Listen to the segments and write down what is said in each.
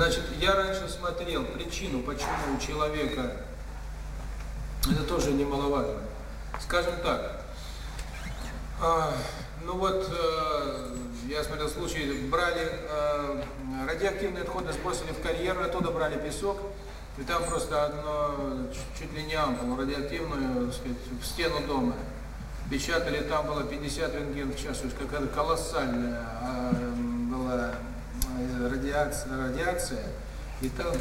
Значит, я раньше смотрел причину, почему у человека, это тоже немаловажно, скажем так, э, ну вот, э, я смотрел случай, брали э, радиоактивные отходы, сбросили в карьеру, оттуда брали песок, и там просто одно, чуть ли не ампулу радиоактивную, сказать, в стену дома. Печатали, там было 50 рентген в час, то есть какая-то колоссальная э, была радиация, радиация. И там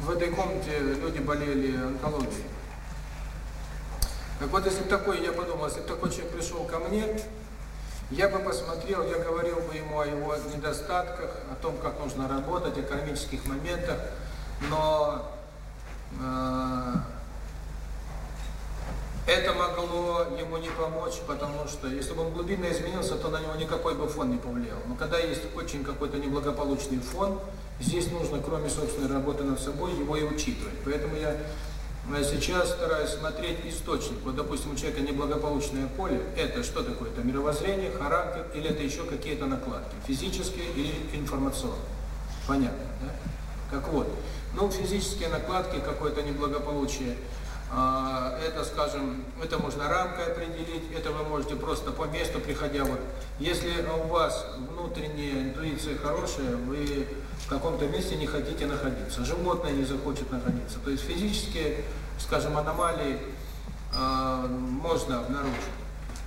в этой комнате люди болели онкологией. Так вот, если бы такой, я подумал, если бы такой человек пришел ко мне, я бы посмотрел, я говорил бы ему о его недостатках, о том, как нужно работать, о кармических моментах, но э, это могло ему не помочь, потому что если бы он глубинно изменился, то на него никакой бы фон не повлиял. Но когда есть очень какой-то неблагополучный фон, здесь нужно, кроме собственной работы над собой, его и учитывать. Поэтому я э, сейчас стараюсь смотреть источник. Вот, допустим, у человека неблагополучное поле, это что такое? Это мировоззрение, характер или это еще какие-то накладки, физические или информационные. Понятно, да? Так вот, ну, физические накладки, какое-то неблагополучие – а, это, скажем, это можно рамкой определить, это вы можете просто по месту приходя. Вот, если у вас внутренние интуиции хорошие, вы в каком-то месте не хотите находиться, животное не захочет находиться. То есть физические, скажем, аномалии э, можно обнаружить.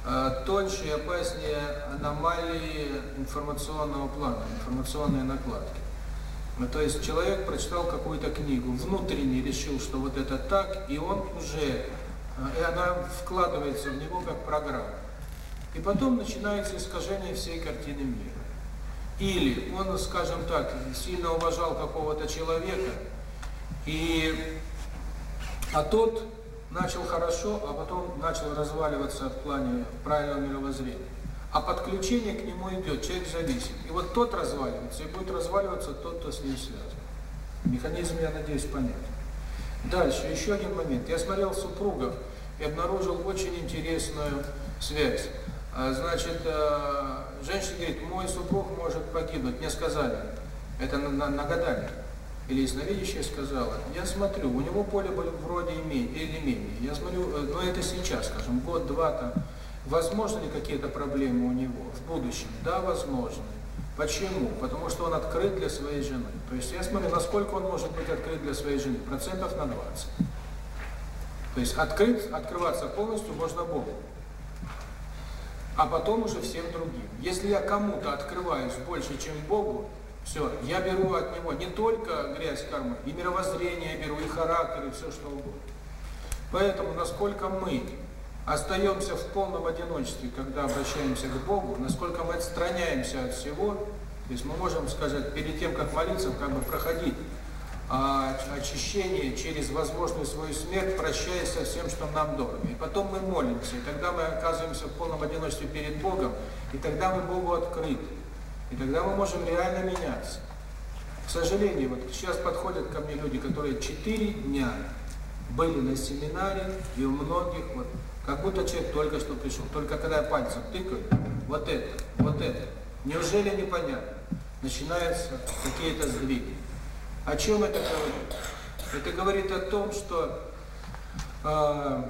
Э, тоньше и опаснее аномалии информационного плана, информационные накладки. Ну, то есть человек прочитал какую-то книгу, внутренне решил, что вот это так, и он уже, э, и она вкладывается в него как программа. И потом начинается искажение всей картины мира. Или он, скажем так, сильно уважал какого-то человека, и а тот начал хорошо, а потом начал разваливаться в плане правильного мировоззрения. А подключение к нему идет, человек зависим. И вот тот разваливается, и будет разваливаться тот, кто с ним связан. Механизм, я надеюсь, понятен. Дальше, еще один момент. Я смотрел супругов и обнаружил очень интересную связь. А, значит, а, женщина говорит, мой супруг может погибнуть. Мне сказали, это на, на. Или ясновидящая сказала, я смотрю, у него поле было вроде имени, или менее. Я смотрю, но это сейчас, скажем, год-два там Возможно ли какие-то проблемы у него в будущем? Да, возможно. Почему? Потому что он открыт для своей жены. То есть я смотрю, насколько он может быть открыт для своей жены. Процентов на 20. То есть открыт, открываться полностью можно Богу. А потом уже всем другим. Если я кому-то открываюсь больше, чем Богу, все, я беру от него не только грязь кармы, и мировоззрение беру, и характер, и все что угодно. Поэтому, насколько мы остаемся в полном одиночестве, когда обращаемся к Богу, насколько мы отстраняемся от всего, то есть мы можем сказать, перед тем, как молиться, как бы проходить а, очищение через возможную свою смерть, прощаясь со всем, что нам дорого. И потом мы молимся, и тогда мы оказываемся в полном одиночестве перед Богом, и тогда мы Богу открыты, и тогда мы можем реально меняться. К сожалению, вот сейчас подходят ко мне люди, которые четыре дня были на семинаре, и у многих вот как будто человек только что пришел, только когда пальцем тыкают, вот это, вот это. Неужели непонятно? Начинаются какие-то сдвиги. О чем это говорит? Это говорит о том, что э,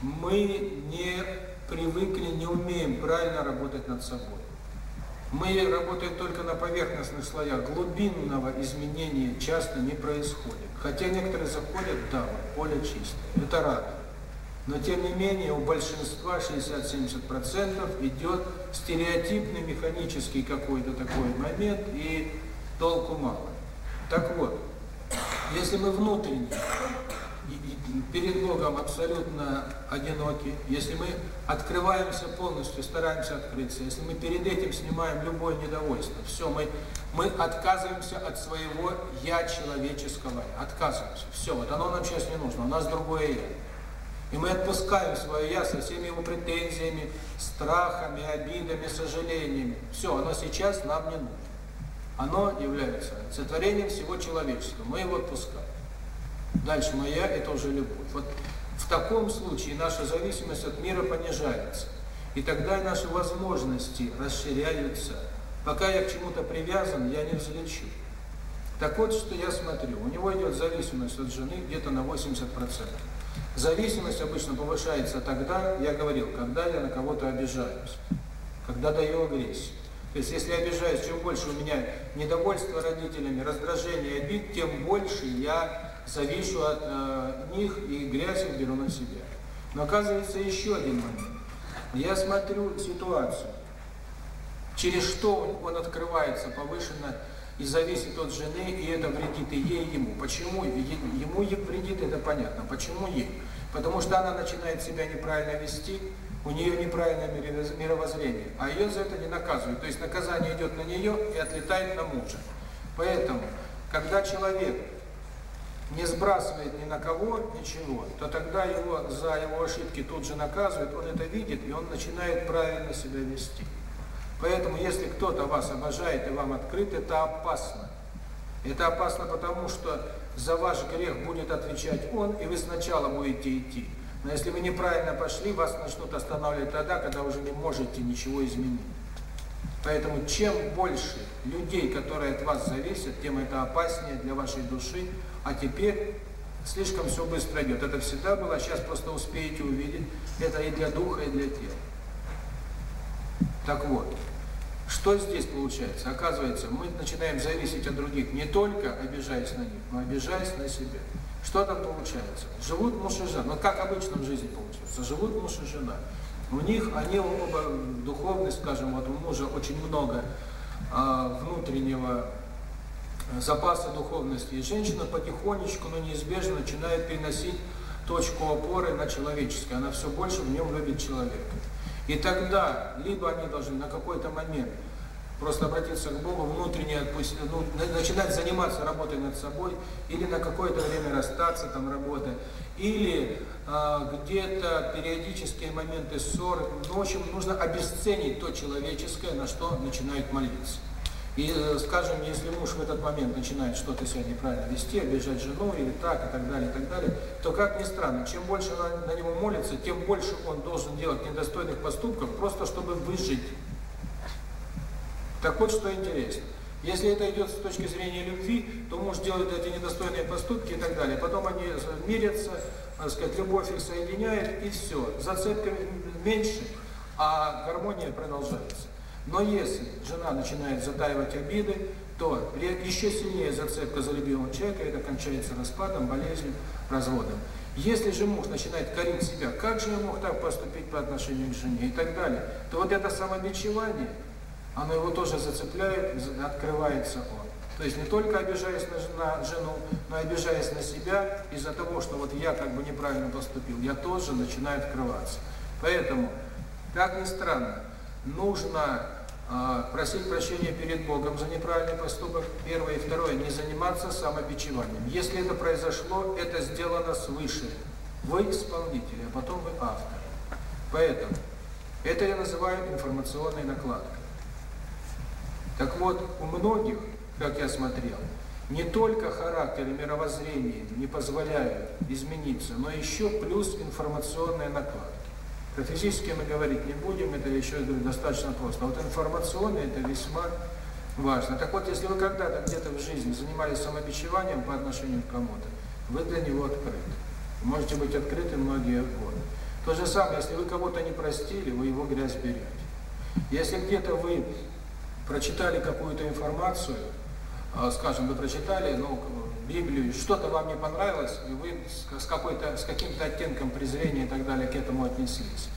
мы не привыкли, не умеем правильно работать над собой. Мы работаем только на поверхностных слоях. Глубинного изменения часто не происходит. Хотя некоторые заходят, да, поле чистое. Это радует. Но, тем не менее, у большинства 60-70 процентов идет стереотипный, механический какой-то такой момент, и толку мало. Так вот, если мы внутренне перед Богом абсолютно одиноки, если мы открываемся полностью, стараемся открыться, если мы перед этим снимаем любое недовольство, все, мы, мы отказываемся от своего «я» человеческого, отказываемся, все, вот оно нам сейчас не нужно, у нас другое «я». И мы отпускаем свое я со всеми его претензиями, страхами, обидами, сожалениями. Все, оно сейчас нам не нужно. Оно является сотворением всего человечества. Мы его отпускаем. Дальше моя – это уже любовь. Вот в таком случае наша зависимость от мира понижается. И тогда наши возможности расширяются. Пока я к чему-то привязан, я не взлечу. Так вот, что я смотрю. У него идет зависимость от жены где-то на 80%. Зависимость обычно повышается тогда, я говорил, когда я на кого-то обижаюсь, когда даю агрессию. То есть, если я обижаюсь, чем больше у меня недовольства родителями, раздражения, обид, тем больше я завишу от э, них и грязь их беру на себя. Но оказывается еще один момент. Я смотрю ситуацию, через что он открывается повышенно и зависит от жены, и это вредит и ей, и ему. Почему ему вредит, это понятно. Почему ей? Потому что она начинает себя неправильно вести, у нее неправильное мировоззрение, а ее за это не наказывают. То есть наказание идет на нее и отлетает на мужа. Поэтому, когда человек не сбрасывает ни на кого ничего, то тогда его за его ошибки тут же наказывают, он это видит, и он начинает правильно себя вести. Поэтому, если кто-то вас обожает и вам открыт, это опасно. Это опасно, потому что за ваш грех будет отвечать он, и вы сначала будете идти. Но если вы неправильно пошли, вас начнут останавливать тогда, когда уже не можете ничего изменить. Поэтому чем больше людей, которые от вас зависят, тем это опаснее для вашей души. А теперь слишком все быстро идет. Это всегда было, а сейчас просто успеете увидеть. Это и для духа, и для тела. Так вот. Что здесь получается? Оказывается, мы начинаем зависеть от других, не только обижаясь на них, но обижаясь на себя. Что там получается? Живут муж и жена. Ну, как обычно в жизни получается. Живут муж и жена. У них, они оба духовные, скажем, вот у мужа очень много а, внутреннего э, запаса духовности. И женщина потихонечку, но неизбежно начинает переносить точку опоры на человеческое. Она все больше в нем любит человека. И тогда либо они должны на какой-то момент просто обратиться к Богу, внутренне отпустить, ну, начинать заниматься работой над собой, или на какое-то время расстаться там работы, или э, где-то периодические моменты ссоры. Ну, в общем, нужно обесценить то человеческое, на что начинают молиться. И, э, скажем, если муж в этот момент начинает что-то себя неправильно вести, обижать жену или так, и так далее, и так далее, то, как ни странно, чем больше на, на него молится, тем больше он должен делать недостойных поступков, просто чтобы выжить. Так вот, что интересно. Если это идет с точки зрения любви, то муж делает эти недостойные поступки и так далее. Потом они э, мирятся, э, так сказать, любовь их соединяет, и все. Зацепка меньше, а гармония продолжается. Но если жена начинает затаивать обиды, то еще сильнее зацепка за любимого человека, это кончается распадом, болезнью, разводом. Если же муж начинает корить себя, как же я мог так поступить по отношению к жене и так далее, то вот это самобичевание, оно его тоже зацепляет, открывается он. То есть не только обижаясь на, жену, но и обижаясь на себя из-за того, что вот я как бы неправильно поступил, я тоже начинаю открываться. Поэтому, как ни странно, нужно а, просить прощения перед Богом за неправильный поступок, первое и второе, не заниматься самобичеванием. Если это произошло, это сделано свыше. Вы исполнители, а потом вы автор. Поэтому это я называю информационной накладкой. Так вот, у многих, как я смотрел, не только характер и мировоззрение не позволяют измениться, но еще плюс информационная накладка. Стратегически мы говорить не будем, это еще достаточно просто. Вот информационный это весьма важно. Так вот, если вы когда-то где-то в жизни занимались самобичеванием по отношению к кому-то, вы для него открыты. Можете быть открыты многие годы. То же самое, если вы кого-то не простили, вы его грязь берете. Если где-то вы прочитали какую-то информацию, а, скажем, вы прочитали, ну, Библию, что-то вам не понравилось, и вы с, какой-то, с каким-то оттенком презрения и так далее к этому отнеслись.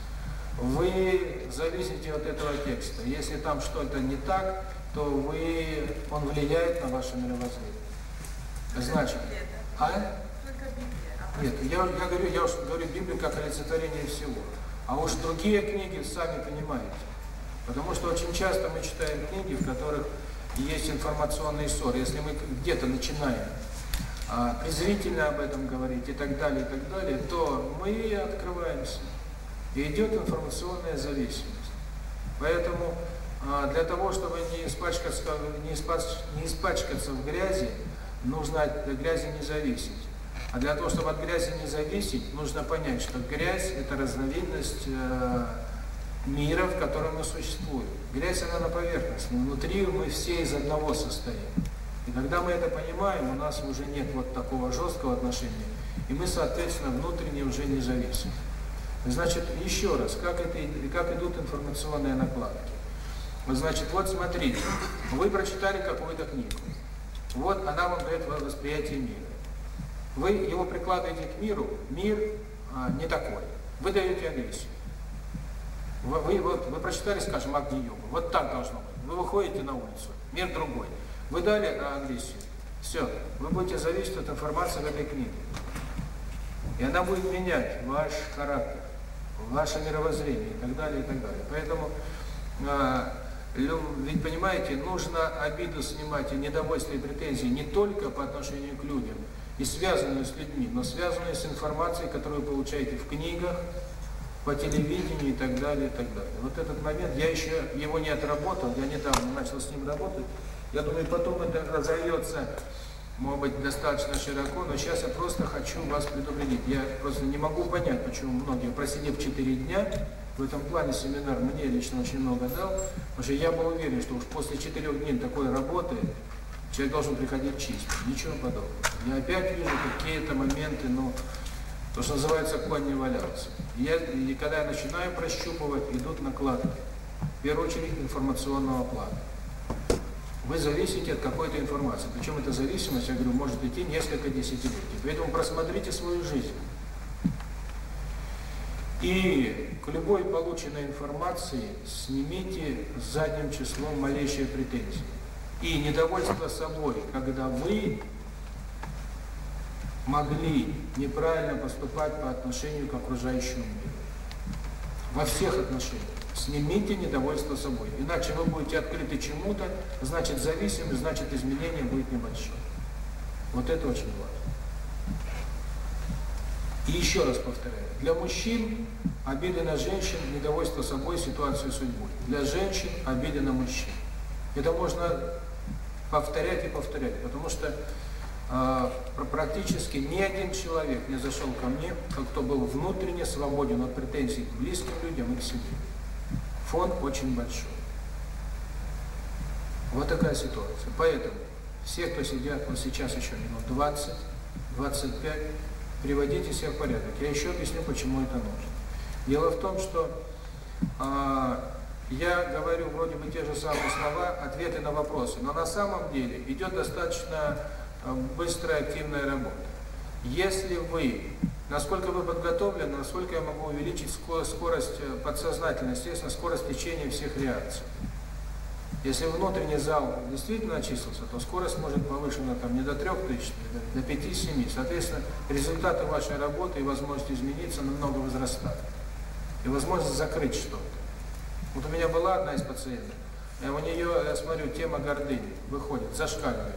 Вы зависите от этого текста. Если там что-то не так, то вы, он влияет на ваше мировоззрение. Значит, а? Нет, я, я говорю, я уж говорю Библию как олицетворение всего. А уж другие книги сами понимаете. Потому что очень часто мы читаем книги, в которых есть информационные ссоры. Если мы где-то начинаем а, презрительно об этом говорить и так далее, и так далее, то мы открываемся. И идет информационная зависимость. Поэтому а, для того, чтобы не испачкаться, не испачкаться, не испачкаться в грязи, нужно от грязи не зависеть. А для того, чтобы от грязи не зависеть, нужно понять, что грязь – это разновидность э, мира, в котором мы существуем. Грязь, она на поверхности. Внутри мы все из одного состояния. И когда мы это понимаем, у нас уже нет вот такого жесткого отношения, и мы, соответственно, внутренне уже не зависим. Значит, еще раз, как, это, как идут информационные накладки. Значит, вот смотрите, вы прочитали какую-то книгу. Вот она вам дает восприятие мира. Вы его прикладываете к миру, мир а, не такой. Вы даете агрессию. Вы, вы, вот, вы прочитали, скажем, огни йогу. Вот так должно быть. Вы выходите на улицу, мир другой. Вы дали на английский. Все. Вы будете зависеть от информации в этой книге. И она будет менять ваш характер, ваше мировоззрение и так далее, и так далее. Поэтому, э, ведь понимаете, нужно обиду снимать и недовольство и претензии не только по отношению к людям, и связанную с людьми, но связанную с информацией, которую вы получаете в книгах, по телевидению и так далее, и так далее. Вот этот момент, я еще его не отработал, я недавно начал с ним работать, я думаю, потом это разольется, может быть, достаточно широко, но сейчас я просто хочу вас предупредить. Я просто не могу понять, почему многие, просидев 4 дня, в этом плане семинар мне лично очень много дал, потому что я был уверен, что уж после 4 дней такой работы человек должен приходить чистым, ничего подобного. Я опять вижу какие-то моменты, ну, то, что называется, конь не валялся. Я, и когда я начинаю прощупывать, идут накладки, в первую очередь информационного плана вы зависите от какой-то информации. Причем эта зависимость, я говорю, может идти несколько десятилетий. Поэтому просмотрите свою жизнь. И к любой полученной информации снимите задним числом малейшие претензии. И недовольство собой, когда вы могли неправильно поступать по отношению к окружающему миру. Во всех отношениях. Снимите недовольство собой. Иначе вы будете открыты чему-то, значит зависимы, значит изменение будет небольшое. Вот это очень важно. И еще раз повторяю, для мужчин обиды на женщин, недовольство собой, ситуацию судьбой. Для женщин обиды на мужчин. Это можно повторять и повторять, потому что э, практически ни один человек не зашел ко мне, как кто был внутренне свободен от претензий к близким людям и к себе фонд очень большой. Вот такая ситуация. Поэтому все, кто сидят, вот сейчас еще минут 20, 25, приводите себя в порядок. Я еще объясню, почему это нужно. Дело в том, что э, я говорю вроде бы те же самые слова, ответы на вопросы, но на самом деле идет достаточно э, быстрая активная работа. Если вы Насколько вы подготовлены, насколько я могу увеличить скорость э, подсознательности, естественно, скорость течения всех реакций. Если внутренний зал действительно очистился, то скорость может повышена там не до 3000, до 5-7. Соответственно, результаты вашей работы и возможность измениться намного возрастают. И возможность закрыть что-то. Вот у меня была одна из пациентов, э, у нее, э, я смотрю, тема гордыни выходит, зашкаливает.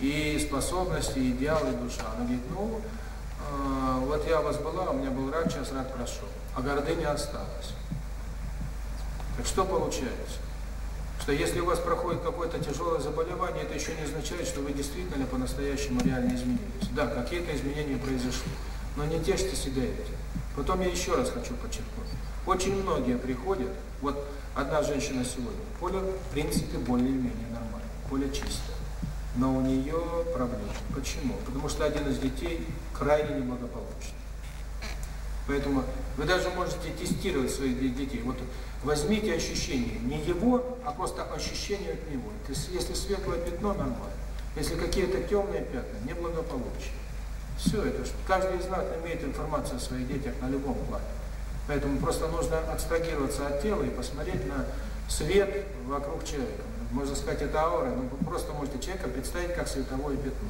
И способности, и идеалы, и душа. Она говорит, ну, вот я у вас была, у меня был рак, сейчас рак прошел, а гордыня осталось. Так что получается? Что если у вас проходит какое-то тяжелое заболевание, это еще не означает, что вы действительно по-настоящему реально изменились. Да, какие-то изменения произошли, но не те, что себя эти. Потом я еще раз хочу подчеркнуть. Очень многие приходят, вот одна женщина сегодня, поле в принципе более-менее нормально, поле чистое но у нее проблемы. Почему? Потому что один из детей крайне неблагополучен. Поэтому вы даже можете тестировать своих детей. Вот возьмите ощущение не его, а просто ощущение от него. То есть, если светлое пятно – нормально. Если какие-то темные пятна – неблагополучие. Все это. Каждый из нас имеет информацию о своих детях на любом плане. Поэтому просто нужно абстрагироваться от тела и посмотреть на свет вокруг человека можно сказать, это аура, но вы просто можете человека представить как световое пятно.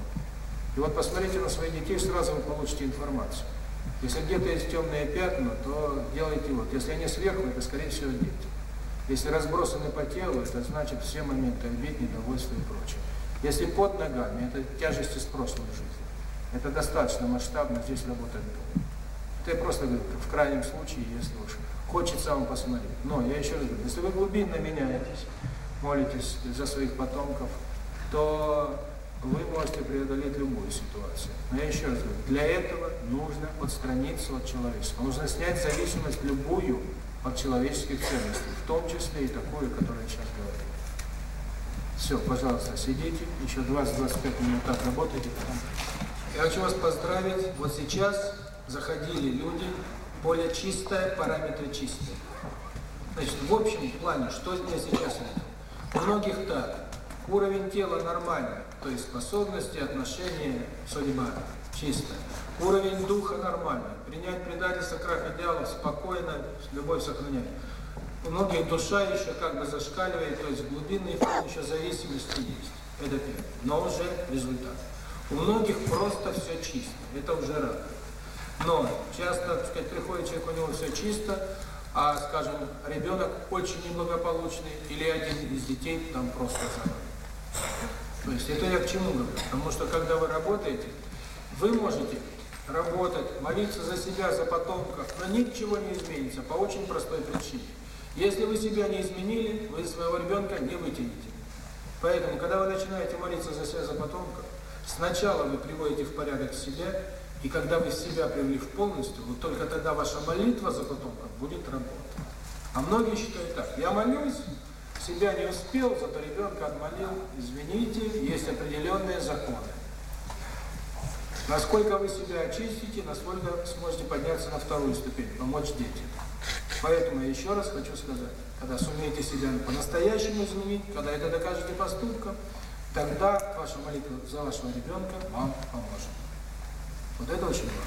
И вот посмотрите на своих детей, сразу вы получите информацию. Если где-то есть темные пятна, то делайте вот. Если они сверху, это скорее всего дети. Если разбросаны по телу, это значит все моменты обид, недовольства и прочее. Если под ногами, это тяжесть из прошлой жизни. Это достаточно масштабно, здесь работает долго. Ты просто говорю, в крайнем случае, если уж хочется вам посмотреть. Но я еще раз говорю, если вы глубинно меняетесь, молитесь за своих потомков, то вы можете преодолеть любую ситуацию. Но я еще раз говорю, для этого нужно отстраниться от человечества. Нужно снять зависимость любую от человеческих ценностей, в том числе и такую, которую я сейчас говорю. Все, пожалуйста, сидите, еще 20-25 минут так работайте. Потом. Я хочу вас поздравить. Вот сейчас заходили люди, поле чистое, параметры чистые. Значит, в общем плане, что я сейчас идет? У многих так. Уровень тела нормальный, то есть способности, отношения, судьба чисто. Уровень духа нормальный. Принять предательство, крах идеалов, спокойно, любовь сохранять. У многих душа еще как бы зашкаливает, то есть глубинный фон еще зависимости есть. Это первое. Но уже результат. У многих просто все чисто. Это уже рано. Но часто, так сказать, приходит человек, у него все чисто, а, скажем, ребенок очень неблагополучный или один из детей там просто сам. То есть это я к чему говорю? Потому что когда вы работаете, вы можете работать, молиться за себя, за потомков, но ничего не изменится по очень простой причине. Если вы себя не изменили, вы своего ребенка не вытянете. Поэтому, когда вы начинаете молиться за себя, за потомков, сначала вы приводите в порядок себя, и когда вы себя привели в полностью, вот только тогда ваша молитва за потомков будет работать. А многие считают так, я молюсь, себя не успел, зато ребенка отмолил, извините, есть определенные законы. Насколько вы себя очистите, насколько сможете подняться на вторую ступень, помочь детям. Поэтому я еще раз хочу сказать, когда сумеете себя по-настоящему изменить, когда это докажете поступком, тогда ваша молитва за вашего ребенка вам поможет. Вот это очень важно.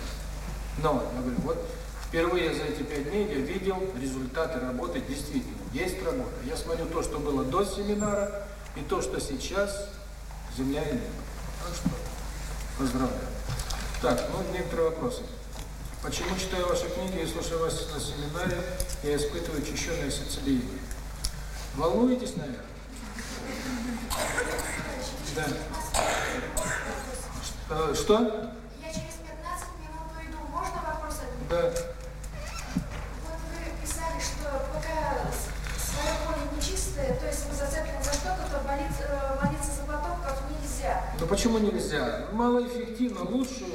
Но, я говорю, вот впервые за эти пять дней я видел результаты работы действительно. Есть работа. Я смотрю то, что было до семинара, и то, что сейчас земля и небо. Так что, поздравляю. Так, ну, некоторые вопросы. Почему читаю ваши книги и слушаю вас на семинаре, я испытываю чищенное сердцебиение? Волнуетесь, наверное? Да. Что? Да. Да почему нельзя? Малоэффективно, лучше,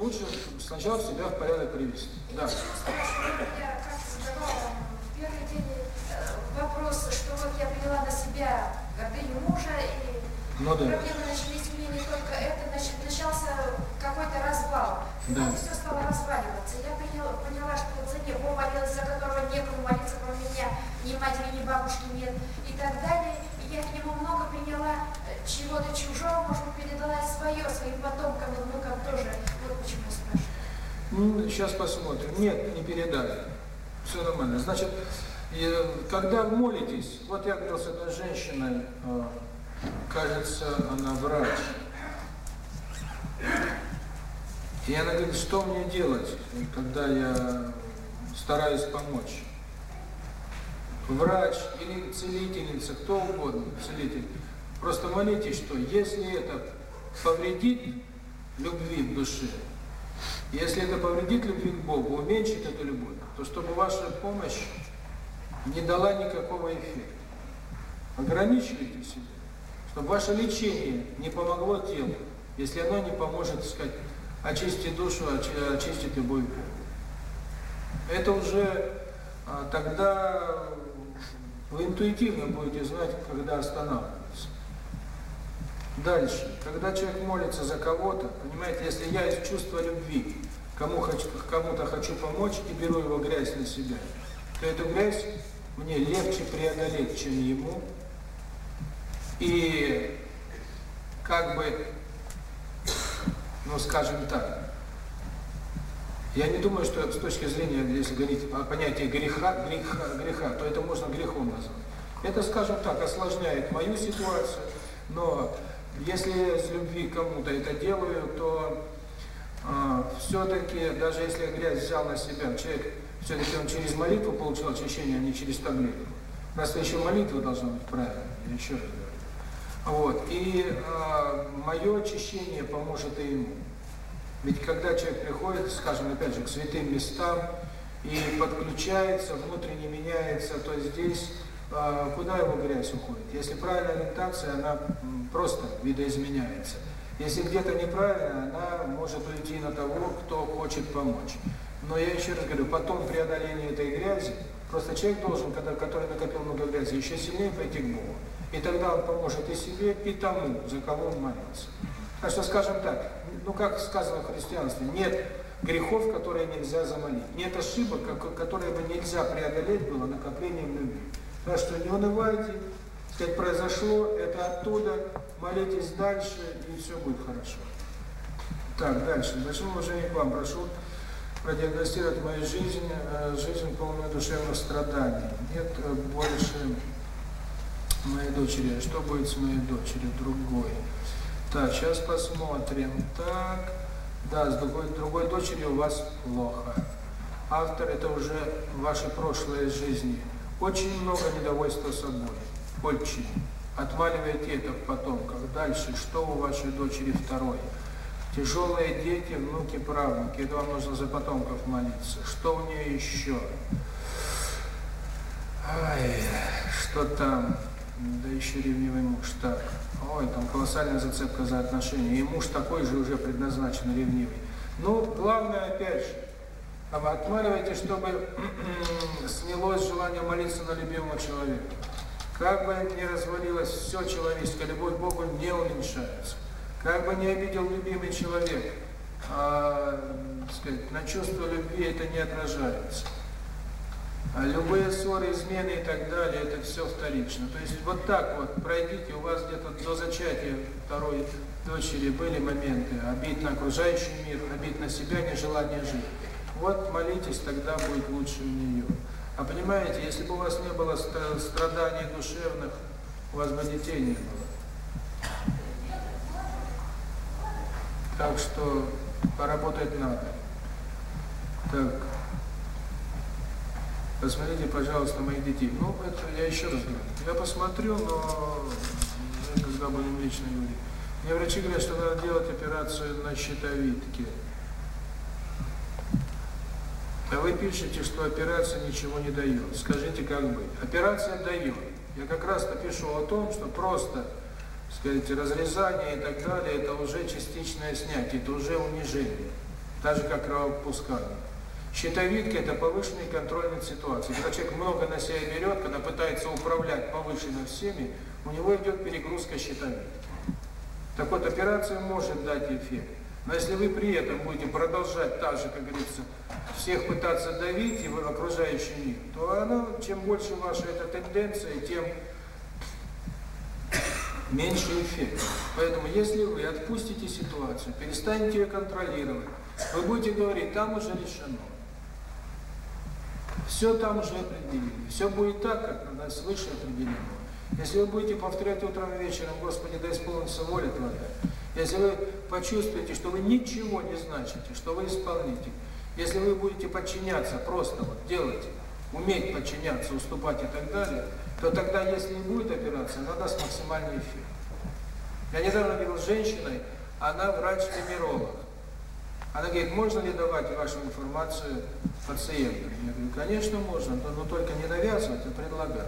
лучше сначала себя в порядок привести. Да. Я как задавала первый день вопрос, что вот я приняла на себя гордыню мужа и ну да. Проблемы начались мне не только это, значит, начался какой-то развал. Да. Вот все стало разваливаться. Я поняла, поняла что за него молилась, за которого некому молиться, кроме меня, ни матери, ни бабушки нет, и так далее. И я к нему много приняла чего-то чужого, может быть, передала свое своим потомкам и внукам тоже. Вот почему я спрашиваю. Ну, сейчас посмотрим. Нет, не передали. Все нормально. Значит, э, когда молитесь, вот я говорил с этой женщиной, э, кажется, она врач. И она говорит, что мне делать, когда я стараюсь помочь? Врач или целительница, кто угодно, целитель. Просто молитесь, что если это повредит любви в душе, если это повредит любви к Богу, уменьшит эту любовь, то чтобы ваша помощь не дала никакого эффекта. Ограничивайте себя ваше лечение не помогло телу, если оно не поможет, так сказать, очистить душу, очистить любовь. пол. Это уже а, тогда вы интуитивно будете знать, когда останавливаться. Дальше. Когда человек молится за кого-то, понимаете, если я из чувства любви кому хочу, кому-то хочу помочь и беру его грязь на себя, то эту грязь мне легче преодолеть, чем ему и как бы, ну скажем так, я не думаю, что с точки зрения, если говорить о понятии греха, греха, греха, то это можно грехом назвать. Это, скажем так, осложняет мою ситуацию, но если с любви кому-то это делаю, то э, все-таки, даже если грязь взял на себя, человек, все-таки он через молитву получил очищение, а не через таблетку. У нас еще молитва должна быть правильной. еще раз говорю. Вот. И а, э, мое очищение поможет и ему. Ведь когда человек приходит, скажем, опять же, к святым местам и подключается, внутренне меняется, то здесь э, куда его грязь уходит? Если правильная ориентация, она просто видоизменяется. Если где-то неправильно, она может уйти на того, кто хочет помочь. Но я еще раз говорю, потом преодоление этой грязи, просто человек должен, когда, который накопил много грязи, еще сильнее пойти к Богу. И тогда он поможет и себе, и тому, за кого он молился. Так что, скажем так, ну как сказано в христианстве, нет грехов, которые нельзя замолить, нет ошибок, которые бы нельзя преодолеть было накоплением любви. Так что не унывайте, сказать, произошло, это оттуда, молитесь дальше, и все будет хорошо. Так, дальше. Большим уважением к вам прошу продиагностировать мою жизнь, жизнь полную душевных страданий. Нет больше моей дочери, а что будет с моей дочерью другой. Так, сейчас посмотрим. Так, да, с другой, другой дочерью у вас плохо. Автор – это уже ваши прошлые жизни. Очень много недовольства собой. Очень. Отваливаете это в потомках. Дальше, что у вашей дочери второй? Тяжелые дети, внуки, правнуки. Это вам нужно за потомков молиться. Что у нее еще? Ай, что там? да еще ревнивый муж. Так, ой, там колоссальная зацепка за отношения. И муж такой же уже предназначен ревнивый. Ну, главное, опять же, отмаливайте, чтобы снялось желание молиться на любимого человека. Как бы ни развалилось все человеческое, любовь к Богу не уменьшается. Как бы не обидел любимый человек, а, сказать, на чувство любви это не отражается. А Любые ссоры, измены и так далее, это все вторично. То есть вот так вот пройдите, у вас где-то до зачатия второй дочери были моменты. Обид на окружающий мир, обид на себя, нежелание жить. Вот молитесь, тогда будет лучше у нее. А понимаете, если бы у вас не было страданий душевных, у вас бы детей не было. Так что поработать надо. Так. Посмотрите, пожалуйста, моих детей. Ну, это я еще раз говорю. Я посмотрю, но когда будем лично говорить. Мне врачи говорят, что надо делать операцию на щитовидке. А вы пишете, что операция ничего не дает. Скажите, как быть. Операция дает. Я как раз напишу о том, что просто, скажите, разрезание и так далее, это уже частичное снятие, это уже унижение. Так же, как кровопускание. Щитовидки – это повышенный контроль над ситуацией. Когда человек много на себя берет, когда пытается управлять повышенно всеми, у него идет перегрузка щитовидки. Так вот, операция может дать эффект. Но если вы при этом будете продолжать так же, как говорится, всех пытаться давить и в окружающий мир, то она, чем больше ваша эта тенденция, тем меньше эффект. Поэтому если вы отпустите ситуацию, перестанете ее контролировать, вы будете говорить, там уже решено. Все там уже определили. Все будет так, как надо свыше определено. Если вы будете повторять утром и вечером, Господи, да исполнится воля Твоя, если вы почувствуете, что вы ничего не значите, что вы исполните, если вы будете подчиняться, просто вот делать, уметь подчиняться, уступать и так далее, то тогда, если и будет операция, она даст максимальный эффект. Я недавно видел женщиной, она врач-химиролог. Она говорит, можно ли давать вашу информацию пациентам? Я говорю, конечно, можно, но только не навязывать, а предлагать.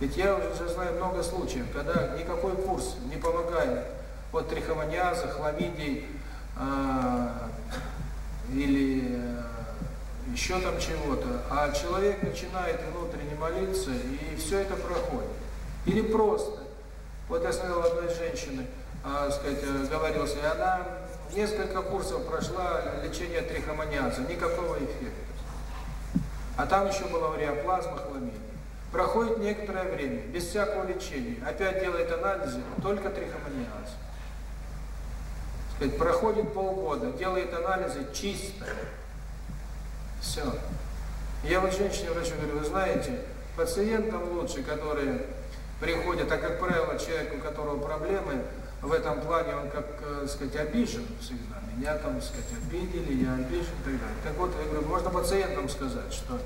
Ведь я уже знаю много случаев, когда никакой курс не помогает от трихомониаза, хламидий э, или э, еще там чего-то, а человек начинает внутренне молиться, и все это проходит. Или просто. Вот я смотрел одной женщины, а, э, сказать, говорилось, и она Несколько курсов прошла лечение трихомониаза, никакого эффекта. А там еще была уреоплазма, хламидия. Проходит некоторое время, без всякого лечения, опять делает анализы, только трихомониаз. Сказать, проходит полгода, делает анализы чисто. Все. Я вот женщине-врачу говорю, вы знаете, пациентам лучше, которые приходят, а как правило, человек, у которого проблемы, в этом плане он как э, сказать обижен всегда. Меня там сказать обидели я обижен и так далее. Так вот, я говорю, можно пациентам сказать, что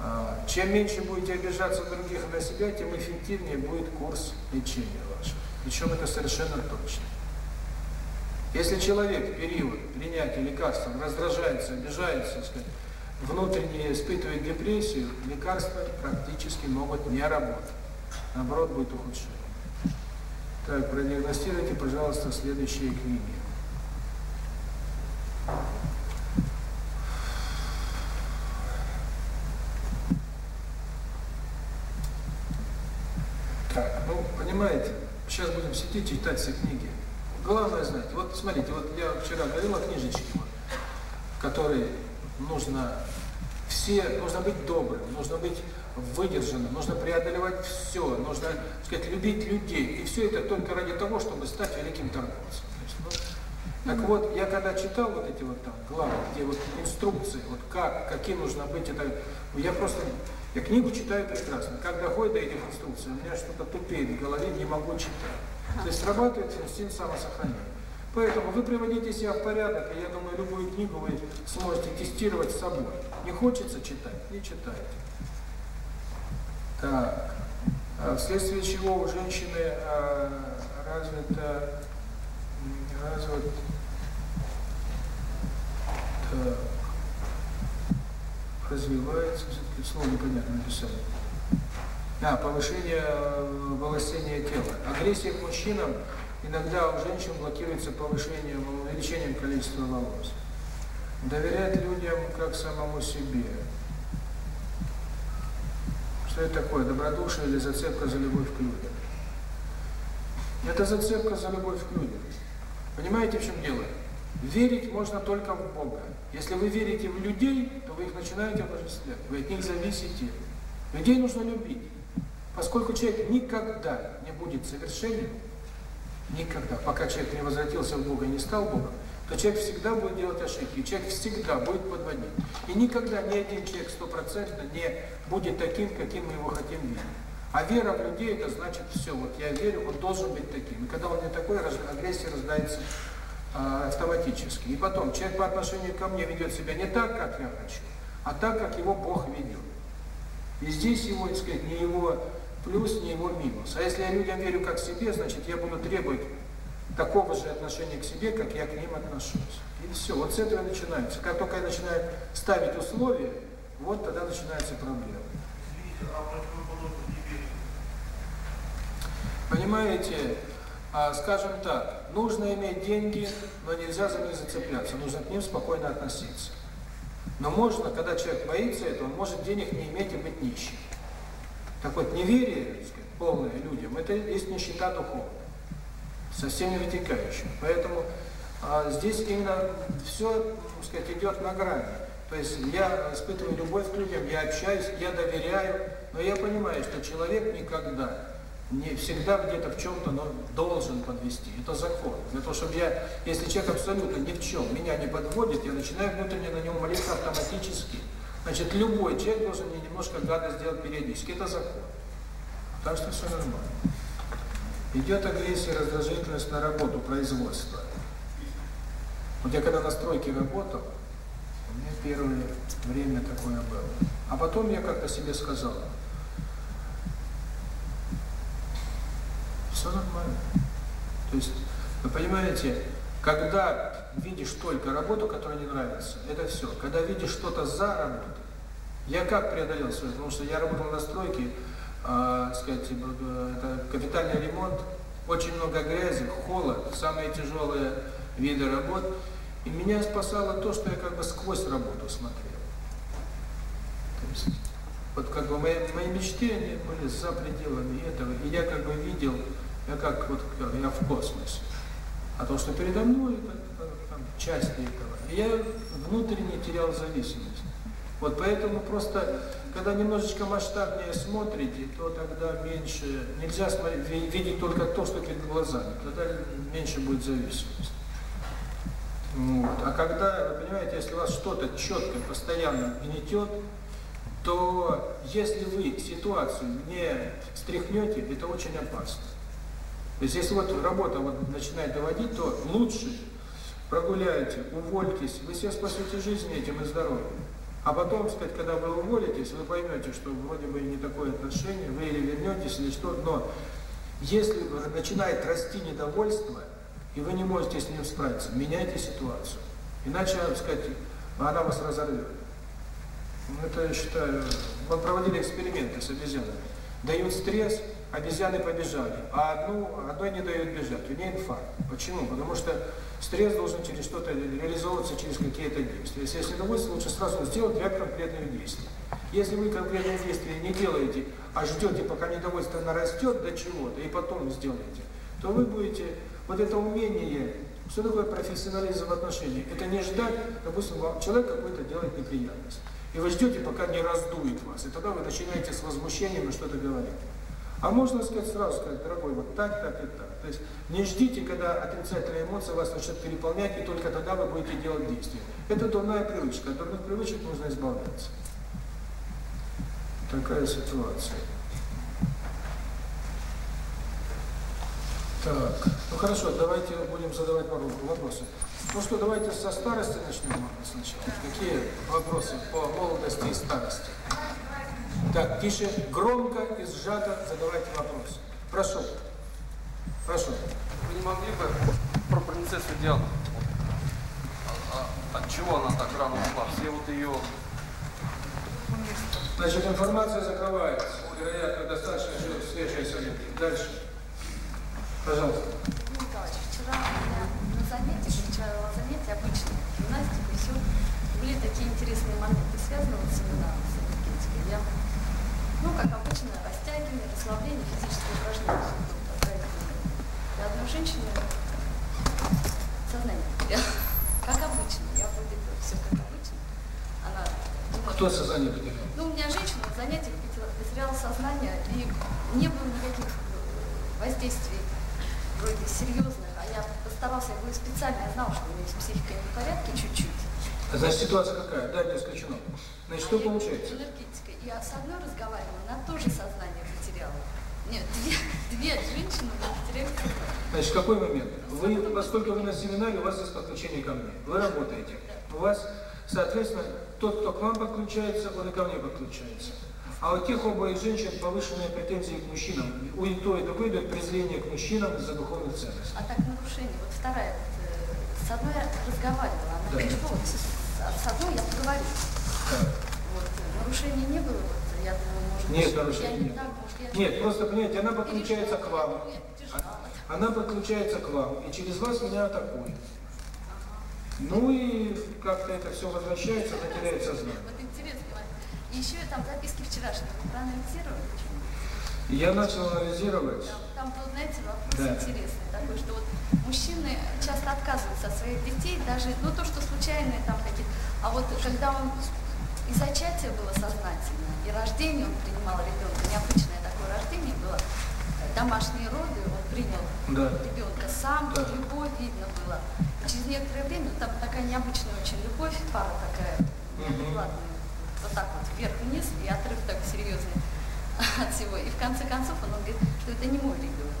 э, чем меньше будете обижаться других на себя, тем эффективнее будет курс лечения вашего. Причем это совершенно точно. Если человек период принятия лекарства раздражается, обижается, сказать, внутренне испытывает депрессию, лекарства практически могут не работать. Наоборот, будет ухудшение. Э, так, продиагностируйте, пожалуйста, следующие книги. Так, ну, понимаете, сейчас будем сидеть читать все книги. Главное знать. Вот смотрите, вот я вчера говорил о книжечке, вот, которые нужно все, нужно быть добрым, нужно быть выдержанным, нужно преодолевать все, нужно сказать, любить людей. И все это только ради того, чтобы стать великим торговцем. Так вот, я когда читал вот эти вот там главы, где вот инструкции, вот как, каким нужно быть, это я просто, я книгу читаю прекрасно, как доходит до этих инструкций, у меня что-то тупеет в голове, не могу читать. То есть срабатывает инстинкт самосохранения. Поэтому вы приводите себя в порядок, и я думаю, любую книгу вы сможете тестировать с собой. Не хочется читать, не читайте. Так вследствие чего у женщины э, а, развита, развит э, развивается, все-таки слово непонятно написано Да, повышение волосения тела. Агрессия к мужчинам иногда у женщин блокируется повышение увеличением количества волос. Доверять людям как самому себе. Что это такое? Добродушие или зацепка за любовь к людям? Это зацепка за любовь к людям. Понимаете, в чем дело? Верить можно только в Бога. Если вы верите в людей, то вы их начинаете обожествлять, вы от них зависите. Людей нужно любить. Поскольку человек никогда не будет совершенен, никогда, пока человек не возвратился в Бога и не стал Богом, то человек всегда будет делать ошибки, человек всегда будет подводить. И никогда ни один человек стопроцентно не будет таким, каким мы его хотим видеть. А вера в людей, это значит все, вот я верю, он должен быть таким. И когда он не такой, агрессия раздается автоматически. И потом, человек по отношению ко мне ведет себя не так, как я хочу, а так, как его Бог ведет. И здесь его, так сказать, не его плюс, не его минус. А если я людям верю как себе, значит, я буду требовать такого же отношения к себе, как я к ним отношусь. И все, вот с этого начинается. Как только я начинаю ставить условия, вот тогда начинается проблема. Понимаете, а, скажем так, нужно иметь деньги, но нельзя за них зацепляться, нужно к ним спокойно относиться. Но можно, когда человек боится этого, он может денег не иметь и быть нищим. Так вот, неверие, так сказать, полное людям, это есть нищета духовная со всеми вытекающими. Поэтому а, здесь именно все, так сказать, идет на грани. То есть я испытываю любовь к людям, я общаюсь, я доверяю, но я понимаю, что человек никогда не всегда где-то в чем-то но должен подвести. Это закон. Для того, чтобы я, если человек абсолютно ни в чем меня не подводит, я начинаю внутренне на него молиться автоматически. Значит, любой человек должен мне немножко гадость сделать периодически. Это закон. Так что все нормально идет агрессия, раздражительность на работу, производство. Вот я когда на стройке работал, у меня первое время такое было. А потом я как-то себе сказал, все нормально. То есть, вы понимаете, когда видишь только работу, которая не нравится, это все. Когда видишь что-то за работу, я как преодолел свою, потому что я работал на стройке, а, сказать, типа, э, это капитальный ремонт, очень много грязи, холод, самые тяжелые виды работ. И меня спасало то, что я как бы сквозь работу смотрел. То есть, вот как бы мои, мои мечты они были за пределами этого. И я как бы видел, я как вот я в космосе. А то, что передо мной, это, это там, часть этого. И я внутренне терял зависимость. Вот поэтому просто когда немножечко масштабнее смотрите, то тогда меньше, нельзя смотреть, видеть только то, что перед глазами, тогда меньше будет зависимость. Вот. А когда, вы понимаете, если у вас что-то четко, постоянно гнетет, то если вы ситуацию не стряхнете, это очень опасно. То есть если вот работа вот начинает доводить, то лучше прогуляйте, увольтесь, вы себя спасете жизнь этим и здоровьем. А потом сказать, когда вы уволитесь, вы поймете, что вроде бы не такое отношение, вы или вернетесь, или что, но если начинает расти недовольство, и вы не можете с ним справиться, меняйте ситуацию. Иначе, сказать, она вас разорвет. Ну, это, я считаю, мы проводили эксперименты с обезьянами. Дают стресс, Обезьяны побежали, а одну, одной не дают бежать, у нее инфаркт. Почему? Потому что стресс должен через что-то реализовываться, через какие-то действия. Если, если довольство, лучше сразу сделать ряд конкретные действия. Если вы конкретные действия не делаете, а ждете, пока недовольство нарастет до чего-то, и потом сделаете, то вы будете вот это умение, что такое профессионализм в отношении, это не ждать, допустим, вам человек какой-то делает неприятность. И вы ждете, пока не раздует вас, и тогда вы начинаете с возмущением и что-то говорить. А можно сказать сразу, сказать, дорогой, вот так, так и так. То есть не ждите, когда отрицательная эмоция вас начнет переполнять, и только тогда вы будете делать действия. Это дурная привычка. От дурных привычек нужно избавляться. Такая ситуация. Так, ну хорошо, давайте будем задавать вопросы. Ну что, давайте со старости начнем а, сначала. Какие вопросы по молодости и старости? Так, тише, громко и сжато задавайте вопрос. Прошу. Прошу. Вы не могли бы про принцессу Диану? От чего она так рано ушла? Все вот ее... Значит, информация закрывается. Вероятно, достаточно ждет встреча сегодня. Дальше. Пожалуйста. Николаевич, вчера на занятии, вчера занятие обычное, гимнастика, все. Были такие интересные моменты, связанные с семинаром, с энергетикой. Я ну, как обычно, растягивание, расслабление, физические упражнения. Я одну женщину сознание потеряла. Как обычно, я выглядела все как обычно. Она думала, Кто сознание потерял? Ну, у меня женщина на занятиях потеряла сознание, и не было никаких э, воздействий вроде серьезных, а я постарался, я говорю, специально, я знал, что у нее есть психика не в порядке чуть-чуть. А значит, ситуация какая? Да, Дайте скачанок. Значит, а что получается? Энергетика я с одной разговаривала, она тоже сознание потеряла. Нет, две, две женщины потеряли Значит, какой момент? Вы, поскольку вы на семинаре, у вас есть подключение ко мне. Вы работаете. У вас, соответственно, тот, кто к вам подключается, он и ко мне подключается. А у тех обоих женщин повышенные претензии к мужчинам. У и то, и другой идет презрение к мужчинам за духовных ценностей. А так нарушение. Вот вторая. Э, с одной разговаривала, она да. говорит, вот, с одной я поговорю. Да. Нарушений не было? Я думаю, может быть, Нет, нарушений. Я не знаю, может, я... Нет, просто, понимаете, она подключается к вам. Она подключается к вам, и через вас меня атакует. Ну и как-то это все возвращается, она теряет сознание. Вот интересно. Еще там записки вчерашние. Вы проанализировали? Я начал анализировать. Там, там знаете, вопрос да. интересный такой, что вот мужчины часто отказываются от своих детей, даже, ну, то, что случайные там какие-то, а вот когда он и зачатие было сознательное, и рождение он принимал ребенка, необычное такое рождение было. Домашние роды он принял да. ребенка сам, да. любовь видно было. И через некоторое время, ну, там такая необычная очень любовь, пара такая, неадекватная, ну, вот так вот вверх-вниз, и отрыв такой серьезный от всего. И в конце концов он, он говорит, что это не мой ребенок.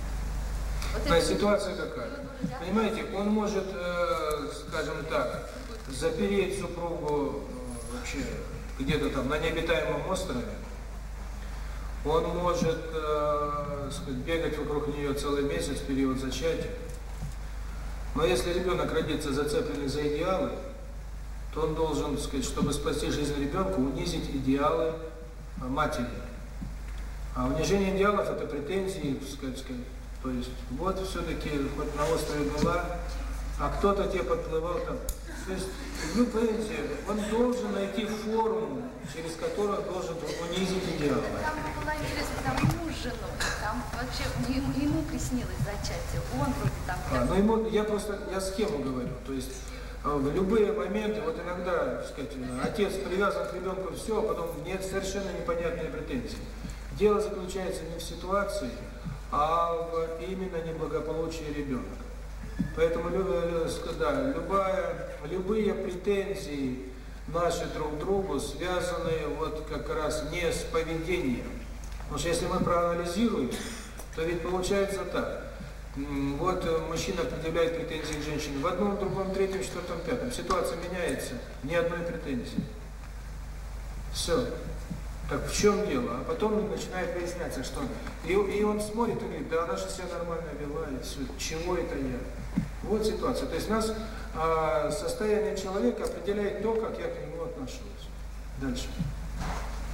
Вот да, ситуация такая. Понимаете, он может, э, скажем так, запереть супругу э, вообще где-то там на необитаемом острове, он может э, сказать, бегать вокруг нее целый месяц, период зачатия. Но если ребенок родится зацепленный за идеалы, то он должен, сказать, чтобы спасти жизнь ребенка, унизить идеалы э, матери. А унижение идеалов – это претензии, сказать. То есть, вот все-таки, хоть на острове была, а кто-то тебе подплывал там, то есть, вы понимаете, он должен найти форму, через которую должен унизить идеал. Там была нелестно, там ему жену, там вообще ему, ему приснилось зачатие, он вроде там... А, ну ему, я просто, я схему говорю, то есть а, в любые моменты, вот иногда, так сказать, отец привязан к ребенку, все, а потом нет совершенно непонятные претензии. Дело заключается не в ситуации, а в именно неблагополучии ребенка. Поэтому да, любая, любые претензии наши друг другу связаны вот как раз не с поведением. Потому что если мы проанализируем, то ведь получается так. Вот мужчина предъявляет претензии к женщине в одном, другом, третьем, четвертом, пятом. Ситуация меняется, ни одной претензии. Все. Так в чем дело? А потом начинает выясняться, что... И, и он смотрит и говорит, да она же себя нормально вела, и все, чего это я? Вот ситуация. То есть нас э, состояние человека определяет то, как я к нему отношусь. Дальше.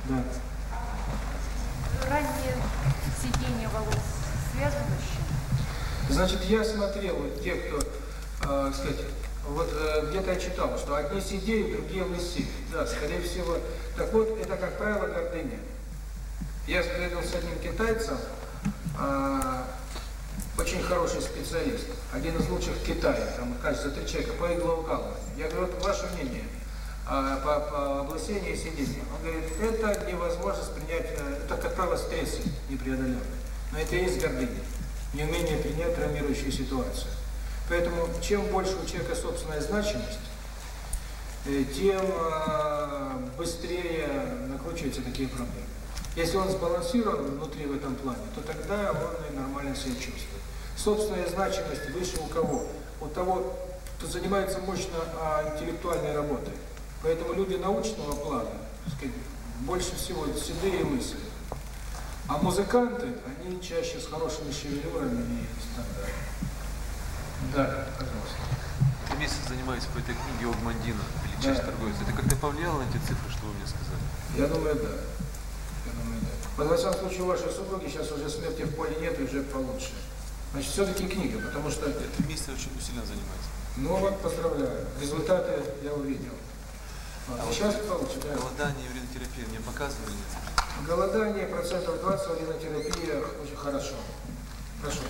Да. Раннее сидение волос связано с чем? Значит, я смотрел вот те, кто, э, сказать, вот э, где-то я читал, что одни сидеют, другие лысеют. Да, скорее всего. Так вот, это, как правило, гордыня. Я встретил с одним китайцем, э, очень хороший специалист, один из лучших в Китае, там, кажется, три человека, по иглоукалыванию. Я говорю, ваше мнение а, по, по облысению и сидению. Он говорит, это невозможность принять, э, это, как правило, стрессы непреодоленные. Но это и есть гордыня, неумение принять травмирующую ситуацию. Поэтому чем больше у человека собственная значимость, э, тем э, быстрее накручиваются такие проблемы. Если он сбалансирован внутри в этом плане, то тогда он и нормально себя чувствует собственная значимость выше у кого? У того, кто занимается мощно а, интеллектуальной работой. Поэтому люди научного плана, сказать, больше всего седые мысли. А музыканты, они чаще с хорошими шевелюрами и стандартами. Да, пожалуйста. Я месяц занимаюсь по этой книге Огмандина, «Величайший да. торговец». Это как-то повлияло на эти цифры, что вы мне сказали? Я думаю, да. Я думаю, да. Во всяком случае, у вашей супруги сейчас уже смерти в поле нет, и уже получше. Значит, все-таки книга, потому что... Это место очень усиленно занимает. Ну вот, поздравляю. Результаты я увидел. А вот сейчас получше, да. Голодание и уринотерапия мне показывали? Голодание процентов 20, уринотерапия очень хорошо. Прошу.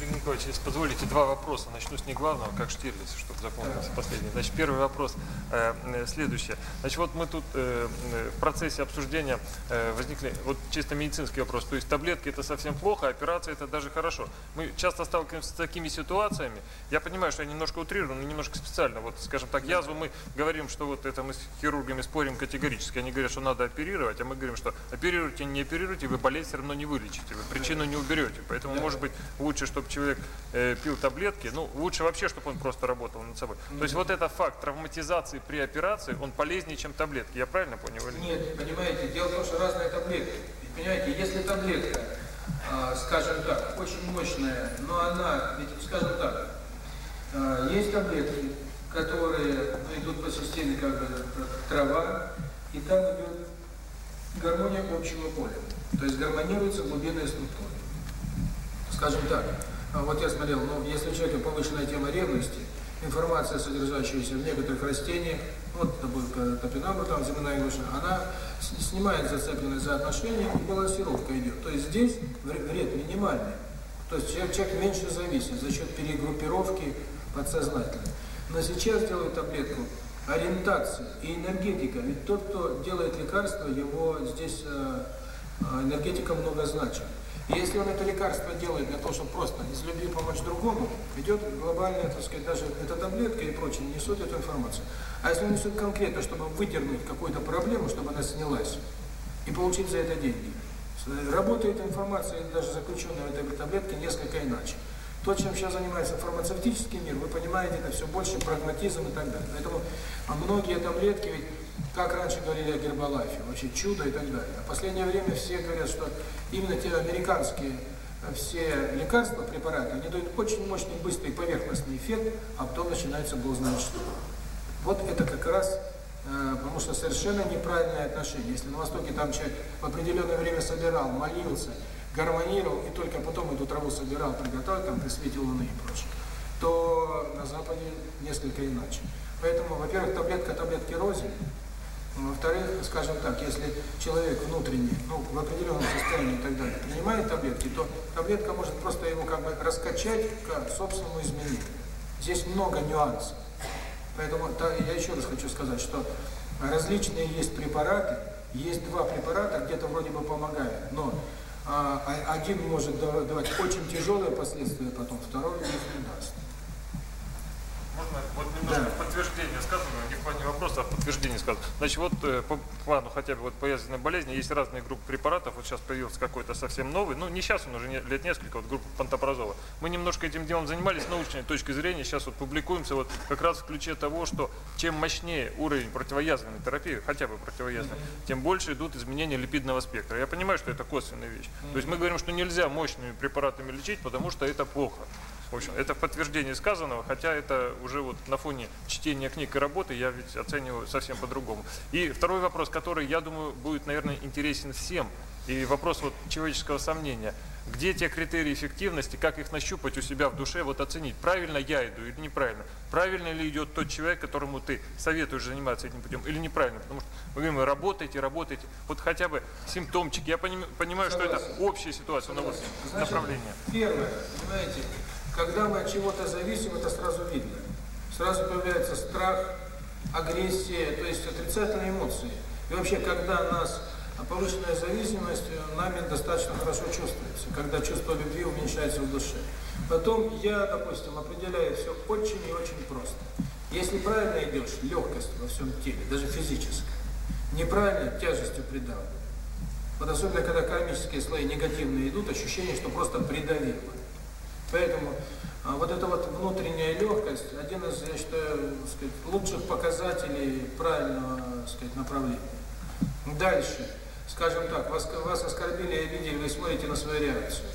Сергей Николаевич, если позволите, два вопроса. Начну с не главного, как Штирлиц, чтобы запомнился последний. Значит, первый вопрос э, следующий. Значит, вот мы тут э, в процессе обсуждения э, возникли, вот чисто медицинский вопрос, то есть таблетки это совсем плохо, а операция это даже хорошо. Мы часто сталкиваемся с такими ситуациями. Я понимаю, что я немножко утрирую, но немножко специально. Вот, скажем так, язву мы говорим, что вот это мы с хирургами спорим категорически. Они говорят, что надо оперировать, а мы говорим, что оперируйте, не оперируйте, вы болезнь все равно не вылечите, вы причину не уберете. Поэтому, может быть, лучше, чтобы человек э, пил таблетки, ну, лучше вообще, чтобы он просто работал над собой. Нет. То есть вот этот факт травматизации при операции, он полезнее, чем таблетки. Я правильно понял? Или? Нет, понимаете, дело в том, что разные таблетки. Понимаете, если таблетка, э, скажем так, очень мощная, но она, ведь, скажем так, э, есть таблетки, которые ну, идут по системе как бы трава, и там идет гармония общего поля. То есть гармонируется глубинная структура. Скажем так, а, вот я смотрел, ну, если у человека повышенная тема ревности, информация, содержащаяся в некоторых растениях, вот топинамбур, там земная груша, она снимает зацепленность за отношения и балансировка идет. То есть здесь вред минимальный. То есть человек, человек меньше зависит за счет перегруппировки подсознательно. Но сейчас делают таблетку ориентация и энергетика. Ведь тот, кто делает лекарство, его здесь э, э, энергетика много значит. Если он это лекарство делает для того, чтобы просто из любви помочь другому, идет глобальная, так сказать, даже эта таблетка и прочее, несут эту информацию. А если он несет конкретно, чтобы выдернуть какую-то проблему, чтобы она снялась, и получить за это деньги, э, работает информация, даже заключенная в этой таблетке, несколько иначе. То, чем сейчас занимается фармацевтический мир, вы понимаете, это все больше прагматизм и так далее. Поэтому а многие таблетки ведь как раньше говорили о Гербалайфе, вообще чудо и так далее. А в последнее время все говорят, что именно те американские э, все лекарства, препараты, они дают очень мощный, быстрый, поверхностный эффект, а потом начинается был знает что. Вот это как раз, э, потому что совершенно неправильное отношение. Если на Востоке там человек в определенное время собирал, молился, гармонировал, и только потом эту траву собирал, приготовил, там, присветил свете луны и прочее, то на Западе несколько иначе. Поэтому, во-первых, таблетка таблетки рознь, во-вторых, скажем так, если человек внутренний, ну, в определенном состоянии и так далее, принимает таблетки, то таблетка может просто его как бы раскачать к собственному изменению. Здесь много нюансов. Поэтому да, я еще раз хочу сказать, что различные есть препараты, есть два препарата, где-то вроде бы помогают, но а, а, один может давать очень тяжелые последствия потом, второй их не даст. Можно вот немножко подтверждение сказано, не в плане вопроса, а подтверждение сказано. Значит, вот э, по плану хотя бы вот поязвенной болезни есть разные группы препаратов. Вот сейчас появился какой-то совсем новый, ну не сейчас, он уже лет несколько, вот группа пантопразола. Мы немножко этим делом занимались научной точки зрения, сейчас вот публикуемся вот как раз в ключе того, что чем мощнее уровень противоязвенной терапии, хотя бы противоязвенной, тем больше идут изменения липидного спектра. Я понимаю, что это косвенная вещь. То есть мы говорим, что нельзя мощными препаратами лечить, потому что это плохо. Общем, это подтверждение сказанного, хотя это уже вот на фоне чтения книг и работы я ведь оцениваю совсем по-другому. И второй вопрос, который, я думаю, будет, наверное, интересен всем, и вопрос вот человеческого сомнения. Где те критерии эффективности, как их нащупать у себя в душе, вот оценить, правильно я иду или неправильно? Правильно ли идет тот человек, которому ты советуешь заниматься этим путем, или неправильно? Потому что мы говорим, работайте, работайте, вот хотя бы симптомчики. Я понимаю, понимаю что это общая ситуация, но вот направление. Первое, понимаете, когда мы от чего-то зависим, это сразу видно. Сразу появляется страх, агрессия, то есть отрицательные эмоции. И вообще, когда нас повышенная зависимость, э, нами достаточно хорошо чувствуется, когда чувство любви уменьшается в душе. Потом я, допустим, определяю все очень и очень просто. Если правильно идешь, легкость во всем теле, даже физическая. Неправильно тяжестью придавлю. Вот особенно, когда кармические слои негативные идут, ощущение, что просто придавило. Поэтому а, вот эта вот внутренняя легкость один из, я считаю, сказать, лучших показателей правильного сказать, направления. Дальше, скажем так, вас, вас оскорбили и обидели, вы смотрите на свою реакцию.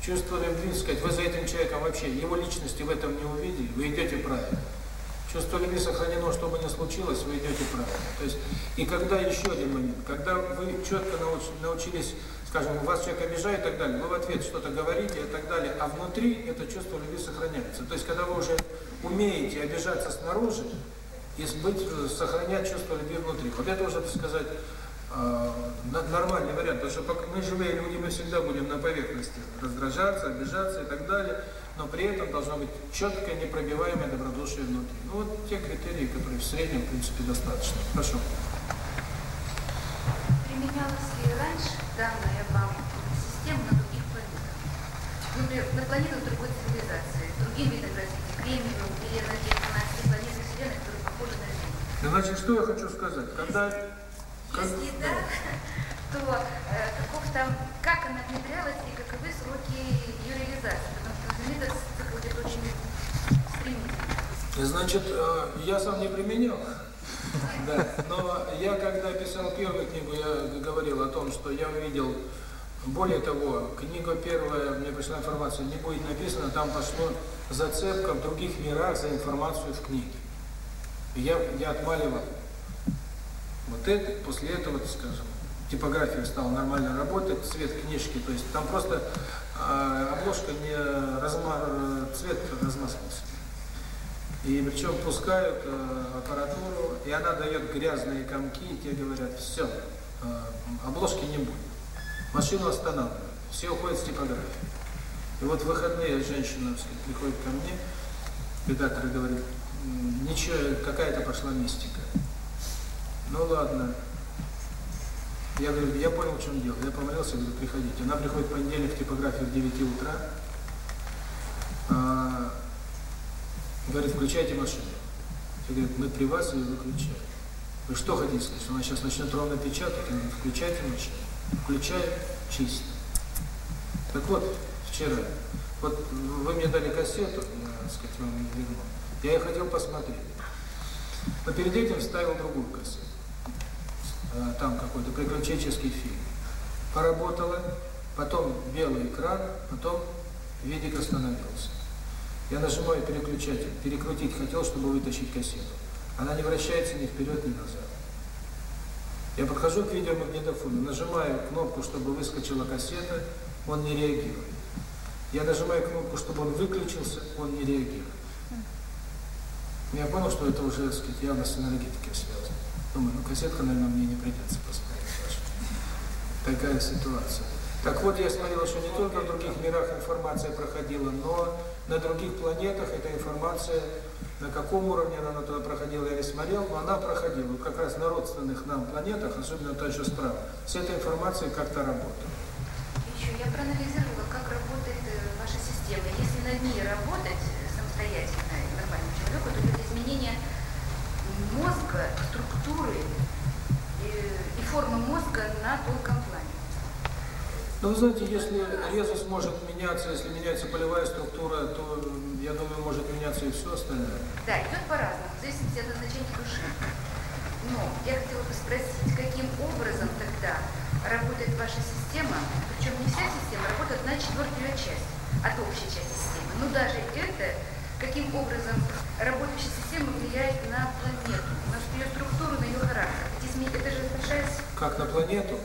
Чувствовали, сказать, вы за этим человеком вообще, его личности в этом не увидели, вы идете правильно. Чувство любви сохранено, что бы ни случилось, вы идете правильно. То есть, и когда еще один момент, когда вы четко науч, научились скажем, у вас человек обижает и так далее, вы в ответ что-то говорите и так далее, а внутри это чувство любви сохраняется. То есть, когда вы уже умеете обижаться снаружи, и быть, э, сохранять чувство любви внутри. Вот это уже, так сказать, э, нормальный вариант, потому что пока мы живые люди, мы всегда будем на поверхности раздражаться, обижаться и так далее, но при этом должно быть четкое, непробиваемое добродушие внутри. Ну вот те критерии, которые в среднем, в принципе, достаточно. Прошу. Применялось ли раньше данная вам система на других планетах. На, на планету другой цивилизации, другие виды жизни, кремниевым или надеяться на все планеты Вселенной, которые похожи на Землю. Значит, что я хочу сказать? Когда... Если как... да, то э, каков там, как она внедрялась и каковы сроки ее реализации, потому что Земля это очень стремительно. Значит, э, я сам не применял. Да, Но я когда писал первую книгу, я говорил о том, что я увидел, более того, книга первая, мне пришла информация, не будет написана, там пошло зацепка в других мирах за информацию в книге. Я, я отваливал. Вот это, после этого, скажем, типография стала нормально работать, цвет книжки, то есть там просто э, обложка не разма, цвет размазался. И причем пускают э, аппаратуру, и она дает грязные комки, и те говорят, все, э, обложки не будет. Машину останавливают, все уходят с типографии. И вот в выходные женщина сказать, приходит ко мне, редактор говорит, ничего, какая-то пошла мистика. Ну ладно. Я говорю, я понял, в чем дело. Я помолился, говорю, приходите. Она приходит в понедельник в типографию в 9 утра. А, Говорит, включайте машину. Я говорю, мы при вас ее выключаем. Вы что хотите сказать, она сейчас начнет ровно печатать? А Говорит, включайте машину. Включаем, чисто. Так вот, вчера, вот вы мне дали кассету, я, сказать, вам вернул. Я ее хотел посмотреть. Но перед этим вставил другую кассету. А, там какой-то приключенческий фильм. Поработала, потом белый экран, потом видик остановился. Я нажимаю переключатель, перекрутить хотел, чтобы вытащить кассету. Она не вращается ни вперед, ни назад. Я подхожу к видеомагнитофону, нажимаю кнопку, чтобы выскочила кассета, он не реагирует. Я нажимаю кнопку, чтобы он выключился, он не реагирует. Ну, я понял, что это уже, так сказать, явно с энергетикой связано. Думаю, ну кассетка, наверное, мне не придется поставить. Такая ситуация. Так вот, я смотрел, что не только в других мирах информация проходила, но на других планетах эта информация на каком уровне она туда проходила, я не смотрел, но она проходила. Как раз на родственных нам планетах, особенно та, еще справа, с этой информацией как-то работала. Еще я проанализировала, как работает наша система. Если над ней работать самостоятельно, нормальному человеку, то это изменение мозга, структуры и, и формы мозга на тонком ну, вы знаете, если резус может меняться, если меняется полевая структура, то, я думаю, может меняться и все остальное. Да, идет по-разному, в зависимости от назначения души. Но я хотела бы спросить, каким образом тогда работает ваша система, причем не вся система, работает на четвертую часть от общей части системы. Но даже это, каким образом работающая система влияет на планету, на ее структуру, на ее характер. Это же большая... Как на планету?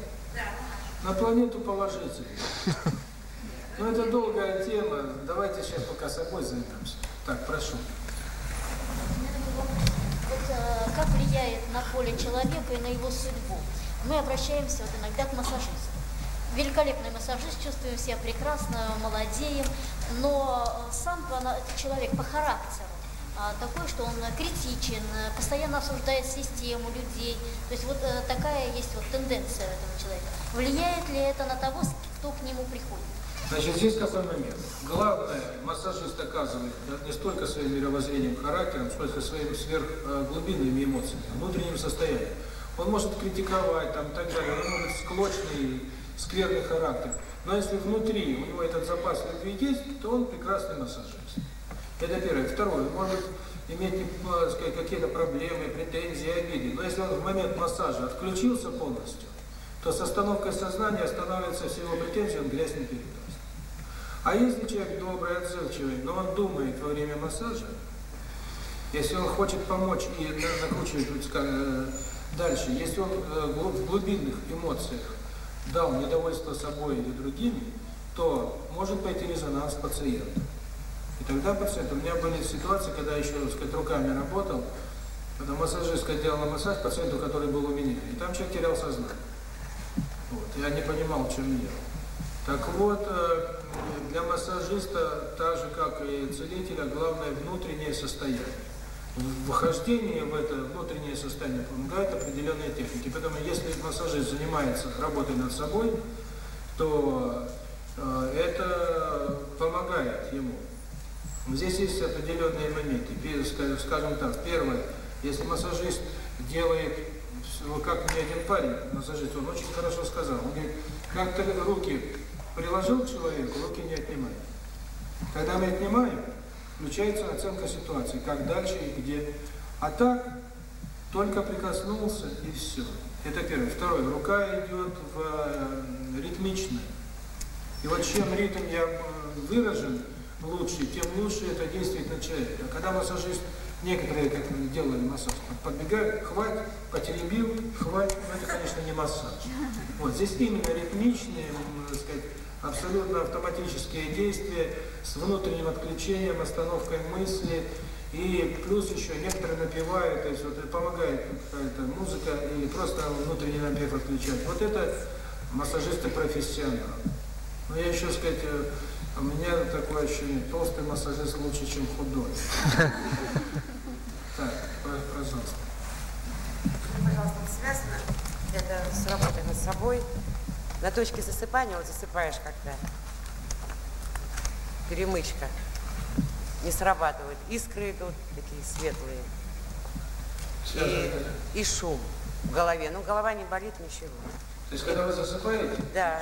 На планету положите. Но это долгая тема. Давайте сейчас пока собой займемся. Так, прошу. Вот, как влияет на поле человека и на его судьбу? Мы обращаемся вот иногда к массажисту. Великолепный массажист, чувствуем себя прекрасно, молодеем, но сам человек по характеру такой, что он э, критичен, э, постоянно осуждает систему людей. То есть вот э, такая есть вот тенденция этого человека. Влияет ли это на того, кто к нему приходит? Значит, здесь какой момент. Главное, массажист оказывает не столько своим мировоззрением, характером, сколько своим сверхглубинными эмоциями, внутренним состоянием. Он может критиковать, там, так далее, он может склочный, скверный характер. Но если внутри у него этот запас любви есть, то он прекрасный массажист. Это первое. Второе. Может иметь какие-то проблемы, претензии, обиды. Но если он в момент массажа отключился полностью, то с остановкой сознания становится всего претензий, он грязь не передаст. А если человек добрый, отзывчивый, но он думает во время массажа, если он хочет помочь и накручивать э, дальше, если он э, в глубинных эмоциях дал недовольство собой или другими, то может пойти резонанс пациента. Тогда пациент, у меня были ситуации, когда еще сказать, руками работал, когда массажистка делала массаж пациенту, который был у меня, и там человек терял сознание. Вот, я не понимал, чем дело. Так вот, для массажиста, так же как и целителя, главное внутреннее состояние. Вхождение в это внутреннее состояние помогает определенные техники. Поэтому, если массажист занимается работой над собой, то это помогает ему. Ну, здесь есть определенные моменты. Скажем так, первое, если массажист делает, ну, как мне один парень, массажист, он очень хорошо сказал, он говорит, как ты руки приложил к человеку, руки не отнимает. Когда мы отнимаем, включается оценка ситуации, как дальше и где. А так, только прикоснулся и все. Это первое. Второе, рука идет в э. И вот чем ритм я э, выражен, лучше, тем лучше это действует на человека. Когда массажист, некоторые, как мы делали массаж, подбегают, хватит, потеребил, хватит, но это, конечно, не массаж. Вот здесь именно ритмичные, сказать, абсолютно автоматические действия с внутренним отключением, остановкой мысли, и плюс еще некоторые напевают, то есть вот помогает какая-то музыка, и просто внутренний напев отключать. Вот это массажисты профессионалы. Но я еще, сказать, э, у меня такое ощущение, толстый массажист лучше, чем худой. Так, пожалуйста. Пожалуйста, связано это с работой над собой. На точке засыпания вот засыпаешь когда перемычка не срабатывает. Искры идут такие светлые. И, и шум в голове. Ну, голова не болит, ничего. То есть, когда вы засыпаете? Да,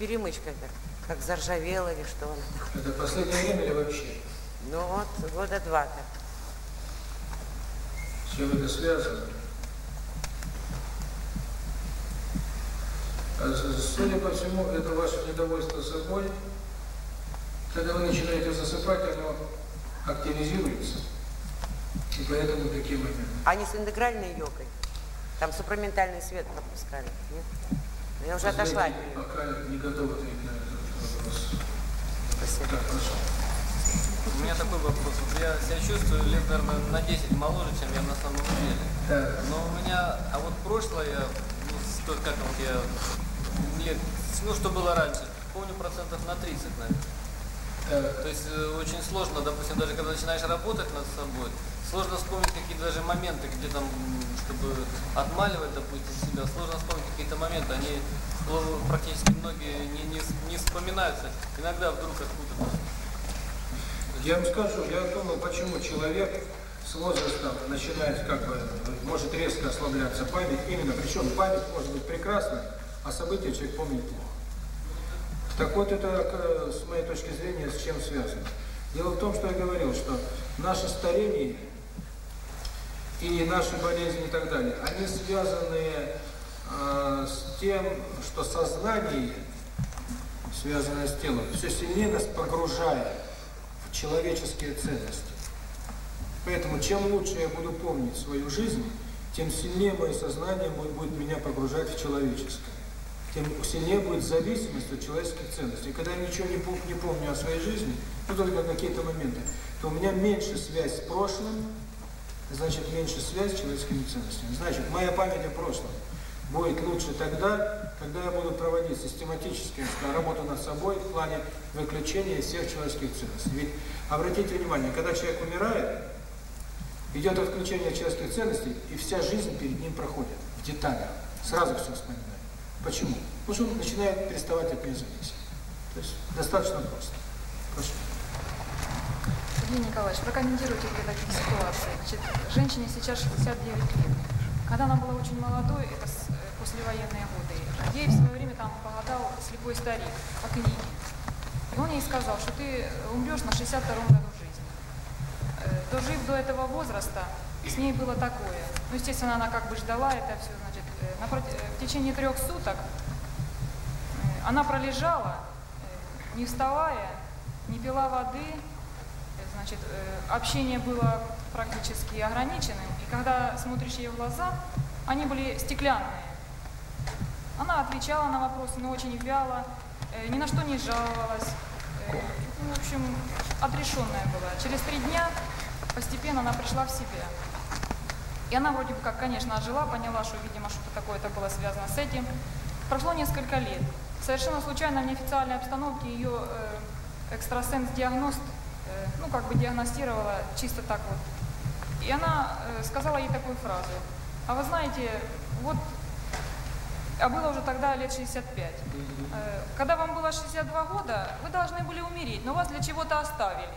перемычка. Так как заржавело или что он. там. Это последнее время или вообще? Ну вот, года два так. С чем это связано? А судя по всему, это ваше недовольство собой. Когда вы начинаете засыпать, оно активизируется. И поэтому такие моменты. Они с интегральной йогой. Там супраментальный свет пропускали. Нет? Я уже Последний, отошла. Пока не готова к у меня такой вопрос. Вот я себя чувствую лет, наверное, на 10 моложе, чем я на самом деле. Но у меня, а вот прошлое, ну, что, как вот я, лет, ну, что было раньше, помню процентов на 30, наверное. То есть очень сложно, допустим, даже когда начинаешь работать над собой, сложно вспомнить какие-то даже моменты, где там, чтобы отмаливать, допустим, себя, сложно вспомнить какие-то моменты, они практически многие не, не, не вспоминаются, иногда вдруг откуда-то. Я вам скажу, я думаю, почему человек с возрастом начинает как бы, может резко ослабляться память, именно, причем память может быть прекрасна, а события человек помнит плохо. Так вот это, э, с моей точки зрения, с чем связано. Дело в том, что я говорил, что наше старение и наши болезни и так далее, они связаны с тем, что сознание, связанное с телом, все сильнее нас погружает в человеческие ценности. Поэтому чем лучше я буду помнить свою жизнь, тем сильнее мое сознание будет меня погружать в человеческое. Тем сильнее будет зависимость от человеческих ценностей. И когда я ничего не, пом не помню о своей жизни, ну только какие-то моменты, то у меня меньше связь с прошлым, значит меньше связь с человеческими ценностями. Значит, моя память о прошлом – будет лучше тогда, когда я буду проводить систематически работу над собой в плане выключения всех человеческих ценностей. Ведь обратите внимание, когда человек умирает, идет отключение человеческих ценностей, и вся жизнь перед ним проходит в деталях. Сразу все вспоминает. Почему? Потому что он начинает переставать от нее зависеть. То есть достаточно просто. Прошу. Евгений Николаевич, прокомментируйте при таких ситуациях. Женщине сейчас 69 лет. Когда она была очень молодой, это послевоенные годы. Ей в свое время там погадал слепой старик по книге. И он ей сказал, что ты умрешь на 62-м году жизни. Э, То жив до этого возраста, с ней было такое. Ну, естественно, она как бы ждала это все. Значит, э, э, в течение трех суток она пролежала, не вставая, не пила воды, значит, общение было практически ограниченным. И когда смотришь ей в глаза, они были стеклянные. Она отвечала на вопросы, но очень вяло, э, ни на что не жаловалась. Э, ну, в общем, отрешенная была. Через три дня постепенно она пришла в себя. И она вроде бы как, конечно, ожила, поняла, что, видимо, что-то такое-то было связано с этим. Прошло несколько лет. Совершенно случайно в неофициальной обстановке ее э, экстрасенс-диагност, э, ну, как бы диагностировала чисто так вот. И она э, сказала ей такую фразу. А вы знаете, вот а было уже тогда лет 65. Э, когда вам было 62 года, вы должны были умереть, но вас для чего-то оставили.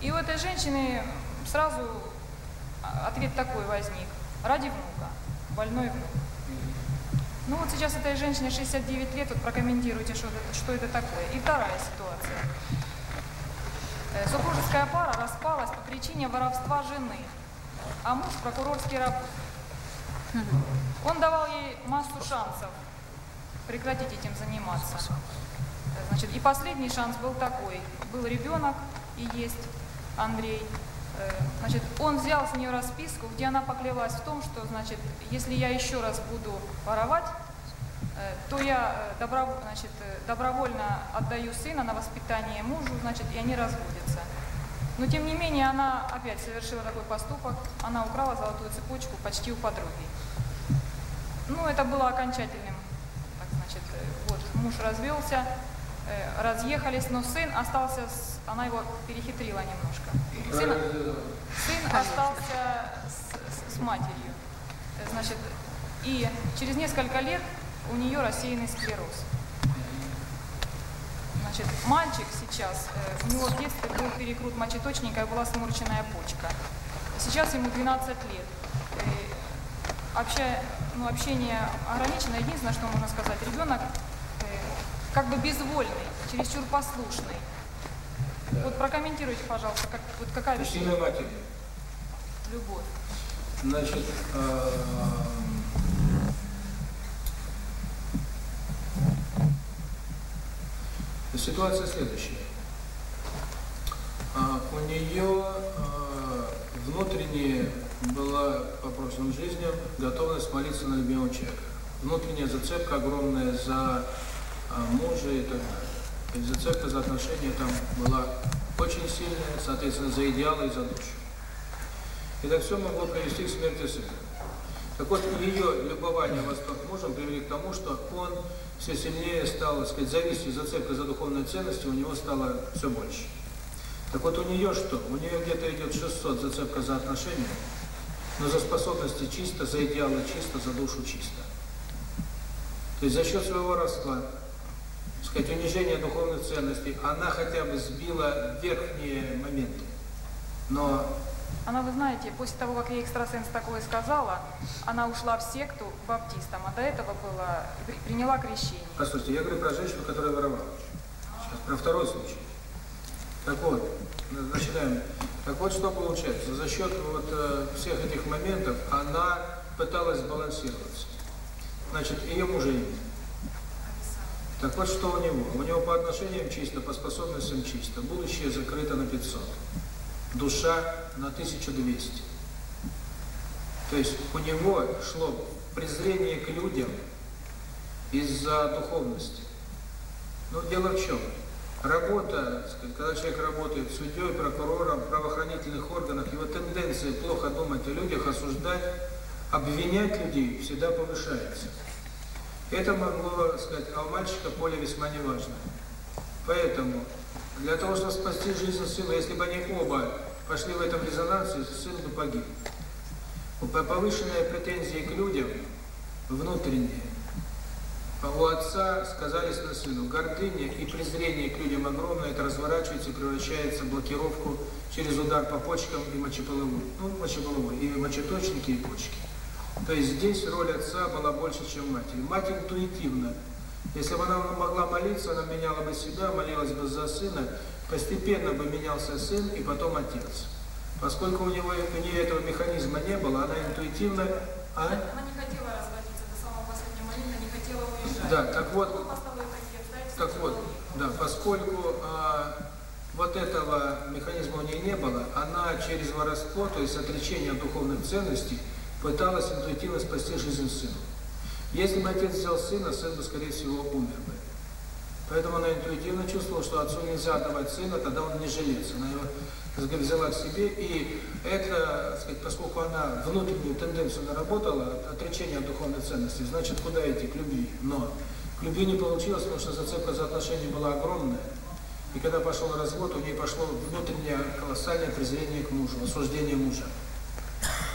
И у этой женщины сразу ответ такой возник. Ради внука, больной внук. Ну вот сейчас этой женщине 69 лет, вот прокомментируйте, что это, что это такое. И вторая ситуация. Э, супружеская пара распалась по причине воровства жены, а муж прокурорский работник. Он давал ей массу шансов прекратить этим заниматься. Значит, и последний шанс был такой. Был ребенок и есть Андрей. Э, значит, он взял с нее расписку, где она поклялась в том, что, значит, если я еще раз буду воровать, э, то я э, добро, значит, добровольно отдаю сына на воспитание мужу, значит, и они разводятся. Но, тем не менее, она опять совершила такой поступок. Она украла золотую цепочку почти у подруги. Ну, это было окончательным. Так, значит, вот, муж развелся, э, разъехались, но сын остался, с, она его перехитрила немножко. Сын, сын остался с, с, с матерью. Э, значит, и через несколько лет у нее рассеянный склероз. Значит, мальчик сейчас, э, у него в детстве был перекрут мочеточника и была сморченная почка. Сейчас ему 12 лет общение, ну, общение ограничено. Единственное, что можно сказать, ребенок э, как бы безвольный, чересчур послушный. Да. Вот прокомментируйте, пожалуйста, как, вот какая вещь. матери. Любовь. Значит, эм, ситуация следующая у нее внутренняя была по прошлым жизням готовность молиться на любимого человека. Внутренняя зацепка огромная за мужа и так далее. То зацепка за отношения там была очень сильная, соответственно, за идеалы и за душу. И Это все могло привести к смерти сына. Так вот, ее любование восток мужем привели к тому, что он все сильнее стал, так сказать, зависеть, зацепка за духовные ценности у него стала все больше. Так вот у нее что? У нее где-то идет 600 зацепка за отношения, но за способности чисто, за идеалы чисто, за душу чисто. То есть за счет своего родства, сказать, унижения духовных ценностей, она хотя бы сбила верхние моменты. Но... Она, вы знаете, после того, как ей экстрасенс такое сказала, она ушла в секту баптистам, а до этого была, приняла крещение. Послушайте, я говорю про женщину, которая воровала. Сейчас, про второй случай. Так вот, начинаем. Так вот, что получается? За счет вот э, всех этих моментов она пыталась балансироваться. Значит, ее мужа нет. Так вот, что у него? У него по отношениям чисто, по способностям чисто. Будущее закрыто на 500. Душа на 1200. То есть у него шло презрение к людям из-за духовности. Но дело в чем? Работа, когда человек работает судьей, прокурором, правоохранительных органах, его тенденция плохо думать о людях, осуждать, обвинять людей всегда повышается. Это могло, сказать, а у мальчика поле весьма не важно. Поэтому, для того, чтобы спасти жизнь сына, если бы они оба пошли в этом резонансе, сын бы погиб. Повышенные претензии к людям, внутренние, у отца сказались на сыну, гордыня и презрение к людям огромное, это разворачивается и превращается в блокировку через удар по почкам и мочеполовой, ну, мочеполовой, и мочеточники, и почки. То есть здесь роль отца была больше, чем матери. Мать интуитивна. Если бы она могла молиться, она меняла бы себя, молилась бы за сына, постепенно бы менялся сын и потом отец. Поскольку у, него, у нее этого механизма не было, она интуитивно... А? Она не хотела разговаривать. Да, так вот, так вот, да, поскольку а, вот этого механизма у нее не было, она через воровство, то есть отречение от духовных ценностей, пыталась интуитивно спасти жизнь сына. Если бы отец взял сына, сын бы, скорее всего, умер бы. Поэтому она интуитивно чувствовала, что отцу нельзя отдавать сына, тогда он не жалеется. Она его взяла к себе и это сказать, поскольку она внутреннюю тенденцию наработала, отречение от духовной ценности, значит, куда идти? К любви. Но к любви не получилось, потому что зацепка за отношения была огромная. И когда пошел развод, у нее пошло внутреннее колоссальное презрение к мужу, осуждение мужа.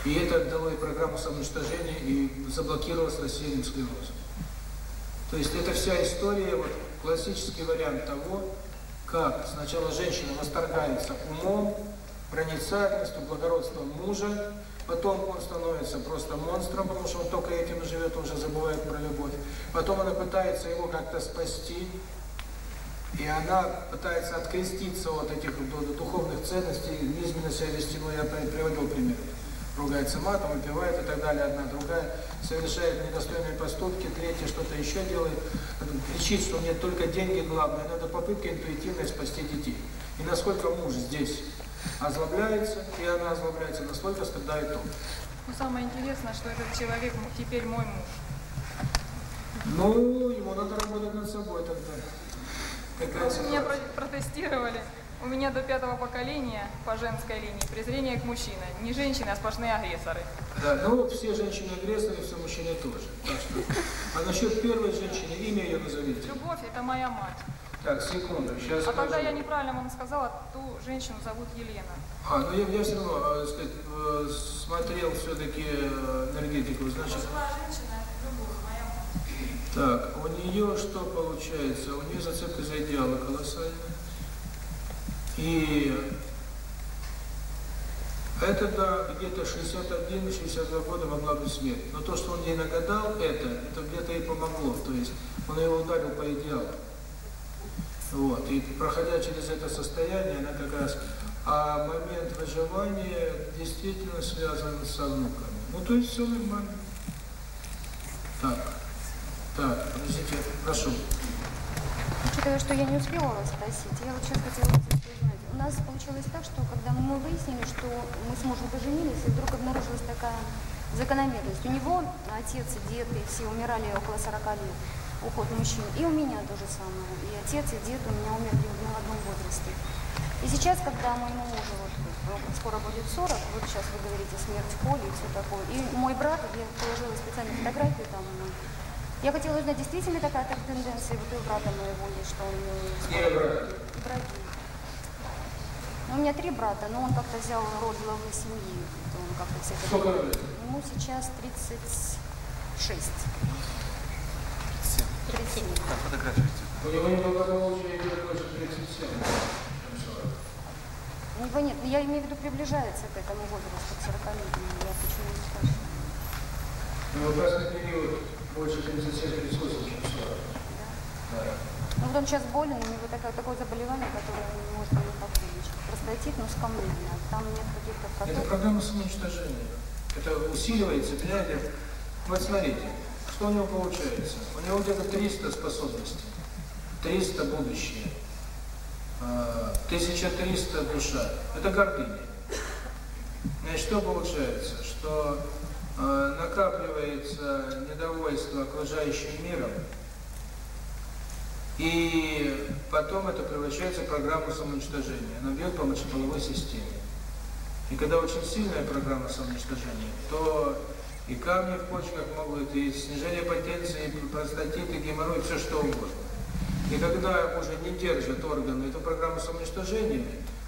И это дало и программу самоуничтожения, и заблокировалось рассеянным склерозом. То есть это вся история, вот классический вариант того, как сначала женщина восторгается умом, проницательностью, благородством мужа. Потом он становится просто монстром, потому что он только этим живет, он уже забывает про любовь. Потом она пытается его как-то спасти, и она пытается откреститься от этих духовных ценностей, низменно себя вести, ну я приводил пример. Ругается матом, убивает и так далее, одна, другая, совершает недостойные поступки, третья что-то еще делает, кричит, что мне только деньги главное, но это попытка интуитивной спасти детей. И насколько муж здесь озлобляется, и она озлобляется настолько, страдает он. Ну, самое интересное, что этот человек теперь мой муж. Ну, ему надо работать над собой тогда. Какая ну, меня про протестировали. У меня до пятого поколения по женской линии презрение к мужчинам. Не женщины, а сплошные агрессоры. Да, ну все женщины агрессоры, все мужчины тоже. Так что. А насчет первой женщины, имя ее назовите. Любовь – это моя мать. Так, секунду, сейчас. А скажу. когда я неправильно вам сказала, ту женщину зовут Елена. А, ну я, я все равно, э, сказать, э, смотрел все-таки э, энергетику, значит. Так, у нее что получается? У нее зацепка за идеалы колоссальная. И это да, где-то 61-62 года могла быть смерть. Но то, что он ей нагадал, это, это где-то и помогло. То есть он ее ударил по идеалу. Вот. И проходя через это состояние, она как раз... А момент выживания действительно связан со внуками. Ну, то есть все нормально. Так. Так, подождите, прошу. Учитывая, что я не успела вас спросить, я вот сейчас хотела узнать. У нас получилось так, что когда мы выяснили, что мы с мужем поженились, и вдруг обнаружилась такая закономерность. У него отец и дед, и все умирали около 40 лет уход мужчин. И у меня тоже самое. И отец, и дед у меня умерли в молодом возрасте. И сейчас, когда моему мужу вот, э, скоро будет 40, вот сейчас вы говорите смерть Коли и все такое. И мой брат, я положила специально фотографию там, я хотела узнать, действительно такая так тенденция вот и у брата моего есть, что он... Э, скоро... Брат? Браги. Ну, у меня три брата, но он как-то взял род главы семьи. Он как-то все Сколько это... Ему сейчас 36. Да, фотографируйте. У него не было положения такой же 37. У него нет, я имею в виду приближается к этому возрасту, к 40 летнему, я почему не спрашиваю. Ну, возрастный период больше 37 присутствует, чем 40. Да. да. Ну, вот он сейчас болен, у него такое, такое заболевание, которое не может не подлечить. Простатит, но с там нет каких-то... Это проблема самоуничтожения. Это усиливается, понимаете? Вот смотрите, что у него получается? У него где-то 300 способностей, 300 будущее, а, 1300 душа. Это гордыня. Значит, что получается? Что э, накапливается недовольство окружающим миром, и потом это превращается в программу самоуничтожения. Она бьет по мочеполовой системе. И когда очень сильная программа самоуничтожения, то и камни в почках могут, и снижение потенции, и простатит, и геморрой, все что угодно. И когда уже не держат органы эту программу самоуничтожения,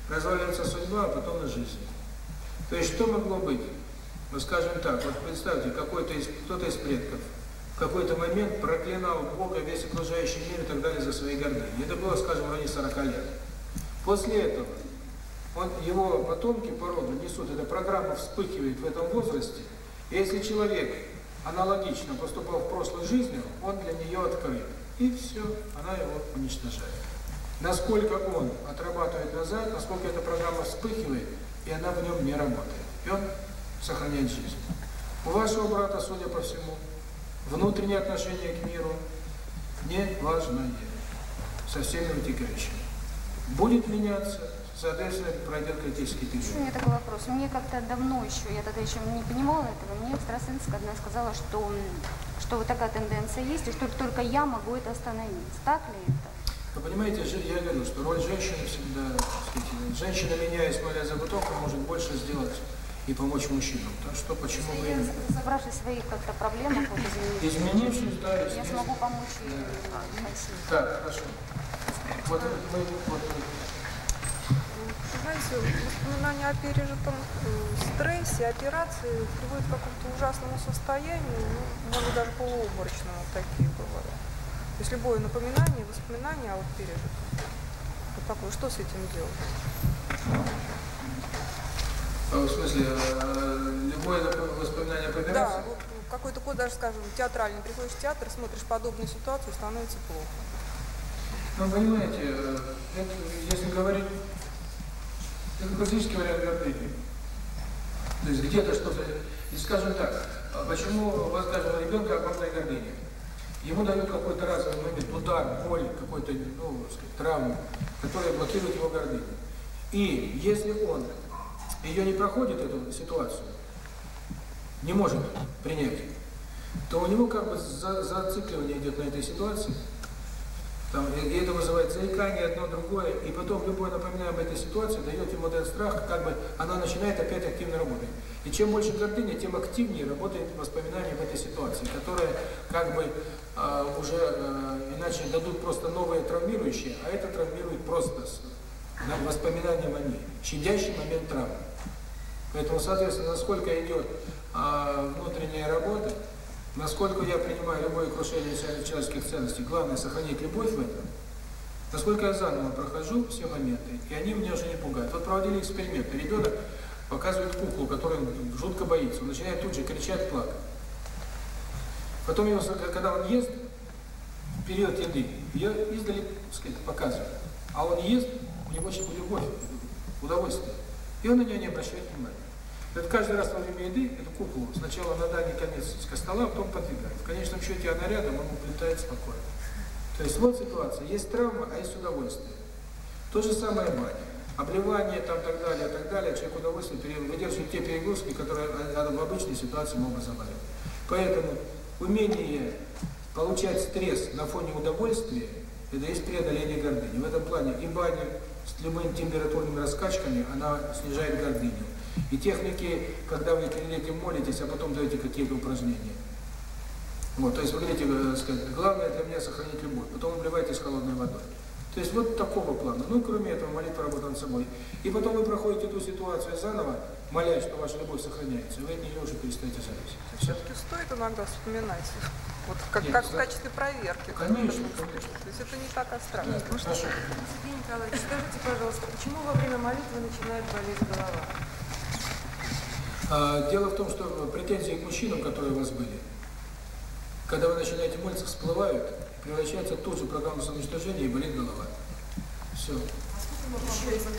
разваливается судьба, а потом и жизнь. То есть что могло быть? Ну, скажем так, вот представьте, какой-то из кто-то из предков в какой-то момент проклинал Бога, весь окружающий мир и так далее за свои гордыни. Это было, скажем, в районе 40 лет. После этого он, его потомки, породу несут, эта программа вспыхивает в этом возрасте – если человек аналогично поступал в прошлой жизни, он для нее открыт. И все, она его уничтожает. Насколько он отрабатывает назад, насколько эта программа вспыхивает, и она в нем не работает. И он сохраняет жизнь. У вашего брата, судя по всему, внутреннее отношение к миру не важное, со всеми вытекающими. Будет меняться, Соответственно, пройдет критический тысяч. У меня такой вопрос. Мне как-то давно еще, я тогда еще не понимала этого, мне экстрасенс одна сказала, что, что вот такая тенденция есть, и что только я могу это остановить. Так ли это? Вы понимаете, я говорю, что роль женщины всегда, женщина, меняя более заготовка может больше сделать и помочь мужчинам. Так что почему вы? я... Собравшись своих как-то проблемах, вот изменившись, изменившись да, я здесь. смогу помочь да. и... Так, хорошо. Вот э, мы... Вот, э, знаете, ну, воспоминания о пережитом э, стрессе, операции приводят к какому-то ужасному состоянию, ну, может, даже полуобморочному, такие бывают. То есть любое напоминание, воспоминание о вот пережитом. Вот такое, что с этим делать? А в смысле, э, любое воспоминание появляется? Да, вот ну, какой-то код, даже, скажем, театральный. Приходишь в театр, смотришь подобную ситуацию, становится плохо. Ну, понимаете, э, это, если говорить Демократические варианты То есть где-то что-то... И скажем так, почему у вас возгаженного ребенка огромная гордыня? Ему дают какой-то разовый момент, удар, боль, какой-то ну, сказать, травму, которая блокирует его гордыню. И если он ее не проходит, эту ситуацию, не может принять, то у него как бы за зацикливание идет на этой ситуации, там, и это вызывает заикание одно другое, и потом любой напоминание об этой ситуации дает ему этот страх, как бы она начинает опять активно работать. И чем больше гордыня, тем активнее работает воспоминание в этой ситуации, которые как бы э, уже э, иначе дадут просто новые травмирующие, а это травмирует просто с, да, воспоминанием о ней, щадящий момент травмы. Поэтому, соответственно, насколько идет э, внутренняя работа, Насколько я принимаю любое крушение человеческих ценностей, главное сохранить любовь в этом, насколько я заново прохожу все моменты, и они меня уже не пугают. Вот проводили эксперимент: ребенок показывает куклу, которой жутко боится, он начинает тут же кричать, плакать. Потом его, когда он ест, период еды, я издали, так сказать, показываю, а он ест, у него очень любовь, удовольствие, и он на нее не обращает внимания. Это каждый раз во время еды, эту куклу, сначала на дальний конец стола, а потом подвигает. В конечном счете она рядом, он улетает спокойно. То есть вот ситуация, есть травма, а есть удовольствие. То же самое мать. Обливание там так далее, так далее, человек удовольствие выдерживает те перегрузки, которые в обычной ситуации могут заболеть. Поэтому умение получать стресс на фоне удовольствия, это есть преодоление гордыни. В этом плане и баня с любыми температурными раскачками, она снижает гордыню. И техники, когда вы перед этим молитесь, а потом даете какие-то упражнения. Вот, то есть, вы говорите, э, сказать, главное для меня сохранить любовь, потом обливаетесь холодной водой. То есть вот такого плана. Ну, кроме этого, молитва работа над собой. И потом вы проходите ту ситуацию заново, молясь, что ваша любовь сохраняется, и вы от нее уже перестаете зависеть. Все-таки стоит иногда вспоминать. Вот как, Нет, как ну, да. в качестве проверки. Конечно, конечно. То есть это не так астрально. Да, Потому что... Сергей Николаевич, скажите, пожалуйста, почему во время молитвы начинает болеть голова? Э, дело в том, что претензии к мужчинам, которые у вас были, когда вы начинаете молиться, всплывают, превращается в же программу самоуничтожения и болит голова. Все.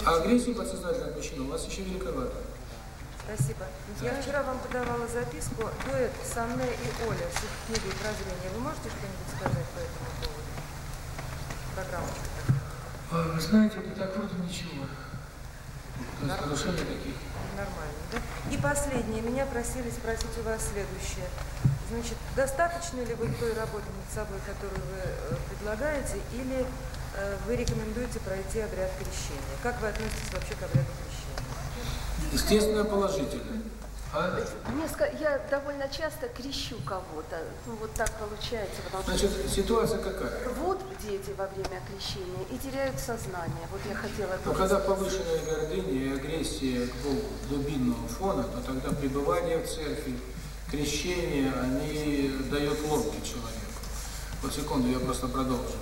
А агрессия подсознательная к мужчинам у вас еще великовата. Спасибо. Я вчера вам подавала записку дуэт Санне и Оля с их книгой прозрения. Вы можете что-нибудь сказать по этому поводу? Программу. Вы знаете, это так вроде ничего. То есть нарушения таких нормально. Да? И последнее, меня просили спросить у вас следующее. Значит, достаточно ли вы той работы над собой, которую вы э, предлагаете, или э, вы рекомендуете пройти обряд крещения? Как вы относитесь вообще к обряду крещения? Естественно, положительно. Я довольно часто крещу кого-то. Ну, вот так получается. Потому Значит, что... ситуация какая? Вот дети во время крещения и теряют сознание. Вот я хотела... Но когда повышенная гордыня и агрессия к Богу глубинного фона, то тогда пребывание в церкви, крещение, они дают ломки человеку. Вот секунду, я просто продолжу.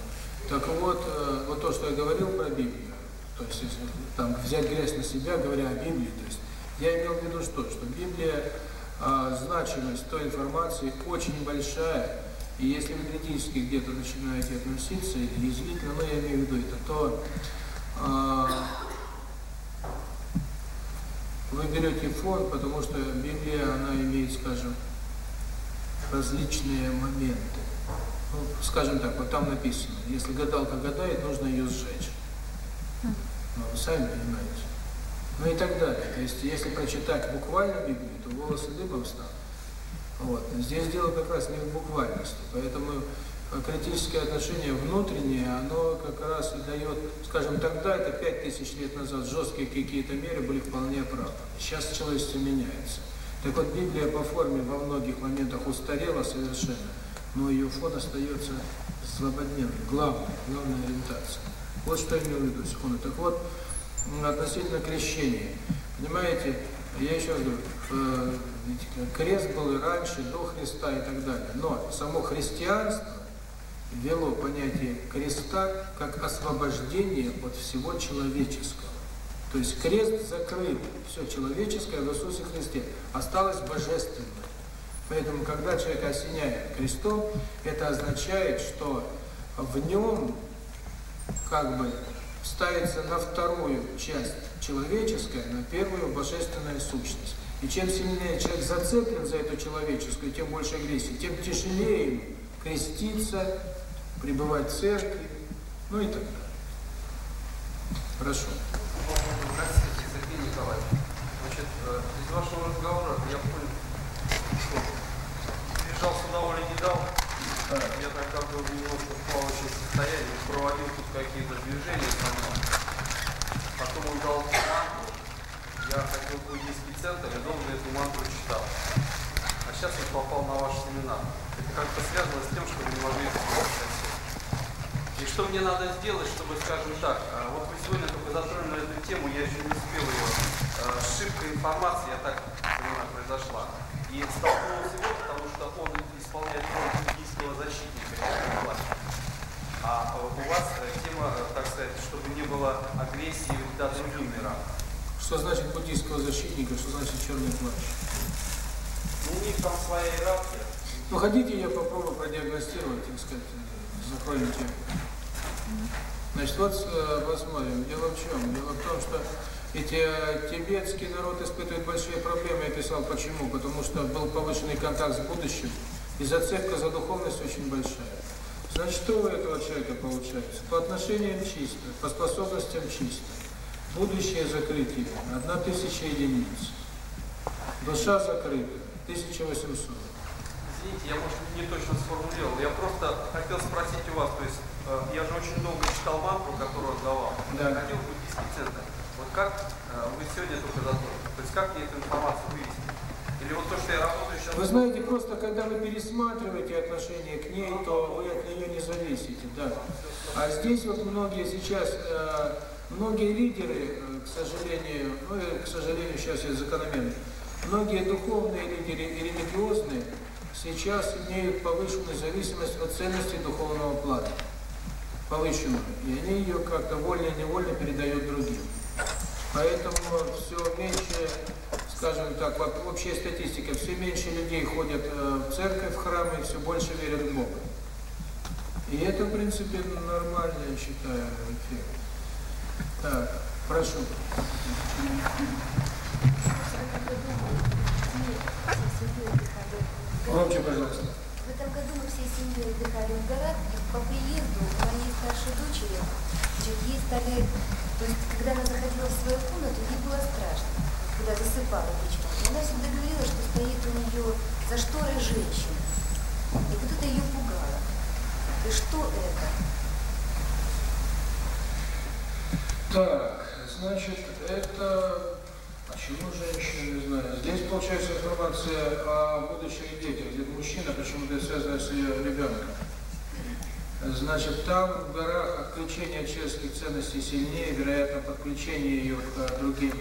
Так вот, э, вот то, что я говорил про Библию, то есть если, там взять грязь на себя, говоря о Библии, то есть я имел в виду что? Что Библия, а, значимость той информации очень большая, и если вы критически где-то начинаете относиться или язвительно, но ну, я имею в виду это, то а, вы берете фон, потому что Библия, она имеет, скажем, различные моменты. Ну, скажем так, вот там написано, если гадалка гадает, нужно ее сжечь. Но вы сами понимаете. Ну и так далее. То есть, если прочитать буквально Библию, то волосы дыбом встанут. Вот. Здесь дело как раз не в буквальности. Поэтому критическое отношение внутреннее, оно как раз и дает, скажем, тогда, это 5000 лет назад, жесткие какие-то меры были вполне оправданы. Сейчас человечество меняется. Так вот, Библия по форме во многих моментах устарела совершенно, но ее фон остается слабодневным. Главное, главная ориентация. Вот что я имел в виду секунду. Так вот, относительно крещения. Понимаете, я еще раз говорю, э, крест был и раньше, до Христа и так далее. Но само христианство вело понятие креста как освобождение от всего человеческого. То есть крест закрыл все человеческое в Иисусе Христе, осталось божественное. Поэтому, когда человек осеняет крестом, это означает, что в нем как бы ставится на вторую часть человеческая, на первую божественная сущность. И чем сильнее человек зацеплен за эту человеческую, тем больше агрессии, тем тяжелее ему креститься, пребывать в церкви, ну и так далее. Хорошо. Здравствуйте, Сергей Николаевич. Значит, э, из вашего разговора я понял, что бежал сюда Оля не дал. Я тогда был немножко общем состоянии, проводил тут какие-то движения. Потом он дал мантру. Я хотел в буддийский центр и долго эту манту читал. А сейчас я попал на ваш семинар. Это как-то связано с тем, что вы не могли это И что мне надо сделать, чтобы, скажем так, вот вы сегодня только затронули эту тему, я еще не успел ее. Ошибка информации, я так понимаю, произошла. И столкнулся его, потому что он исполняет роль буддийского защитника. А, а у вас э, тема, э, так сказать, чтобы не было агрессии и другим мирам. Что значит буддийского защитника, что значит черный плащ? Ну, у них там своя иерархия. Ну, хотите, я попробую продиагностировать, так сказать, э, закроем тему. Значит, вот посмотрим. Дело в чем? Дело в том, что эти тибетский народ испытывает большие проблемы. Я писал, почему? Потому что был повышенный контакт с будущим, и зацепка за духовность очень большая. За что у этого человека получается? По отношениям чисто, по способностям чисто. Будущее закрытие – 1000 единиц. Душа закрыта – 1800. Извините, я, может, не точно сформулировал. Я просто хотел спросить у вас, то есть э, я же очень долго читал мантру, которую отдавал. Да. Ходил в буддийский. Вот как э, вы сегодня только затронули? То есть как мне эту информацию вывести? Вы знаете, просто когда вы пересматриваете отношение к ней, то вы от нее не зависите, да. А здесь вот многие сейчас, э, многие лидеры, э, к сожалению, ну, к сожалению, сейчас я закономерно, многие духовные лидеры и религиозные сейчас имеют повышенную зависимость от ценностей духовного плана. Повышенную. И они ее как-то вольно-невольно передают другим. Поэтому все меньше скажем так, общая статистика, все меньше людей ходят э, в церковь, в храмы, все больше верят в Бога. И это, в принципе, нормально, я считаю, эффект. Так, прошу. Громче, пожалуйста. В этом году мы всей семьей отдыхали в горах, и по приезду моей старшей дочери, ей стали... То есть, когда она заходила в свою комнату, ей было страшно когда засыпала вечером, и она всегда говорила, что стоит у нее за шторой женщина. И вот это ее пугало. И что это? Так, значит, это... Почему женщина, не знаю. Здесь получается информация о будущих детях, где мужчина почему-то связана с ее ребенком. Значит, там в горах отключение чешских ценностей сильнее, вероятно, подключение ее к другим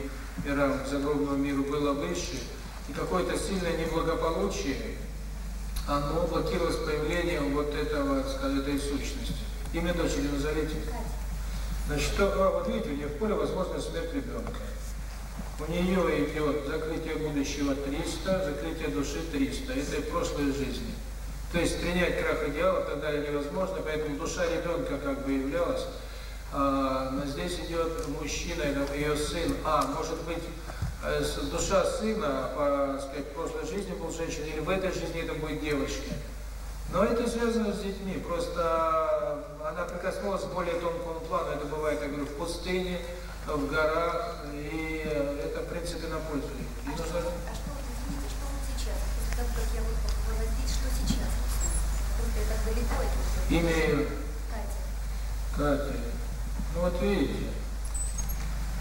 Иран загробному миру было выше, и какое-то сильное неблагополучие, оно блокировалось появлением вот этого, скажем, этой сущности. Имя дочери назовите. Значит, что, а, вот видите, у нее в поле возможна смерть ребенка. У нее идет закрытие будущего 300, закрытие души 300, это прошлой жизни. То есть принять крах идеала тогда невозможно, поэтому душа ребенка как бы являлась но здесь идет мужчина или ее сын, а может быть душа сына по сказать, прошлой жизни был женщина, или в этой жизни это будет девочка. Но это связано с детьми, просто она прикоснулась к более тонкому плану, это бывает, я говорю, в пустыне, в горах, и это, в принципе, на пользу. А, нужно... Имею. Катя. Катя. Ну вот видите,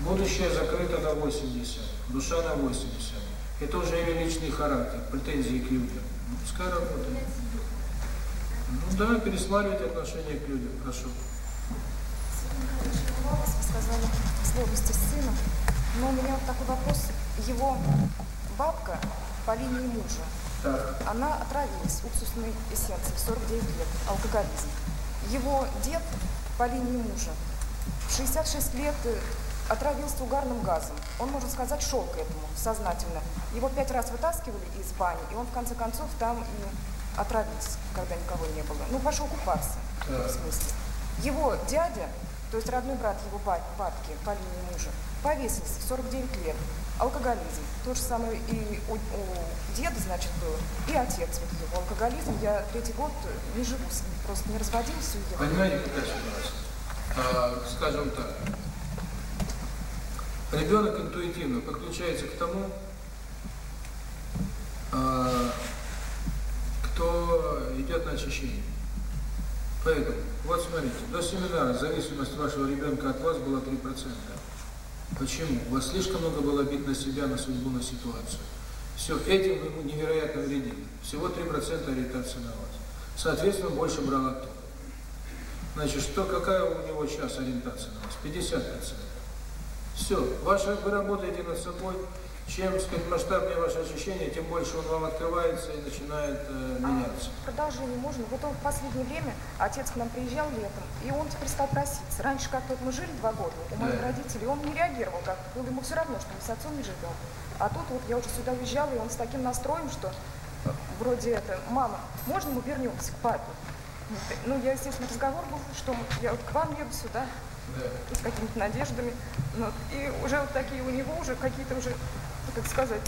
будущее закрыто на 80, душа на 80. Это уже ее личный характер, претензии к людям. Ну, пускай работает. Ну да, пересматривать отношения к людям, прошу. Вы сказали сложности с сыном, но у меня вот такой вопрос. Его бабка по линии мужа, так. она отравилась уксусной эссенцией в 49 лет, алкоголизм. Его дед по линии мужа 66 лет э, отравился угарным газом. Он, можно сказать, шел к этому сознательно. Его пять раз вытаскивали из бани, и он, в конце концов, там и отравился, когда никого не было. Ну, пошел купаться, в смысле. Его дядя, то есть родной брат его бат, батки по линии мужа, повесился в 49 лет. Алкоголизм. То же самое и у, у деда, значит, было, и отец вот его. Алкоголизм. Я третий год э, не живу с ним, просто не разводился. Уехал. Понимаете, какая ситуация? А, скажем так, ребенок интуитивно подключается к тому, а, кто идет на очищение. Поэтому, вот смотрите, до семинара зависимость вашего ребенка от вас была 3%. Почему? У вас слишком много было бит на себя, на судьбу, на ситуацию. Все, этим вы ему невероятно вредили. Всего 3% ориентации на вас. Соответственно, больше брал оттуда. Значит, что, какая у него сейчас ориентация на вас? 50%. Все, ваша, вы работаете над собой, чем сказать, масштабнее ваше ощущение, тем больше он вам открывается и начинает э, а, меняться. А продолжение можно. Вот он в последнее время, отец к нам приезжал летом, и он теперь стал просить. Раньше как-то вот мы жили два года у моих да. родителей, он не реагировал как было ну, ему все равно, что мы с отцом не живем. А тут вот я уже сюда уезжала, и он с таким настроем, что э, вроде это, мама, можно мы вернемся к папе? Ну, я, естественно, разговор был, что я вот к вам еду сюда да. с какими-то надеждами. Но, и уже вот такие у него уже какие-то уже, как сказать,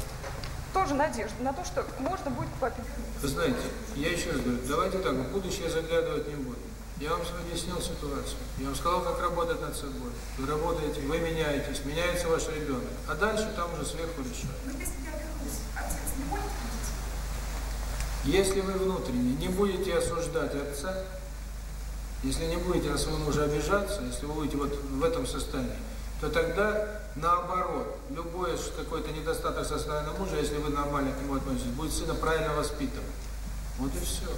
тоже надежды на то, что можно будет попить. Вы знаете, я еще раз говорю, давайте так, в будущее заглядывать не буду. Я вам объяснил ситуацию. Я вам сказал, как работать над собой. Вы работаете, вы меняетесь, меняется ваш ребенок. А дальше там уже сверху решают. Если вы внутренне не будете осуждать Отца, если не будете на своего мужа обижаться, если вы будете вот в этом состоянии, то тогда наоборот, любой какой-то недостаток со стороны мужа, если вы нормально к нему относитесь, будет сына правильно воспитывать. Вот и все.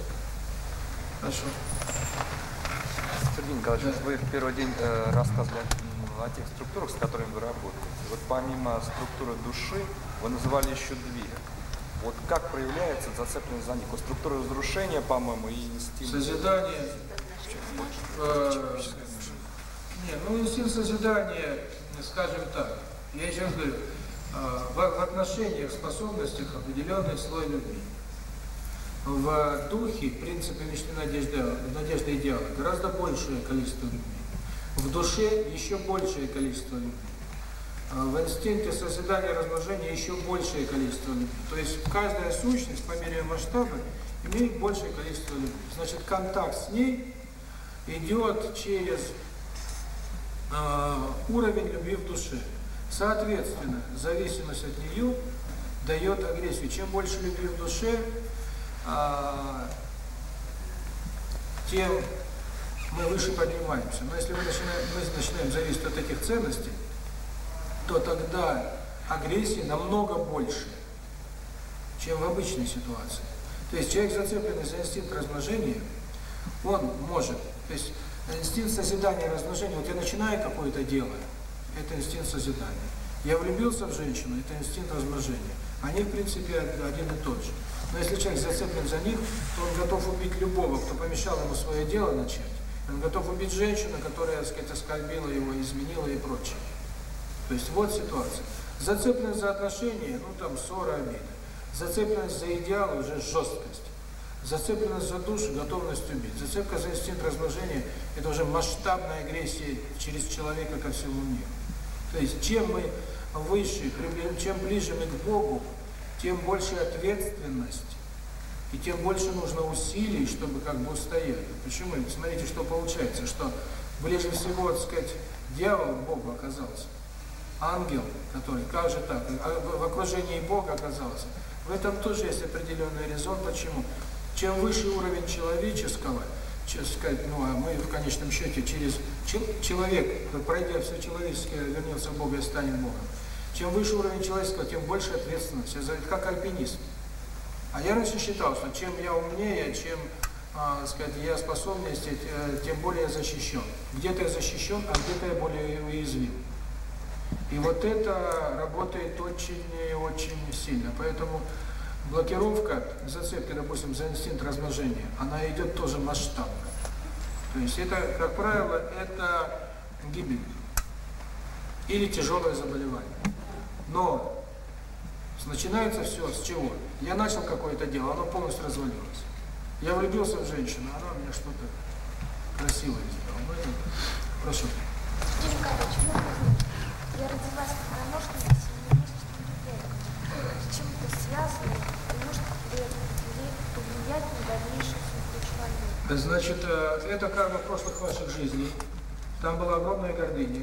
Хорошо. Сергей Николаевич, да. вы в первый день э, рассказывали о тех структурах, с которыми вы работаете. Вот помимо структуры души, вы называли еще две. Вот как проявляется зацепленность за некую структуру разрушения, по-моему, и инстинкт... Созидание... Э, не, ну инстинкт созидания, скажем так, я сейчас говорю, э, в отношениях, способностях определенный слой любви. В духе, в принципе, мечты надежды, надежды идеала гораздо большее количество любви. В душе еще большее количество людей. Э, в инстинкте созидания и размножения еще большее количество. То есть каждая сущность по мере масштаба имеет большее количество любви. Значит, контакт с ней идет через э, уровень любви в душе. Соответственно, зависимость от нее дает агрессию. Чем больше любви в душе, э, тем мы выше поднимаемся. Но если мы начинаем, мы начинаем зависеть от этих ценностей, то тогда агрессии намного больше, чем в обычной ситуации. То есть человек, зацепленный за инстинкт размножения, он может, то есть инстинкт созидания и размножения, вот я начинаю какое-то дело, это инстинкт созидания. Я влюбился в женщину, это инстинкт размножения. Они, в принципе, один и тот же. Но если человек зацеплен за них, то он готов убить любого, кто помешал ему свое дело начать. Он готов убить женщину, которая, так сказать, оскорбила его, изменила и прочее. То есть вот ситуация. Зацепленность за отношения, ну там ссора, обида. Зацепленность за идеал уже жесткость. Зацепленность за душу, готовность убить. Зацепка за инстинкт размножения – это уже масштабная агрессия через человека ко всему миру. То есть чем мы выше, чем ближе мы к Богу, тем больше ответственность. И тем больше нужно усилий, чтобы как бы устоять. Почему? Смотрите, что получается, что ближе всего, так сказать, дьявол к Богу оказался ангел, который как же так, а в окружении Бога оказался. В этом тоже есть определенный резон. Почему? Чем выше уровень человеческого, через, сказать, ну, а мы в конечном счете через человек, пройдя все человеческое, вернется в Бога и станет Богом. Чем выше уровень человеческого, тем больше ответственность. Это как альпинист. А я раньше считал, что чем я умнее, чем э, сказать, я способнее, э, тем более я защищен. Где-то я защищен, а где-то я более уязвим. И вот это работает очень и очень сильно. Поэтому блокировка зацепки, допустим, за инстинкт размножения, она идет тоже масштабно. То есть это, как правило, это гибель или тяжелое заболевание. Но начинается все с чего? Я начал какое-то дело, оно полностью развалилось. Я влюбился в женщину, она мне что-то красивое сделала. Ну, Прошу. Почему? Я родилась в помощнике семинистских людей. С чем-то связано и может повлиять на дальнейшее существование. Значит, э, это карма прошлых ваших жизней. Там была огромная гордыня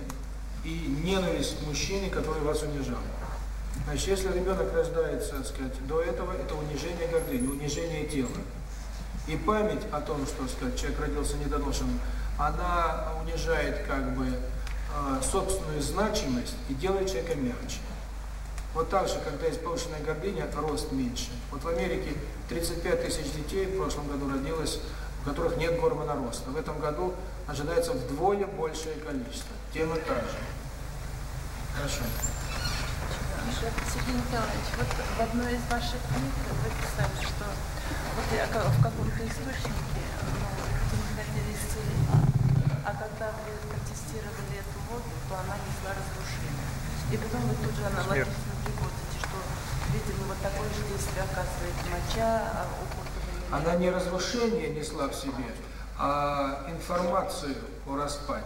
и ненависть к мужчине, который вас унижал. Значит, если ребенок рождается, сказать, до этого, это унижение гордыни, унижение тела. И память о том, что, сказать, человек родился недоношенным, она унижает как бы собственную значимость и делает человека мягче. Вот так же, когда есть повышенная гордыня, рост меньше. Вот в Америке 35 тысяч детей в прошлом году родилось, у которых нет гормона роста. В этом году ожидается вдвое большее количество. Тема та же. Хорошо. Сергей Николаевич, вот в одной из ваших книг вы писали, что вот я в каком-то источнике, ну, это не о контакте чтобы она несла разрушение. И потом вы тут же аналогично приводите, что, видимо, вот такое же действие оказывает моча, опутывание. Она не разрушение несла в себе, а информацию о распаде.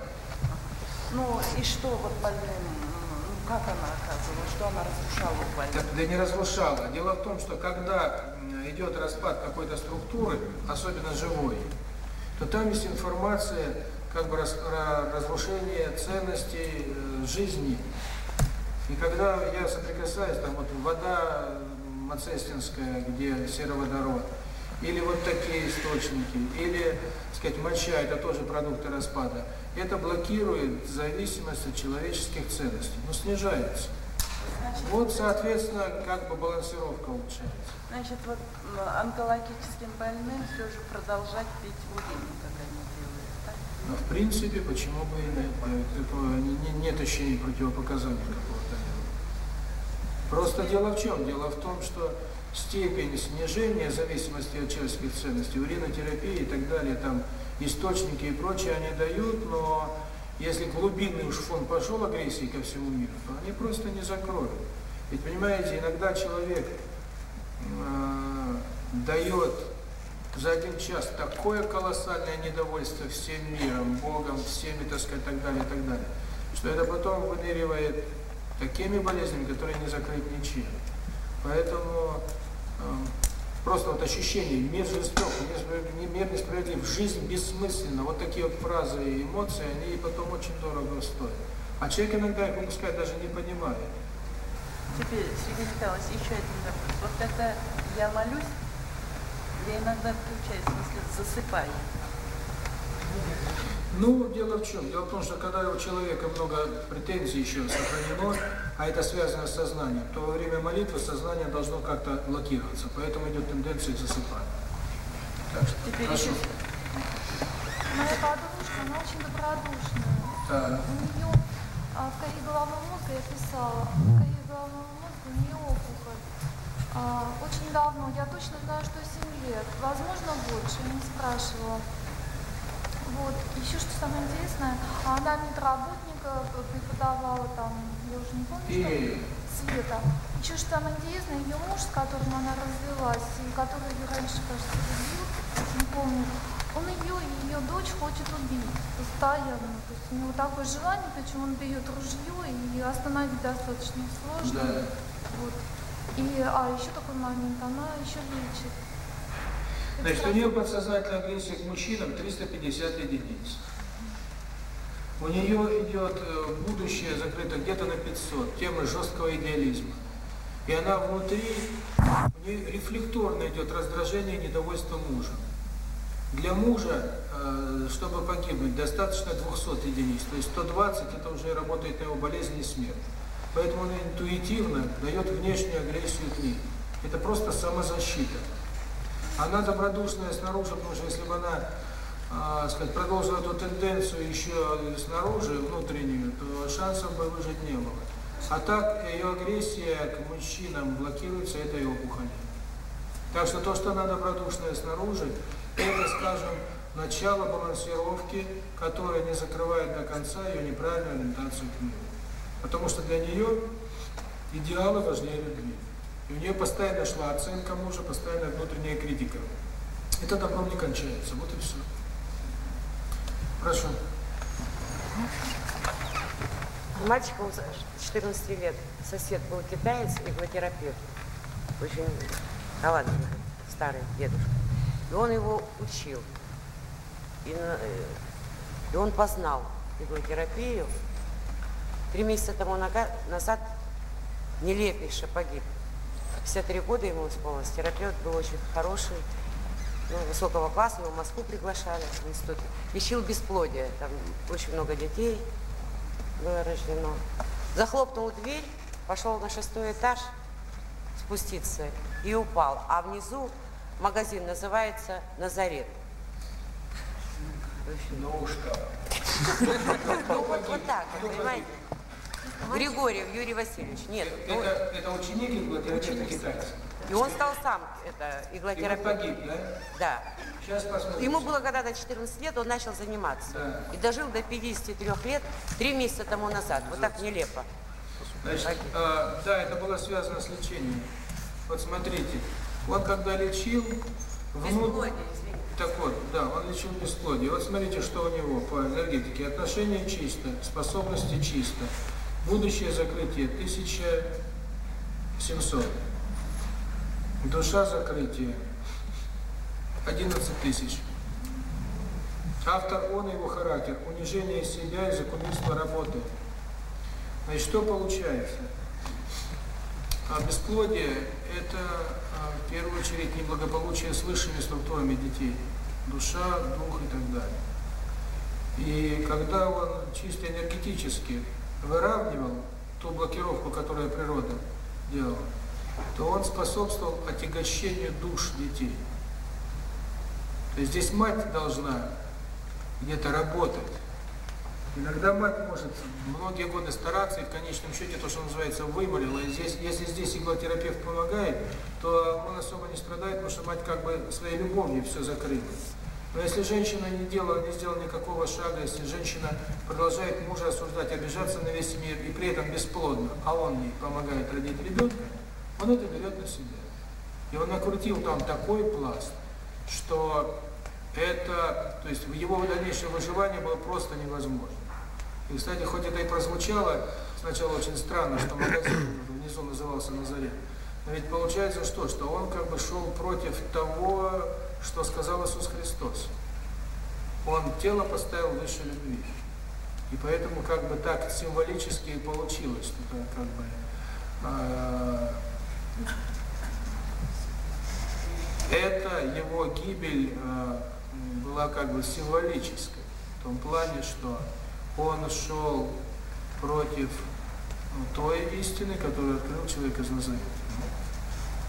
Ну и что вот больным, ну, ну как она оказывала, что она разрушала у больных? Да, да не разрушала. Дело в том, что когда идет распад какой-то структуры, особенно живой, то там есть информация как бы разрушение ценностей э, жизни. И когда я соприкасаюсь, там вот вода Мацестинская, где сероводород, или вот такие источники, или, так сказать, моча, это тоже продукты распада, это блокирует зависимость от человеческих ценностей, но снижается. Значит, вот, соответственно, как бы балансировка улучшается. Значит, вот онкологическим больным все же продолжать пить урин, как они но в принципе, почему бы и нет? Нет ощущения противопоказаний какого-то. Просто дело в чем? Дело в том, что степень снижения зависимости от человеческих ценностей, уринотерапии и так далее, там источники и прочее они дают, но если глубинный уж фон пошел агрессии ко всему миру, то они просто не закроют. Ведь понимаете, иногда человек э, дает за один час такое колоссальное недовольство всем миром, Богом, всеми, так сказать, так далее, так далее, что это потом выныривает такими болезнями, которые не закрыть ничем. Поэтому э, просто вот ощущение «мир жесток», «мир, мир несправедлив», «жизнь бессмысленна», вот такие вот фразы и эмоции, они потом очень дорого стоят. А человек иногда их выпускает, даже не понимает. Теперь, Сергей Николаевич, еще один вопрос. Вот это «я молюсь», я иногда включаю, засыпаю. Ну, дело в чем? Дело в том, что когда у человека много претензий еще сохранено, а это связано с сознанием, то во время молитвы сознание должно как-то блокироваться. Поэтому идет тенденция к. Так что, Теперь хорошо. Еще... Моя подружка, она очень добродушная. Да. У нее а, в коре головного мозга я писала, в коре головного мозга у нее а, очень давно, я точно знаю, что 7 лет, возможно больше, я не спрашивала. Вот, еще что самое интересное, она медработника преподавала там, я уже не помню, что Света. Еще что самое интересное, ее муж, с которым она развелась, и который ее раньше, кажется, любил, не помню, он ее и ее дочь хочет убить постоянно. То есть у него такое желание, причем он берет ружье и остановить достаточно сложно. Да. Вот. А еще такой момент, она еще лечит. Значит, у нее подсознательная агрессия к мужчинам 350 единиц. У нее идет э, будущее закрыто где-то на 500, тема жесткого идеализма. И она внутри, у нее рефлекторно идет раздражение и недовольство мужем. Для мужа, э, чтобы погибнуть, достаточно 200 единиц, то есть 120 это уже работает на его болезнь и смерть. Поэтому он интуитивно дает внешнюю агрессию к ней. Это просто самозащита. Она добродушная снаружи, потому что если бы она э, сказать, продолжила эту тенденцию еще снаружи, внутреннюю, то шансов бы выжить не было. А так ее агрессия к мужчинам блокируется этой опухолью. Так что то, что она добродушная снаружи, это, скажем, начало балансировки, которая не закрывает до конца ее неправильную ориентацию к миру. Потому что для нее идеалы важнее любви. И у нее постоянно шла оценка мужа, постоянно внутренняя критика. Это добром не кончается. Вот и все. Прошу. Мальчику 14 лет сосед был китаец, иглотерапевт. Очень талантливый, старый дедушка. И он его учил. И, э, и он познал иглотерапию. Три месяца тому назад нелепейше погиб. 53 года ему исполнилось. Терапевт был очень хороший, ну, высокого класса, его в Москву приглашали в институт. Лечил бесплодие, там очень много детей было рождено. Захлопнул дверь, пошел на шестой этаж спуститься и упал. А внизу магазин называется «Назарет». Ну уж. Ну вот, вот так, понимаете? Григорьев Юрий Васильевич. Нет. Это, ну, это ученик иглотерапевта китайца. И он стал сам это, иглотерапевтом. И он погиб, да? Да. Сейчас посмотрим. Ему было когда-то 14 лет, он начал заниматься. Да. И дожил до 53 лет, три месяца тому назад. Вот так нелепо. Значит, э, да, это было связано с лечением. Вот смотрите, он когда лечил... Внут... Так вот, да, он лечил бесплодие. Вот смотрите, что у него по энергетике. Отношения чисто, способности чисто. Будущее закрытие 1700. Душа закрытие 11 тысяч. Автор он и его характер. Унижение себя из-за работы. Значит, что получается? А бесплодие – это а, в первую очередь неблагополучие с высшими структурами детей. Душа, дух и так далее. И когда он чисто энергетически выравнивал ту блокировку, которую природа делала, то он способствовал отягощению душ детей. То есть здесь мать должна где-то работать. Иногда мать может многие годы стараться и в конечном счете то, что называется, вымолила. Здесь, если здесь иглотерапевт помогает, то он особо не страдает, потому что мать как бы своей любовью все закрыла. Но если женщина не делала, не сделала никакого шага, если женщина продолжает мужа осуждать, обижаться на весь мир и при этом бесплодно, а он ей помогает родить ребенка, он это берет на себя. И он накрутил там такой пласт, что это, то есть его дальнейшее выживание было просто невозможно. И, кстати, хоть это и прозвучало, сначала очень странно, что магазин внизу назывался «Назарет», но ведь получается что, что он как бы шел против того, что сказал Иисус Христос. Он тело поставил выше любви. И поэтому как бы так символически и получилось, что там как бы э, это его гибель э, была как бы символической. В том плане, что он шел против ну, той истины, которую открыл человек из Назарета.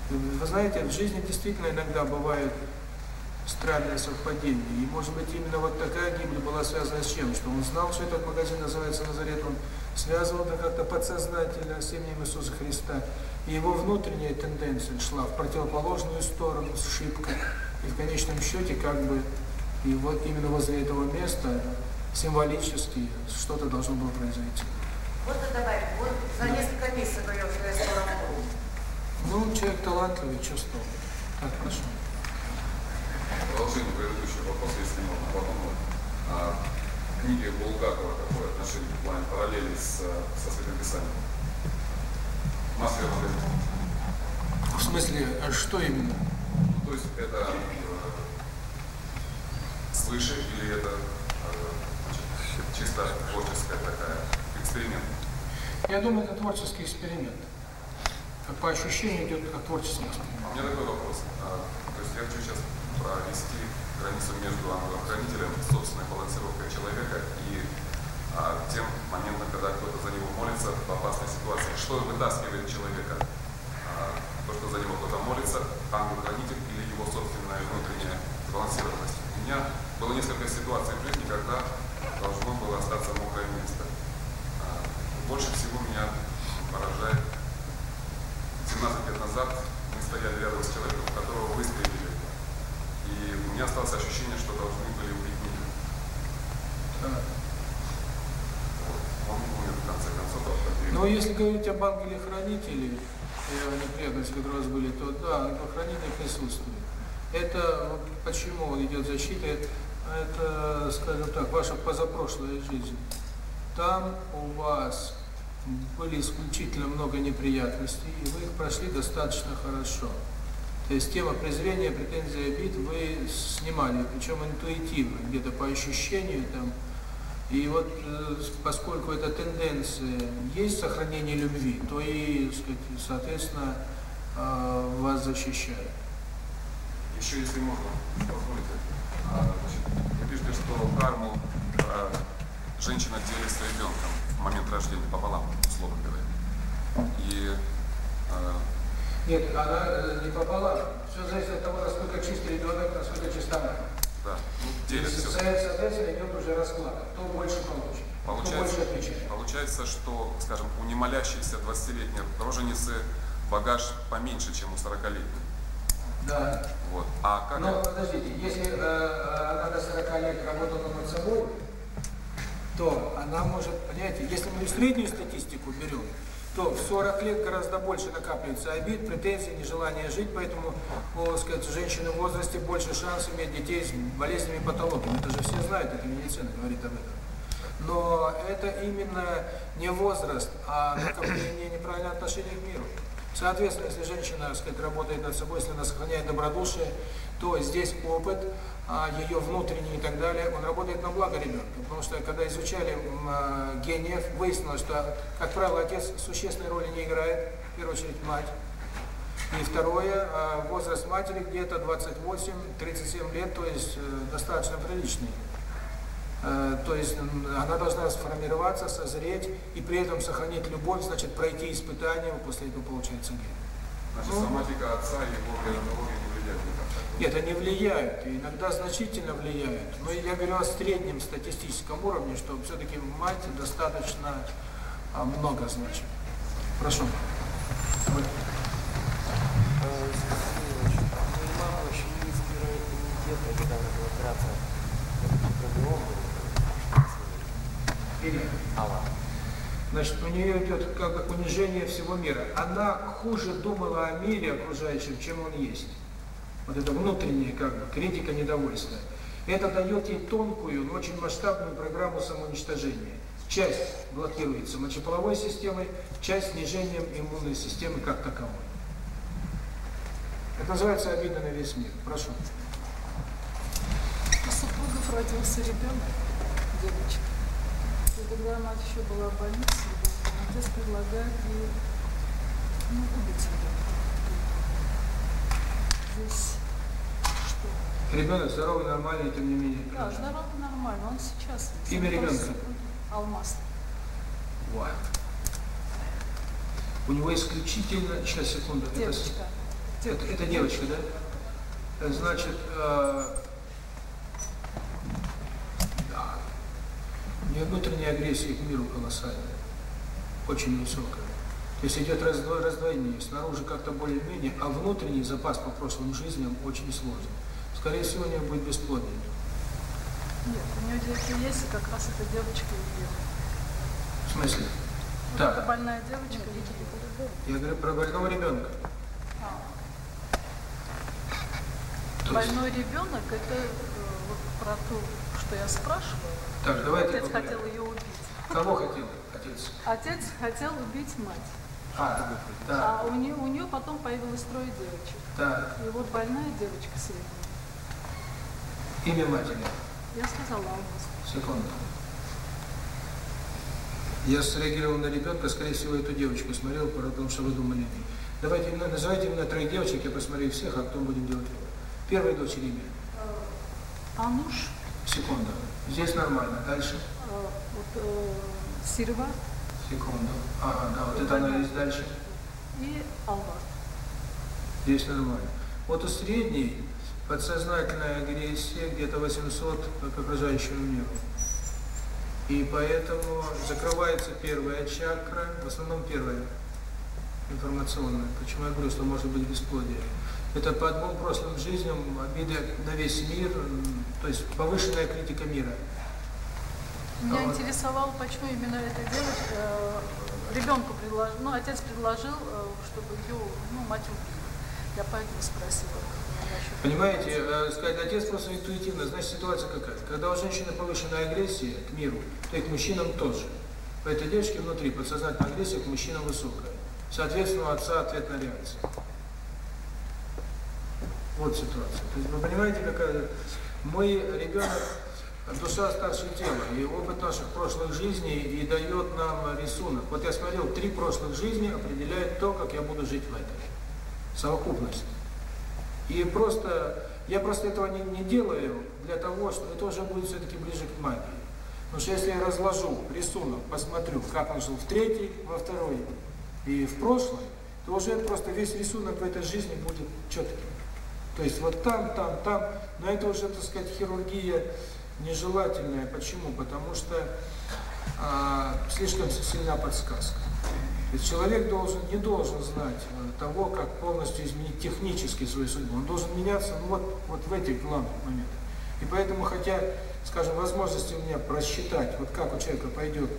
Ну, вы знаете, в жизни действительно иногда бывают странное совпадение. И, может быть, именно вот такая гибель была связана с чем? Что он знал, что этот магазин называется Назарет, он связывал это как-то подсознательно с именем Иисуса Христа. И его внутренняя тенденция шла в противоположную сторону, с шибко. И в конечном счете, как бы, и вот именно возле этого места символически что-то должно было произойти. Можно добавить? Вот за да. несколько месяцев я Ну, человек талантливый, чувствовал. Так, прошу. Продолжение предыдущего вопроса, если можно потом. А, книги Булгакова какое отношение в плане параллели с, со Святым Писанием? Москве В смысле, что именно? Ну, то есть это э, свыше или это э, чисто творческая такая эксперимент? Я думаю, это творческий эксперимент. Как по ощущению идет как творческий эксперимент. У меня такой вопрос. А, то есть я хочу сейчас провести границу между ангелом-хранителем, собственной балансировкой человека и а, тем моментом, когда кто-то за него молится в опасной ситуации. Что вытаскивает человека? А, то, что за него кто-то молится, ангел-хранитель или его собственная внутренняя сбалансированность. У меня было несколько ситуаций в жизни, когда должно было остаться мокрое место. А, больше всего меня поражает 17 лет назад мы стояли рядом с человеком, которого выстрелили и у меня осталось ощущение, что должны были убить меня. Но если говорить об ангеле-хранителе, и неприятности, которые у вас были, то да, ангел-хранитель присутствует. Это почему идет защита? Это, скажем так, ваша позапрошлая жизнь. Там у вас были исключительно много неприятностей, и вы их прошли достаточно хорошо система презрения, претензий, обид вы снимали, причем интуитивно, где-то по ощущению там. И вот э, поскольку эта тенденция есть сохранение любви, то и, сказать, соответственно, э, вас защищает. Еще если можно, позвольте. А, вы пишете, что карму э, женщина делит с ребенком в момент рождения пополам, условно говоря. И нет, она э, не попала. Все зависит от того, насколько чистый ребенок, насколько чиста мать. Да. Ну, делится. Соответственно, идет уже расклад. Кто больше получит. Получается, кто больше. Получается, что, скажем, у немолящихся 20-летних роженицы багаж поменьше, чем у 40-летних. Да. Вот. А как Но подождите, если э, э она до 40 лет работала над собой, то она может, понимаете, если мы среднюю статистику берем, то в 40 лет гораздо больше накапливается обид, претензий, нежелание жить, поэтому, о, сказать, женщины в возрасте больше шанс иметь детей с болезнями патологиями. Это же все знают, это медицина говорит об этом. Но это именно не возраст, а ну, накопление неправильного отношения к миру. Соответственно, если женщина, так сказать, работает над собой, если она сохраняет добродушие, то здесь опыт, ее внутренний и так далее, он работает на благо ребенка. Потому что когда изучали а, гениев, выяснилось, что, как правило, отец существенной роли не играет, в первую очередь мать. И второе, а, возраст матери где-то 28-37 лет, то есть э, достаточно приличный. Э, то есть она должна сформироваться, созреть и при этом сохранить любовь, значит пройти испытание после этого ну, получается гений. Значит, ну, соматика отца и его это не влияет и иногда значительно влияет. Но я говорю о среднем статистическом уровне, что все-таки мать достаточно а, много значит. Прошу. Вот. Значит, у нее идет как унижение всего мира. Она хуже думала о мире окружающем, чем он есть вот это внутреннее как бы, критика недовольства. Это дает ей тонкую, но очень масштабную программу самоуничтожения. Часть блокируется мочеполовой системой, часть снижением иммунной системы как таковой. Это называется обида на весь мир. Прошу. У супругов родился ребенок, девочка. Когда мать еще была в больнице, предлагает ей ну, убить ребенка. Здесь Ребенок здоровый, нормальный, тем не менее. Да, здоровый, нормальный. Он сейчас... Имя ребенка? Алмаз. Вау. У него исключительно... Сейчас, секунду. Девочка. Это, это, это девочка, да? Э, значит, э, да. У нее внутренняя агрессия к миру колоссальная. Очень высокая. То есть идет раздво раздвоение. Снаружи как-то более-менее, а внутренний запас по прошлым жизням очень сложный скорее всего, у нее будет бесплодие. Нет, у нее дети есть, и как раз эта девочка и ела. В смысле? Вот так. Это больная девочка, и Я говорю про больного ребенка. А. Больной ребенок это э, вот про то, что я спрашивала. Так, давайте. Отец поговорим. хотел ее убить. Кого хотел отец? Отец хотел убить мать. А, да. а у нее у нее потом появилось трое девочек. Да. И вот больная девочка средняя. Имя матери. Я сказала вас. Секунду. Я среагировал на ребенка, скорее всего, эту девочку смотрел, потому что вы думали. Давайте называйте именно троих девочек, я посмотрю всех, а потом будем делать. Первой дочери имя. Ануш. Секунду. Здесь нормально. Дальше. Вот, Сирва. Секунду. Ага, да, вот это она есть дальше. И Алвар. Здесь нормально. Вот у средней подсознательная агрессия где-то 800 к окружающему миру. И поэтому закрывается первая чакра, в основном первая, информационная. Почему я говорю, что может быть бесплодие? Это по одному прошлым жизням обиды на весь мир, то есть повышенная критика мира. Меня вот. интересовало, почему именно эта девочка, ребенку предложил, ну, отец предложил, чтобы ее, ну, мать убила, Я поэтому спросила. Понимаете, э, сказать отец просто интуитивно, значит ситуация какая? Когда у женщины повышенная агрессия к миру, то и к мужчинам тоже. У этой девочки внутри подсознательная агрессия к мужчинам высокая. Соответственно, у отца ответная реакция. Вот ситуация. То есть вы понимаете, какая... Мой ребенок, душа старше тела, и опыт наших прошлых жизней и дает нам рисунок. Вот я смотрел, три прошлых жизни определяют то, как я буду жить в этой. Совокупность. И просто, я просто этого не, не делаю для того, что это уже будет все-таки ближе к магии. Потому что если я разложу рисунок, посмотрю, как он жил в третьей, во второй и в прошлой, то уже просто весь рисунок в этой жизни будет четким. То есть вот там, там, там, но это уже, так сказать, хирургия нежелательная. Почему? Потому что а, слишком сильна подсказка. Ведь человек должен, не должен знать того, как полностью изменить технически свою судьбу. Он должен меняться ну, вот, вот в этих главных моментах. И поэтому, хотя, скажем, возможности у меня просчитать, вот как у человека пойдет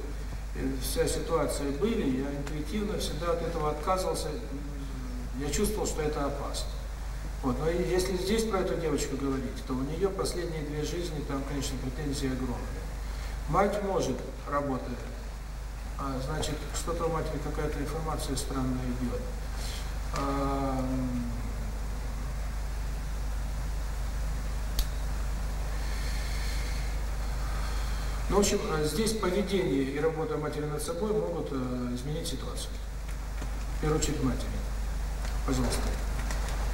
э, вся ситуация были, я интуитивно всегда от этого отказывался, я чувствовал, что это опасно. Вот. Но если здесь про эту девочку говорить, то у нее последние две жизни, там, конечно, претензии огромные. Мать может, работает, а значит, что-то у матери какая-то информация странная идет. Ну, в общем, здесь поведение и работа матери над собой могут э, изменить ситуацию. В первую очередь матери. Пожалуйста.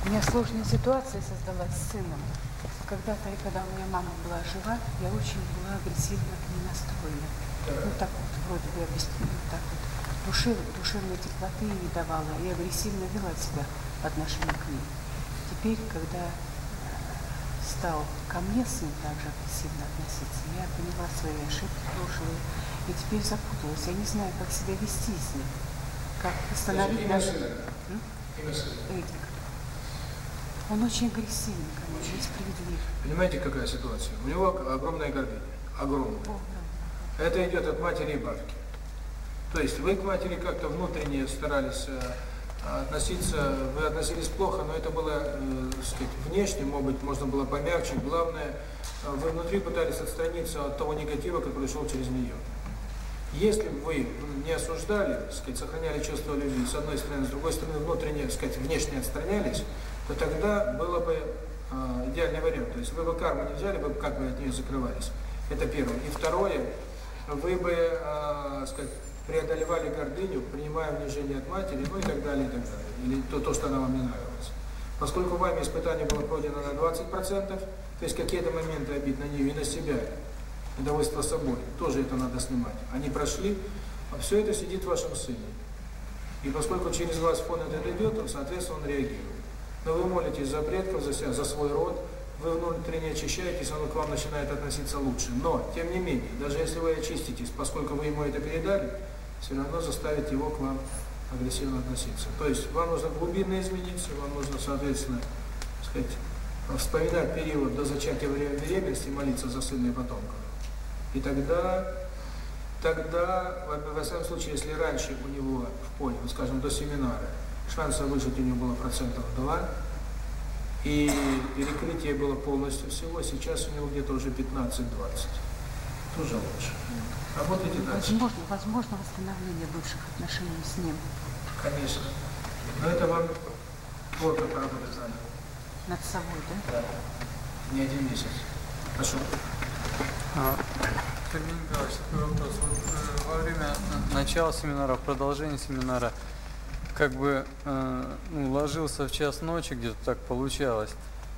У меня сложная ситуация создалась с сыном. Когда-то, и когда у меня мама была жива, я очень была агрессивно и ней настроена. Да. Ну, так вот, вроде бы, объясню, так вот душевной теплоты не давала и агрессивно вела себя по отношению к ним. Теперь, когда стал ко мне сын также агрессивно относиться, я поняла свои ошибки прошлые и теперь запуталась. Я не знаю, как себя вести с ним, как восстановить наш... Эдик. Он очень агрессивный, конечно, несправедлив. Понимаете, какая ситуация? У него огромное гордение, Огромное. Это идет от матери и бабки. То есть вы к матери как-то внутренне старались относиться, вы относились плохо, но это было, э, сказать, внешне, может быть, можно было помягче. Главное, вы внутри пытались отстраниться от того негатива, который шел через нее. Если бы вы не осуждали, сказать, сохраняли чувство любви, с одной стороны, с другой стороны, внутренне, сказать, внешне отстранялись, то тогда было бы э, идеальный вариант. То есть вы бы карму не взяли, вы бы как бы от нее закрывались. Это первое. И второе, вы бы, э, сказать, преодолевали гордыню, принимая унижение от матери, ну и так далее, и так далее. Или то, то что она вам не нравилось. Поскольку вами испытание было пройдено на 20%, то есть какие-то моменты обид на нее и на себя, недовольство собой, тоже это надо снимать. Они прошли, а все это сидит в вашем сыне. И поскольку через вас фон этот идет, он, соответственно, он реагирует. Но вы молитесь за предков, за себя, за свой род, вы внутренне очищаетесь, он к вам начинает относиться лучше. Но, тем не менее, даже если вы очиститесь, поскольку вы ему это передали, все равно заставить его к вам агрессивно относиться. То есть вам нужно глубинно измениться, вам нужно, соответственно, сказать, вспоминать период до зачатия время беременности, молиться за сына и потомков. И тогда, тогда, во всяком случае, если раньше у него в поле, скажем, до семинара, шанса выжить у него было процентов 2, и перекрытие было полностью всего, сейчас у него где-то уже 15-20. Тоже лучше. Возможно, возможно восстановление бывших отношений с ним. Конечно. Но это вам плохо поработать надо. Над собой, да? Да. Не один месяц. Прошу. Сергей а, Николаевич, такой вопрос. Э, во время начала семинара, продолжения семинара, как бы э, ну, ложился в час ночи, где-то так получалось.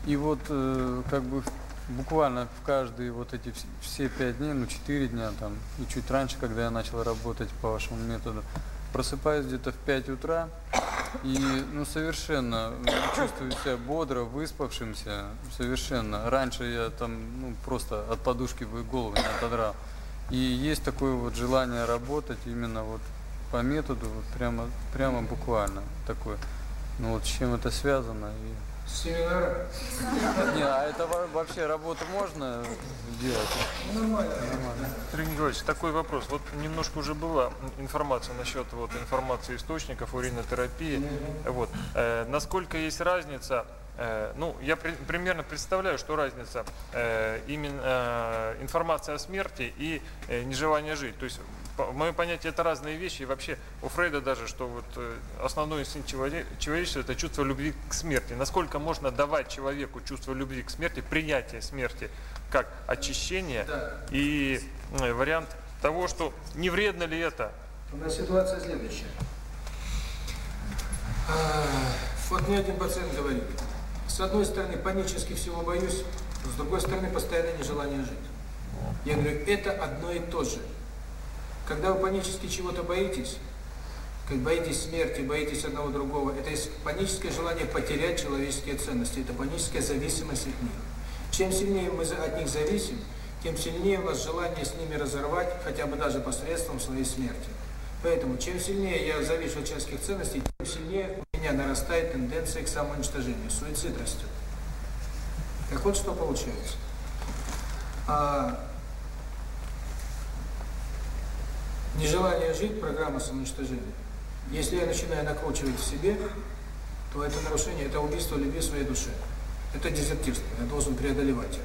И вот э, как бы буквально в каждые вот эти все пять дней, ну четыре дня там, и чуть раньше, когда я начал работать по вашему методу, просыпаюсь где-то в 5 утра и ну, совершенно э, чувствую себя бодро, выспавшимся, совершенно. Раньше я там ну, просто от подушки вы голову не отодрал. И есть такое вот желание работать именно вот по методу, вот прямо, прямо буквально такое. Ну вот чем это связано и не, а это вообще работа можно делать? Нормально. Нормально. Сергей такой вопрос. Вот немножко уже была информация насчет вот, информации источников уринотерапии. Вот. Э, насколько есть разница э, ну, я при, примерно представляю, что разница э, именно э, информация о смерти и э, нежелание жить. То есть моем понятии это разные вещи. И вообще у Фрейда даже, что вот э, основной инстинкт человечества это чувство любви к смерти. Насколько можно давать человеку чувство любви к смерти, принятие смерти как очищение и э, вариант того, что не вредно ли это? Ситуация следующая. А, вот мне один пациент говорит, с одной стороны панически всего боюсь, с другой стороны постоянное нежелание жить. Я говорю, это одно и то же. Когда вы панически чего-то боитесь, как боитесь смерти, боитесь одного другого, это паническое желание потерять человеческие ценности, это паническая зависимость от них. Чем сильнее мы от них зависим, тем сильнее у нас желание с ними разорвать, хотя бы даже посредством своей смерти. Поэтому чем сильнее я завишу от человеческих ценностей, тем сильнее у меня нарастает тенденция к самоуничтожению, суицид растет. Так вот что получается. А, Нежелание жить – программа самоуничтожения. Если я начинаю накручивать в себе, то это нарушение, это убийство любви своей души. Это дезертирство, я должен преодолевать это.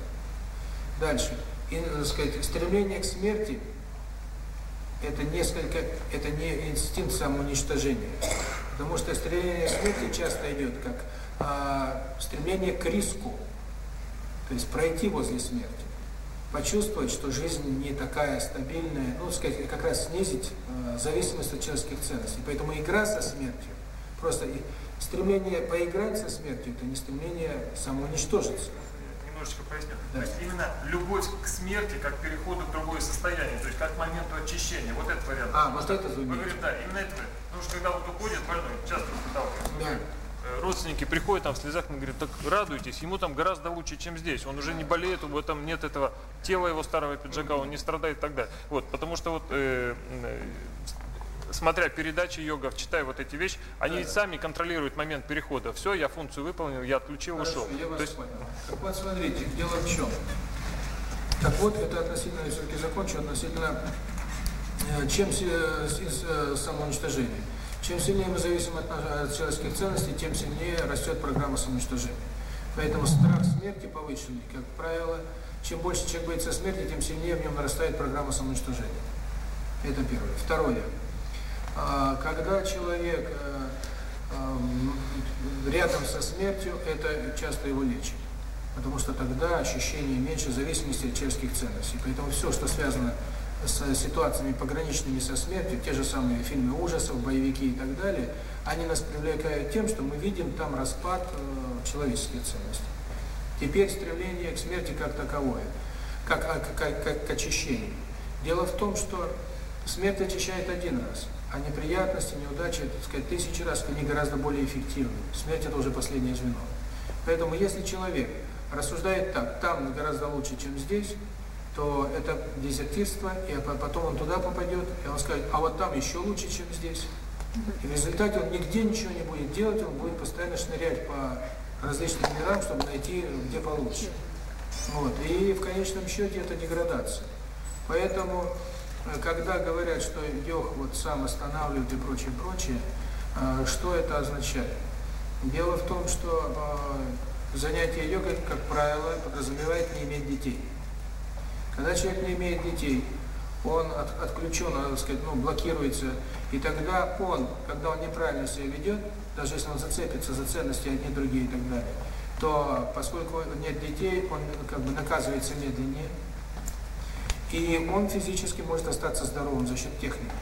Дальше. И, так сказать, стремление к смерти – это несколько, это не инстинкт самоуничтожения. Потому что стремление к смерти часто идет как а, стремление к риску, то есть пройти возле смерти почувствовать, что жизнь не такая стабильная, ну, сказать, как раз снизить э, зависимость от человеческих ценностей. Поэтому игра со смертью, просто и стремление поиграть со смертью, это не стремление самоуничтожиться. Немножечко поясню. Да. То есть именно любовь к смерти как переходу в другое состояние, то есть как к моменту очищения. Вот этот вариант. А, вот это звучит. Вы говорите, да, именно это. Потому что когда вот уходит больной, часто сталкивается. Да родственники приходят там в слезах, мы говорят: так радуйтесь, ему там гораздо лучше, чем здесь. Он уже не болеет, у него там нет этого тела его старого пиджака, он не страдает тогда. Вот, потому что вот э, э смотря передачи йогов, читая вот эти вещи, они да, ведь да. сами контролируют момент перехода. Все, я функцию выполнил, я отключил, Хорошо, ушел. Я вас То есть... понял. Так вот, смотрите, дело в чем. Так вот, это относительно, я все-таки закончу, относительно э, чем с э, самоуничтожением. Чем сильнее мы зависим от, от человеческих ценностей, тем сильнее растет программа самоуничтожения. Поэтому страх смерти повышенный, как правило, чем больше человек боится смерти, тем сильнее в нем нарастает программа самоуничтожения. Это первое. Второе. Когда человек а, а, рядом со смертью, это часто его лечит. Потому что тогда ощущение меньше зависимости от человеческих ценностей. Поэтому все, что связано с с э, ситуациями пограничными со смертью, те же самые фильмы ужасов, боевики и так далее, они нас привлекают тем, что мы видим там распад э, человеческих ценностей. Теперь стремление к смерти как таковое, как, как, как, как к очищению. Дело в том, что смерть очищает один раз, а неприятности, неудачи, так сказать, тысячи раз, они гораздо более эффективны. Смерть – это уже последнее звено. Поэтому если человек рассуждает так, там гораздо лучше, чем здесь, то это дезертирство, и потом он туда попадет, и он скажет, а вот там еще лучше, чем здесь. И в результате он нигде ничего не будет делать, он будет постоянно шнырять по различным мирам, чтобы найти где получше. Вот. И в конечном счете это деградация. Поэтому, э, когда говорят, что йог вот сам останавливает и прочее, прочее, э, что это означает? Дело в том, что э, занятие йогой, как правило, подразумевает не иметь детей. Когда человек не имеет детей, он от, отключен, надо э, сказать, ну, блокируется, и тогда он, когда он неправильно себя ведет, даже если он зацепится за ценности а одни, другие и так далее, то поскольку нет детей, он как бы наказывается медленнее, и он физически может остаться здоровым за счет техники,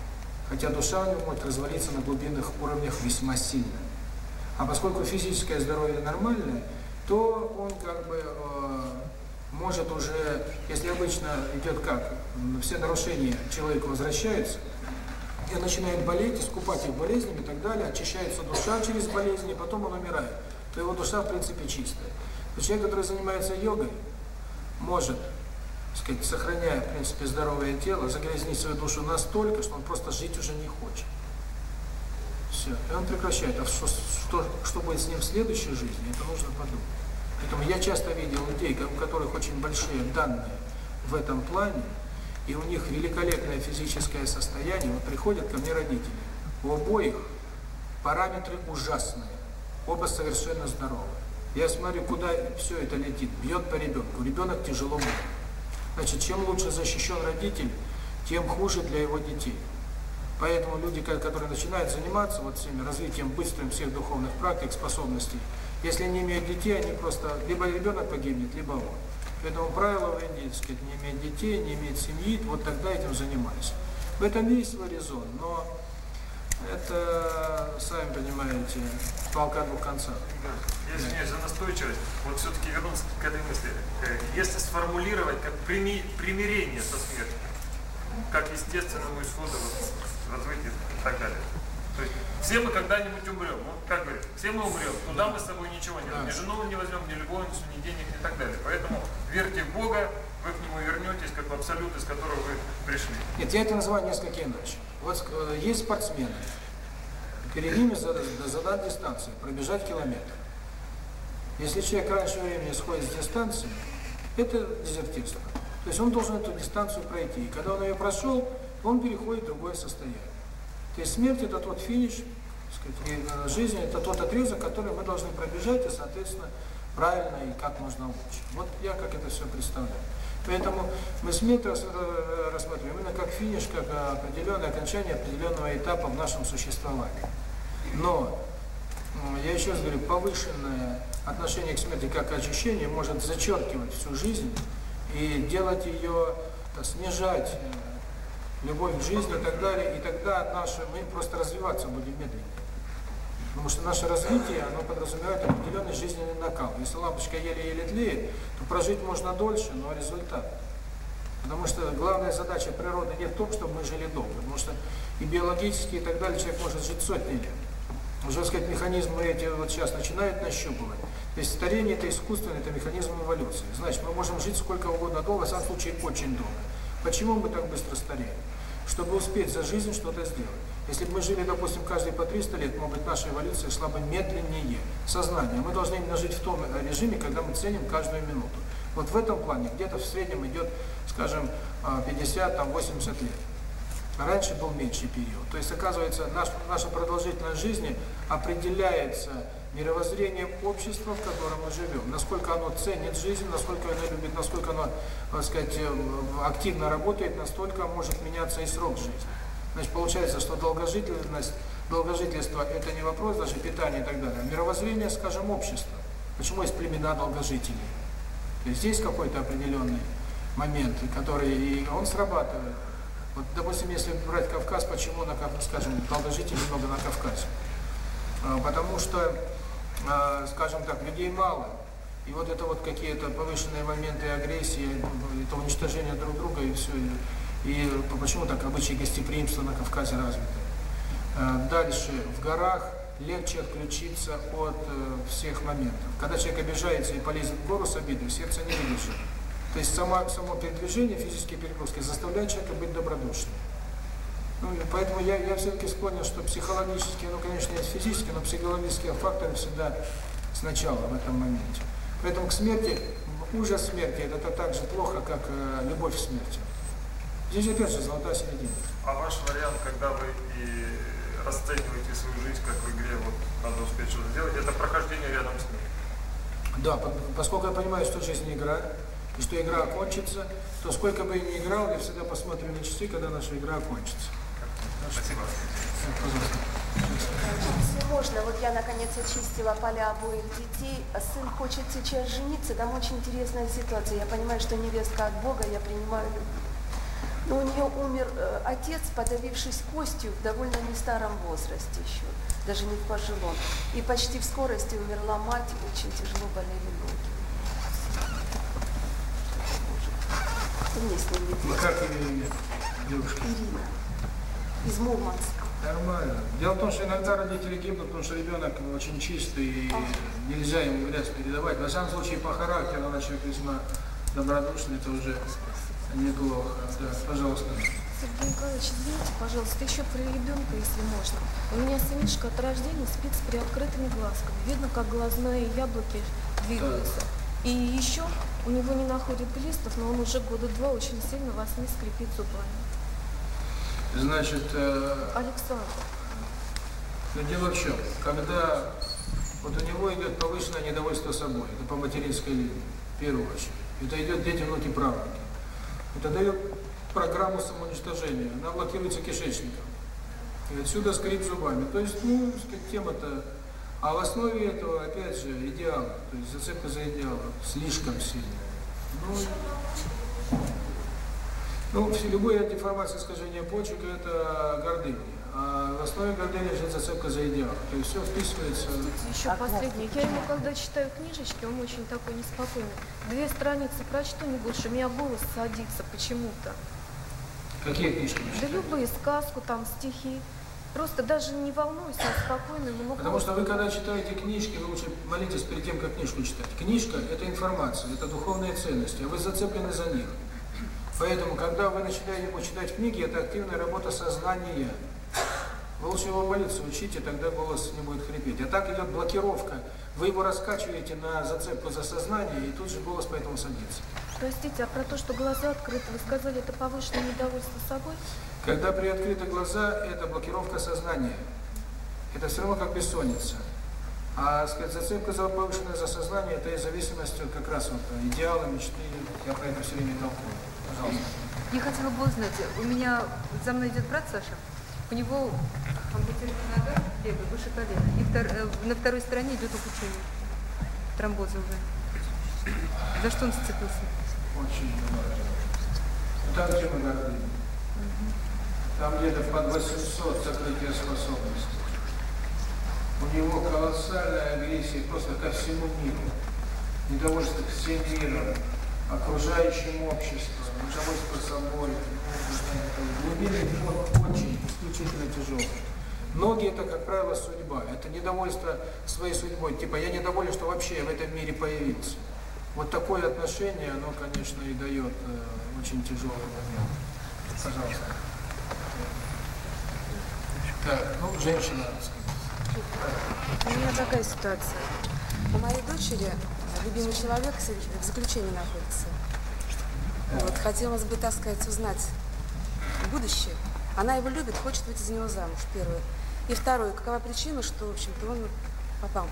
хотя душа у него может развалиться на глубинных уровнях весьма сильно. А поскольку физическое здоровье нормальное, то он как бы э, может уже, если обычно идет как, все нарушения человека возвращаются, и начинает болеть, искупать их болезнями и так далее, очищается душа через болезни, потом он умирает, то его душа в принципе чистая. То человек, который занимается йогой, может, так сказать, сохраняя в принципе здоровое тело, загрязнить свою душу настолько, что он просто жить уже не хочет. Все, и он прекращает. А что, что, что будет с ним в следующей жизни, это нужно подумать. Поэтому я часто видел людей, у которых очень большие данные в этом плане, и у них великолепное физическое состояние, вот приходят ко мне родители. У обоих параметры ужасные, оба совершенно здоровы. Я смотрю, куда все это летит, бьет по ребенку, ребенок тяжело болен. Значит, чем лучше защищен родитель, тем хуже для его детей. Поэтому люди, которые начинают заниматься вот всеми развитием быстрым всех духовных практик, способностей, если не имеют детей, они просто либо ребенок погибнет, либо он. Поэтому правило в Индии, сказать, не иметь детей, не иметь семьи, вот тогда этим занимались. В этом есть свой резон, но это, сами понимаете, полка двух концах. Да. Извиняюсь за настойчивость. Вот все-таки вернуться к этой мысли. Э, если сформулировать как прими, примирение со смертью, как естественному исходу вот, развития и так далее, то есть все мы когда-нибудь умрем. Ну, как бы, все мы умрем. Ну, Туда мы с собой ничего не возьмем. Ни жену не возьмем, ни любовницу, ни денег и так далее. Поэтому верьте в Бога, вы к нему вернетесь, как в абсолют, из которого вы пришли. Нет, я это называю несколько иначе. Вот э, есть спортсмены, перед ними задать, задать дистанцию, пробежать километр. Если человек раньше времени сходит с дистанции, это дезертирство. То есть он должен эту дистанцию пройти. И когда он ее прошел, он переходит в другое состояние. То есть смерть – это тот финиш, сказать, э, жизнь – это тот отрезок, который мы должны пробежать и, соответственно, правильно и как можно лучше. Вот я как это все представляю. Поэтому мы смерть э, рассматриваем именно как финиш, как э, определенное окончание определенного этапа в нашем существовании. Но я еще раз говорю, повышенное отношение к смерти как очищение может зачеркивать всю жизнь и делать ее, снижать любовь к жизни и так далее, и тогда наши, мы просто развиваться будем медленно. Потому что наше развитие, оно подразумевает определенный жизненный накал. Если лампочка еле-еле тлеет, то прожить можно дольше, но результат. Потому что главная задача природы не в том, чтобы мы жили долго, потому что и биологически, и так далее человек может жить сотни лет. Уже, сказать, механизмы эти вот сейчас начинают нащупывать. То есть старение – это искусственный, это механизм эволюции. Значит, мы можем жить сколько угодно долго, а в самом случае очень долго. Почему мы так быстро стареем? чтобы успеть за жизнь что-то сделать. Если бы мы жили, допустим, каждый по 300 лет, может быть, наша эволюция шла бы медленнее. Сознание. Мы должны именно жить в том э, режиме, когда мы ценим каждую минуту. Вот в этом плане где-то в среднем идет, скажем, э, 50-80 лет. Раньше был меньший период. То есть, оказывается, наш, наша продолжительность жизни определяется мировоззрение общества, в котором мы живем, насколько оно ценит жизнь, насколько оно любит, насколько оно, так сказать, э, активно работает, настолько может меняться и срок жизни. Значит, получается, что долгожительность, долгожительство – это не вопрос даже питания и так далее, а мировоззрение, скажем, общества. Почему есть племена долгожителей? То есть здесь какой-то определенный момент, который и он срабатывает. Вот, допустим, если брать Кавказ, почему, на, скажем, долгожителей много на Кавказе? А, потому что Э, скажем так, людей мало. И вот это вот какие-то повышенные моменты агрессии, это уничтожение друг друга и все. И почему так обычаи гостеприимства на Кавказе развиты? Э, дальше, в горах легче отключиться от э, всех моментов. Когда человек обижается и полезет в гору с обидой, сердце не выдержит. То есть само, само передвижение, физические перегрузки заставляют человека быть добродушным. Ну, поэтому я, я все-таки склонен, что психологические, ну, конечно, есть физические, но психологические факторы всегда сначала в этом моменте. Поэтому к смерти, ужас смерти, это так же плохо, как э, любовь к смерти. Здесь опять же золотая середина. А ваш вариант, когда вы и расцениваете свою жизнь, как в игре, вот надо успеть что-то сделать, это прохождение рядом с ней? Да, поскольку я понимаю, что жизнь не игра, что игра окончится, то сколько бы я ни играл, я всегда посмотрю на часы, когда наша игра окончится. Можно, вот я наконец очистила поля обоих детей. Сын хочет сейчас жениться, там очень интересная ситуация. Я понимаю, что невестка от Бога, я принимаю но у нее умер э, отец, подавившись костью в довольно не старом возрасте еще, даже не в пожилом. И почти в скорости умерла мать, очень тяжело болели ноги. Мне с ним не Ирина из Мурманска. Нормально. Дело в том, что иногда родители гибнут, потому что ребенок очень чистый, и нельзя ему грязь передавать. Во всяком случае, по характеру она человек весьма добродушный, это уже неплохо. Да, пожалуйста. Сергей Николаевич, извините, пожалуйста, еще про ребенка, если можно. У меня сынишка от рождения спит с приоткрытыми глазками. Видно, как глазные яблоки двигаются. И еще у него не находит глистов, но он уже года два очень сильно вас не скрипит зубами. Значит, э, Александр. Ну, дело в чем? Когда вот у него идет повышенное недовольство собой, это по материнской линии, в первую очередь. Это идет дети, внуки, правнуки. Это дает программу самоуничтожения, она блокируется кишечником. И отсюда скрип зубами. То есть, ну, тема-то... А в основе этого, опять же, идеал, то есть зацепка за идеалом, слишком сильная. Ну, ну, любое антиформация искажения почек – это гордыня. А в основе гордыни лежит зацепка за идеал. То есть все вписывается. Еще последнее. Я ему, когда читаю книжечки, он очень такой неспокойный. Две страницы прочту, не больше, у меня голос садится почему-то. Какие книжки? Да любые, сказку, там, стихи. Просто даже не волнуйся, а спокойно не. Потому что вы, когда читаете книжки, вы лучше молитесь перед тем, как книжку читать. Книжка – это информация, это духовные ценности, а вы зацеплены за них. Поэтому, когда вы начинаете ему читать книги, это активная работа сознания. Вы лучше его молиться учите, тогда голос не будет хрипеть. А так идет блокировка. Вы его раскачиваете на зацепку за сознание, и тут же голос поэтому садится. Простите, а про то, что глаза открыты, вы сказали, это повышенное недовольство собой? Когда приоткрыты глаза, это блокировка сознания. Это все равно как бессонница. А сказать, зацепка за повышенное за сознание, это и зависимость от как раз вот э, идеала, мечты. Я поэтому все время толкую пожалуйста. Я хотела бы узнать, у меня за мной идет брат Саша, у него ампутирована нога левая, выше колена, и втор, э, на второй стороне идет ухудшение тромбоза уже. За что он зацепился? Очень много. Там, где мы нагнули. Там где-то под 800 закрытие способности. У него колоссальная агрессия просто ко всему миру. Недовольство к всем миром окружающим обществом, жалость ну, про собой, глубины его очень исключительно тяжелый. Ноги это, как правило, судьба. Это недовольство своей судьбой. Типа, я недоволен, что вообще в этом мире появился. Вот такое отношение, оно, конечно, и дает э, очень тяжелый момент. Пожалуйста. Так, ну, женщина, У меня такая ситуация. У моей дочери Любимый человек в заключении находится. Вот, хотелось бы, так сказать, узнать будущее. Она его любит, хочет выйти за него замуж, первое. И второе, какова причина, что, в общем-то, он попал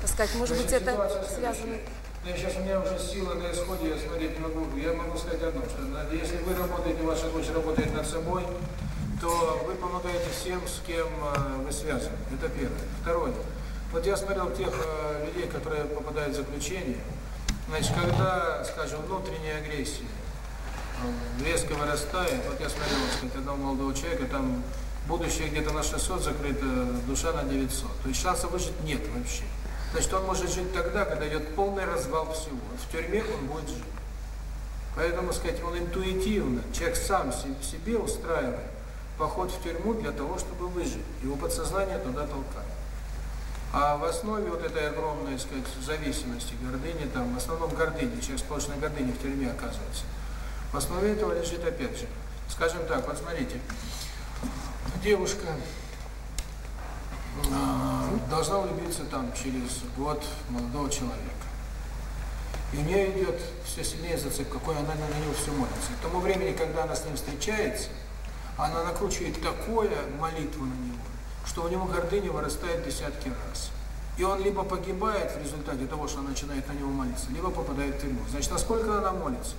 Так сказать, может быть, это связано... Ну, я сейчас у меня уже сила на исходе, я смотреть не могу. Я могу сказать одно, что если вы работаете, ваша дочь работает над собой, то вы помогаете всем, с кем э, вы связаны. Это первое. Второе. Вот я смотрел тех э, людей, которые попадают в заключение. Значит, когда, скажем, внутренняя агрессия резко вырастает, вот я смотрел, сказать, одного молодого человека, там будущее где-то на 600 закрыто, душа на 900. То есть шанса выжить нет вообще. Значит, он может жить тогда, когда идет полный развал всего. В тюрьме он будет жить. Поэтому, сказать, он интуитивно, человек сам себе устраивает поход в тюрьму для того, чтобы выжить. Его подсознание туда толкает. А в основе вот этой огромной, сказать, зависимости, гордыни, там, в основном гордыни, человек сплошной гордыни в тюрьме оказывается. В основе этого лежит, опять же, скажем так, вот смотрите, девушка э, должна влюбиться там через год молодого человека. И у нее идет все сильнее зацеп, какой она на него все молится. К тому времени, когда она с ним встречается, она накручивает такое молитву на него, что у него гордыня вырастает десятки раз. И он либо погибает в результате того, что начинает на него молиться, либо попадает в тюрьму. Значит, насколько она молится?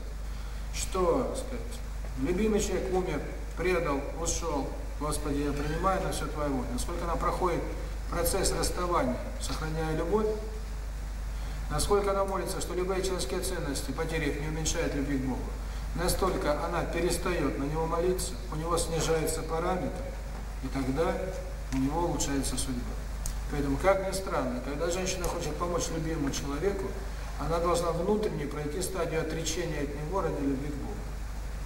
Что, сказать, любимый человек умер, предал, ушел, Господи, я принимаю на все Твое воля. Насколько она проходит процесс расставания, сохраняя любовь, насколько она молится, что любые человеческие ценности, потерев, не уменьшает любви к Богу, настолько она перестает на него молиться, у него снижается параметр и тогда у него улучшается судьба. Поэтому, как ни странно, когда женщина хочет помочь любимому человеку, она должна внутренне пройти стадию отречения от него ради любви к Богу.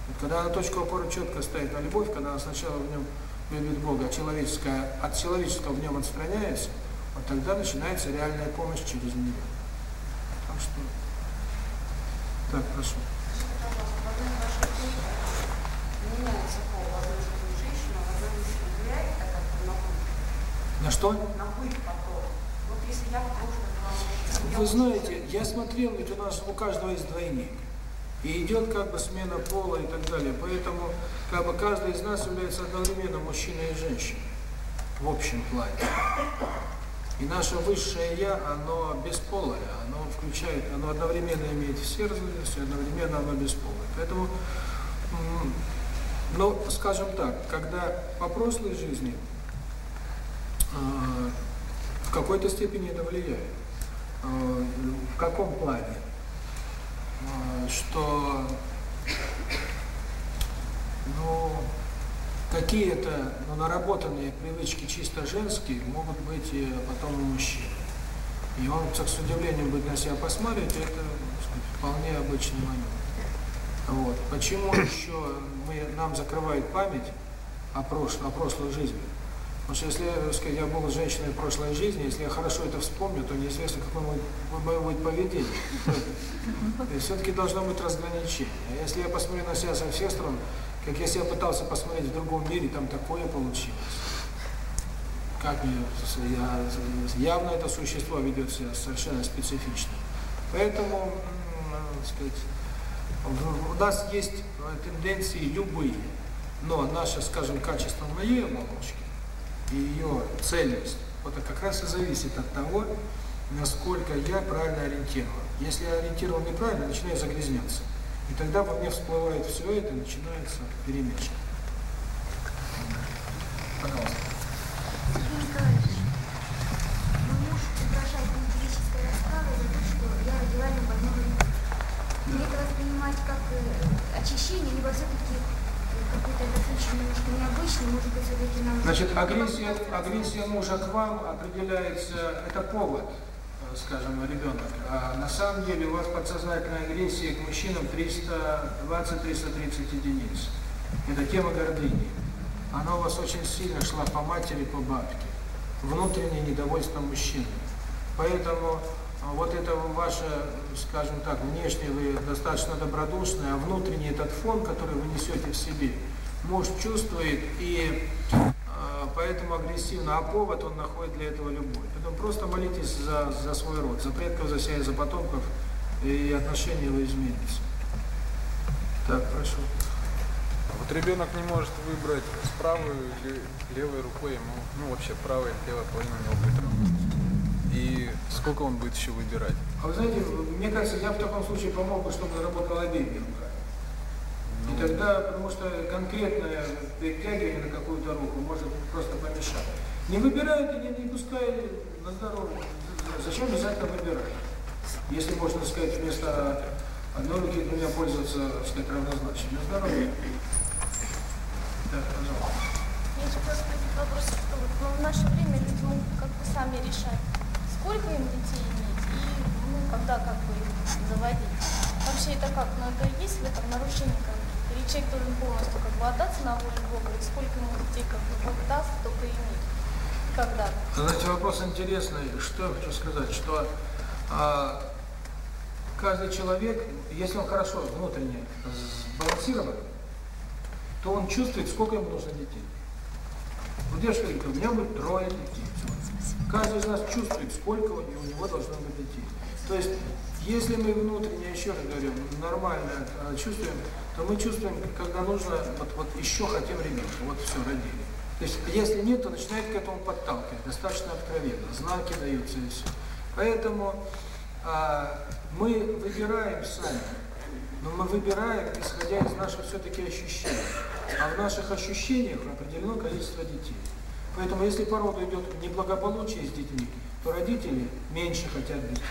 Вот когда она точку опоры четко ставит на любовь, когда она сначала в нем любит Бога, а человеческое, от человеческого в нем отстраняется, вот тогда начинается реальная помощь через нее. Так что... Так, прошу. Меняется На что? На. Вот если я кружно... Вы знаете, я смотрел, ведь у нас у каждого есть двойник. И идет как бы смена пола и так далее. Поэтому как бы каждый из нас является одновременно мужчиной и женщиной. В общем плане. И наше высшее «я», оно бесполое, оно включает, оно одновременно имеет все разновидности, одновременно оно бесполое. Поэтому, ну, скажем так, когда по прошлой жизни в какой-то степени это влияет. В каком плане? Что ну, какие-то ну, наработанные привычки чисто женские могут быть и потом у мужчин. И он так с удивлением будет на себя посмотреть, это сказать, вполне обычный момент. Вот. Почему еще мы, нам закрывают память о, прош, о прошлой жизни? Потому что если сказать, я был женщиной в прошлой жизни, если я хорошо это вспомню, то неизвестно, какое мое будет поведение. Все-таки должно быть разграничение. А если я посмотрю на себя со всех сторон, как если я пытался посмотреть в другом мире, там такое получилось. Как мне, я, явно это существо ведет себя совершенно специфично. Поэтому, сказать, у нас есть тенденции любые, но наше, скажем, качество моей оболочки, и ее цельность, вот это как раз и зависит от того, насколько я правильно ориентирован. Если я ориентирован неправильно, начинаю загрязняться. И тогда во мне всплывает все это, начинается перемешка. Пожалуйста. Как очищение, либо все-таки Значит, агрессия, агрессия мужа к вам определяется, это повод, э, скажем, ребенок. А на самом деле у вас подсознательная агрессия к мужчинам 320-330 единиц. Это тема гордыни. Она у вас очень сильно шла по матери, по бабке. Внутреннее недовольство мужчины. Поэтому э, вот это ваше, скажем так, внешне вы достаточно добродушны, а внутренний этот фон, который вы несете в себе – может чувствует и э, поэтому агрессивно, а повод он находит для этого любой. потом просто молитесь за, за свой род, за предков, за себя за потомков, и отношения его изменится Так, прошу. Вот ребенок не может выбрать с правой или левой рукой, ему, ну вообще правая или левая половина у него будет. И сколько он будет еще выбирать? А вы знаете, мне кажется, я в таком случае помог бы, чтобы работала обеими руками. И тогда, потому что конкретное перетягивание на какую-то руку может просто помешать. Не выбирают и не, не пускай на здоровье. Зачем обязательно выбирать? Если можно сказать, вместо одной руки для меня пользоваться, сказать, равнозначно. На здоровье. Так, пожалуйста. Есть просто вопрос, что ну, в наше время люди могут как бы сами решать, сколько им детей иметь и ну, когда как бы их заводить. Вообще это как, ну, это есть ли там нарушение как бы? человек должен полностью как бы отдаться на волю Бога, и сколько ему детей как бы Бог даст, только иметь. Когда? Знаете, вопрос интересный. Что я хочу сказать, что а, каждый человек, если он хорошо внутренне сбалансирован, то он чувствует, сколько ему нужно детей. Вот девушка говорит, у меня будет трое детей. Каждый из нас чувствует, сколько у него должно быть детей. То есть, если мы внутренне, еще раз говорю, нормально а, чувствуем, но мы чувствуем, когда нужно, вот, вот еще хотим ребенка, вот все, родили. То есть, а если нет, то начинает к этому подталкивать, достаточно откровенно, знаки даются и все. Поэтому а, мы выбираем сами, но мы выбираем, исходя из наших все-таки ощущений. А в наших ощущениях определено количество детей. Поэтому, если порода идет неблагополучие с детьми, то родители меньше хотят детей.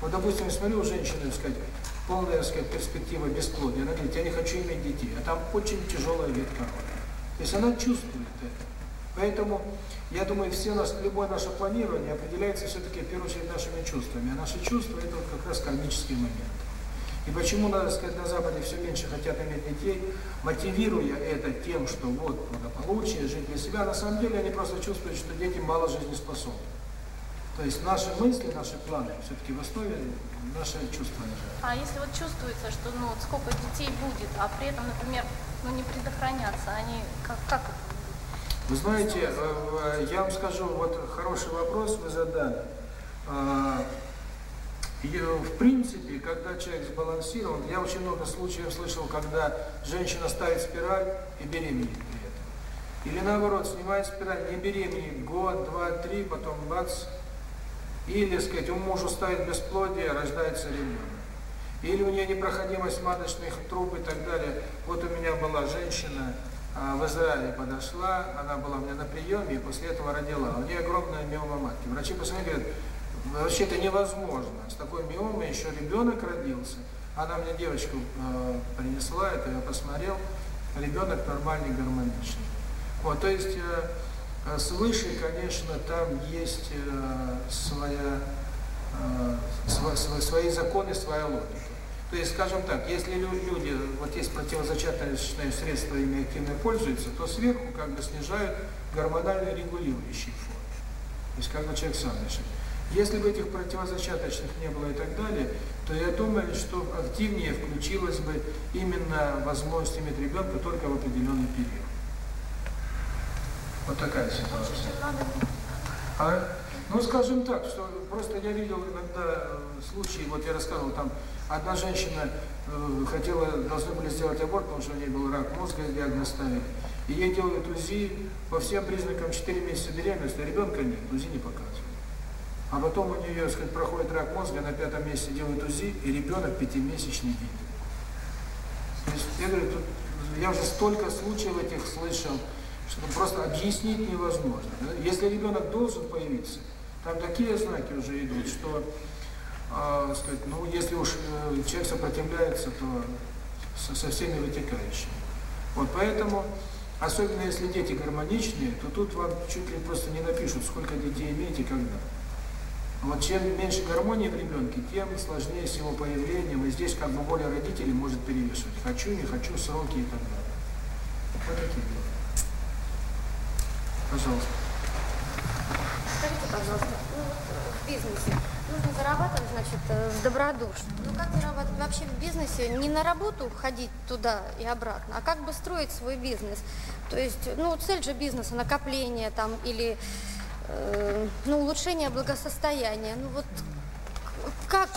Вот, допустим, я смотрю у женщины, сказать, полная сказать, перспектива бесплодия. Она говорит, я не хочу иметь детей. А там очень тяжелая ветка рода. То есть она чувствует это. Поэтому, я думаю, все нас, любое наше планирование определяется все-таки, в первую очередь, нашими чувствами. А наши чувства – это вот как раз кармический момент. И почему, надо сказать, на Западе все меньше хотят иметь детей, мотивируя это тем, что вот благополучие, жить для себя, на самом деле они просто чувствуют, что дети мало жизнеспособны. То есть наши мысли, наши планы все-таки в основе наше чувство. А если вот чувствуется, что ну вот сколько детей будет, а при этом, например, ну не предохранятся, они как, как это будет? вы знаете, э, я вам скажу, вот хороший вопрос вы задали. А, в принципе, когда человек сбалансирован, я очень много случаев слышал, когда женщина ставит спираль и беременеет при этом. Или наоборот, снимает спираль, не беременеет год, два, три, потом бац, или, сказать, у мужа ставит бесплодие, рождается ребенок. Или у нее непроходимость маточных труб и так далее. Вот у меня была женщина а, в Израиле подошла, она была у меня на приеме и после этого родила. У нее огромная миома матки. Врачи посмотрели, говорят, вообще это невозможно. С такой миомой еще ребенок родился. Она мне девочку э, принесла, это я посмотрел. Ребенок нормальный, гармоничный. Вот, то есть... Э, Свыше, конечно, там есть э, своя, э, свои законы, своя логика. То есть, скажем так, если люди, вот есть противозачаточные средства, ими активно пользуются, то сверху как бы снижают гормонально регулирующий фон. То есть, как бы человек сам решит. Если бы этих противозачаточных не было и так далее, то я думаю, что активнее включилась бы именно возможность иметь ребенка только в определенный период. Вот такая ситуация. А, ну, скажем так, что просто я видел иногда случаи, вот я рассказывал, там одна женщина э, хотела, должны были сделать аборт, потому что у нее был рак мозга, диагноз ставили. И ей делают УЗИ по всем признакам 4 месяца беременности, а ребенка нет, УЗИ не показывает. А потом у нее, сказать, проходит рак мозга, на пятом месяце делают УЗИ, и ребенок пятимесячный видит. То есть, я говорю, тут, я уже столько случаев этих слышал, что просто объяснить невозможно. Если ребенок должен появиться, там такие знаки уже идут, что, э, сказать, ну, если уж э, человек сопротивляется, то со, со всеми вытекающими. Вот поэтому, особенно если дети гармоничные, то тут вам чуть ли просто не напишут, сколько детей имеете, когда. Вот чем меньше гармонии в ребенке, тем сложнее с его появлением. И здесь как бы воля родителей может перевешивать. Хочу, не хочу, сроки и так далее. Вот такие дела. Пожалуйста. Скажите, пожалуйста, ну, в бизнесе нужно зарабатывать, значит, добродушно. Ну как зарабатывать вообще в бизнесе? Не на работу ходить туда и обратно, а как бы строить свой бизнес? То есть, ну, цель же бизнеса, накопление там или, э, ну, улучшение благосостояния. Ну вот как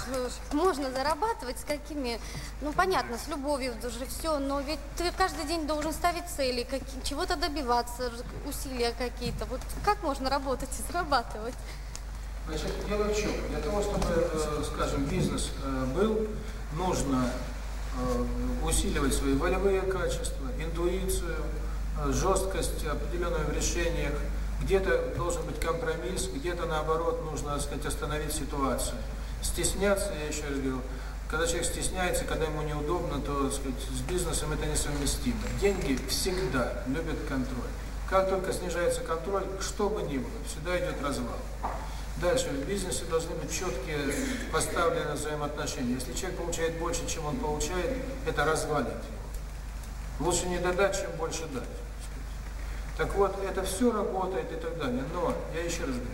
можно зарабатывать, с какими, ну понятно, с любовью даже все, но ведь ты каждый день должен ставить цели, как, чего-то добиваться, усилия какие-то. Вот как можно работать и зарабатывать? Значит, дело в чем? Для того, чтобы, э, скажем, бизнес э, был, нужно э, усиливать свои волевые качества, интуицию, жесткость определенную в решениях, где-то должен быть компромисс, где-то наоборот нужно, так сказать, остановить ситуацию стесняться, я еще раз говорю, когда человек стесняется, когда ему неудобно, то сказать, с бизнесом это несовместимо. Деньги всегда любят контроль. Как только снижается контроль, что бы ни было, всегда идет развал. Дальше, в бизнесе должны быть четкие поставлены взаимоотношения. Если человек получает больше, чем он получает, это развалит его. Лучше не додать, чем больше дать. Так вот, это все работает и так далее. Но, я еще раз говорю,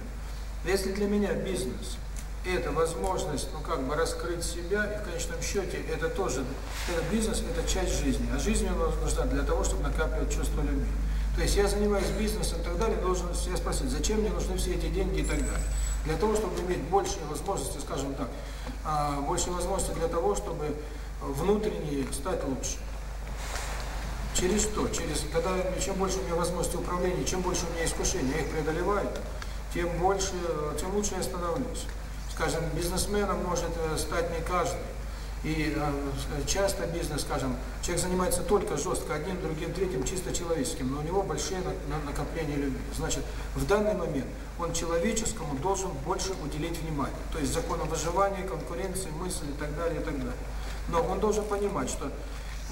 если для меня бизнес это возможность, ну как бы раскрыть себя, и в конечном счете это тоже, этот бизнес это часть жизни, а жизнь мне нужна для того, чтобы накапливать чувство любви. То есть я занимаюсь бизнесом и так далее, должен себя спросить, зачем мне нужны все эти деньги и так далее. Для того, чтобы иметь большие возможности, скажем так, а, больше возможности для того, чтобы внутренние стать лучше. Через что? Через, когда чем больше у меня возможности управления, чем больше у меня искушений, я их преодолеваю, тем больше, тем лучше я становлюсь скажем, бизнесменом может э, стать не каждый. И э, часто бизнес, скажем, человек занимается только жестко одним, другим, третьим, чисто человеческим, но у него большие накопления любви. Значит, в данный момент он человеческому должен больше уделить внимание. То есть законам выживания, конкуренции, мысли и так далее, и так далее. Но он должен понимать, что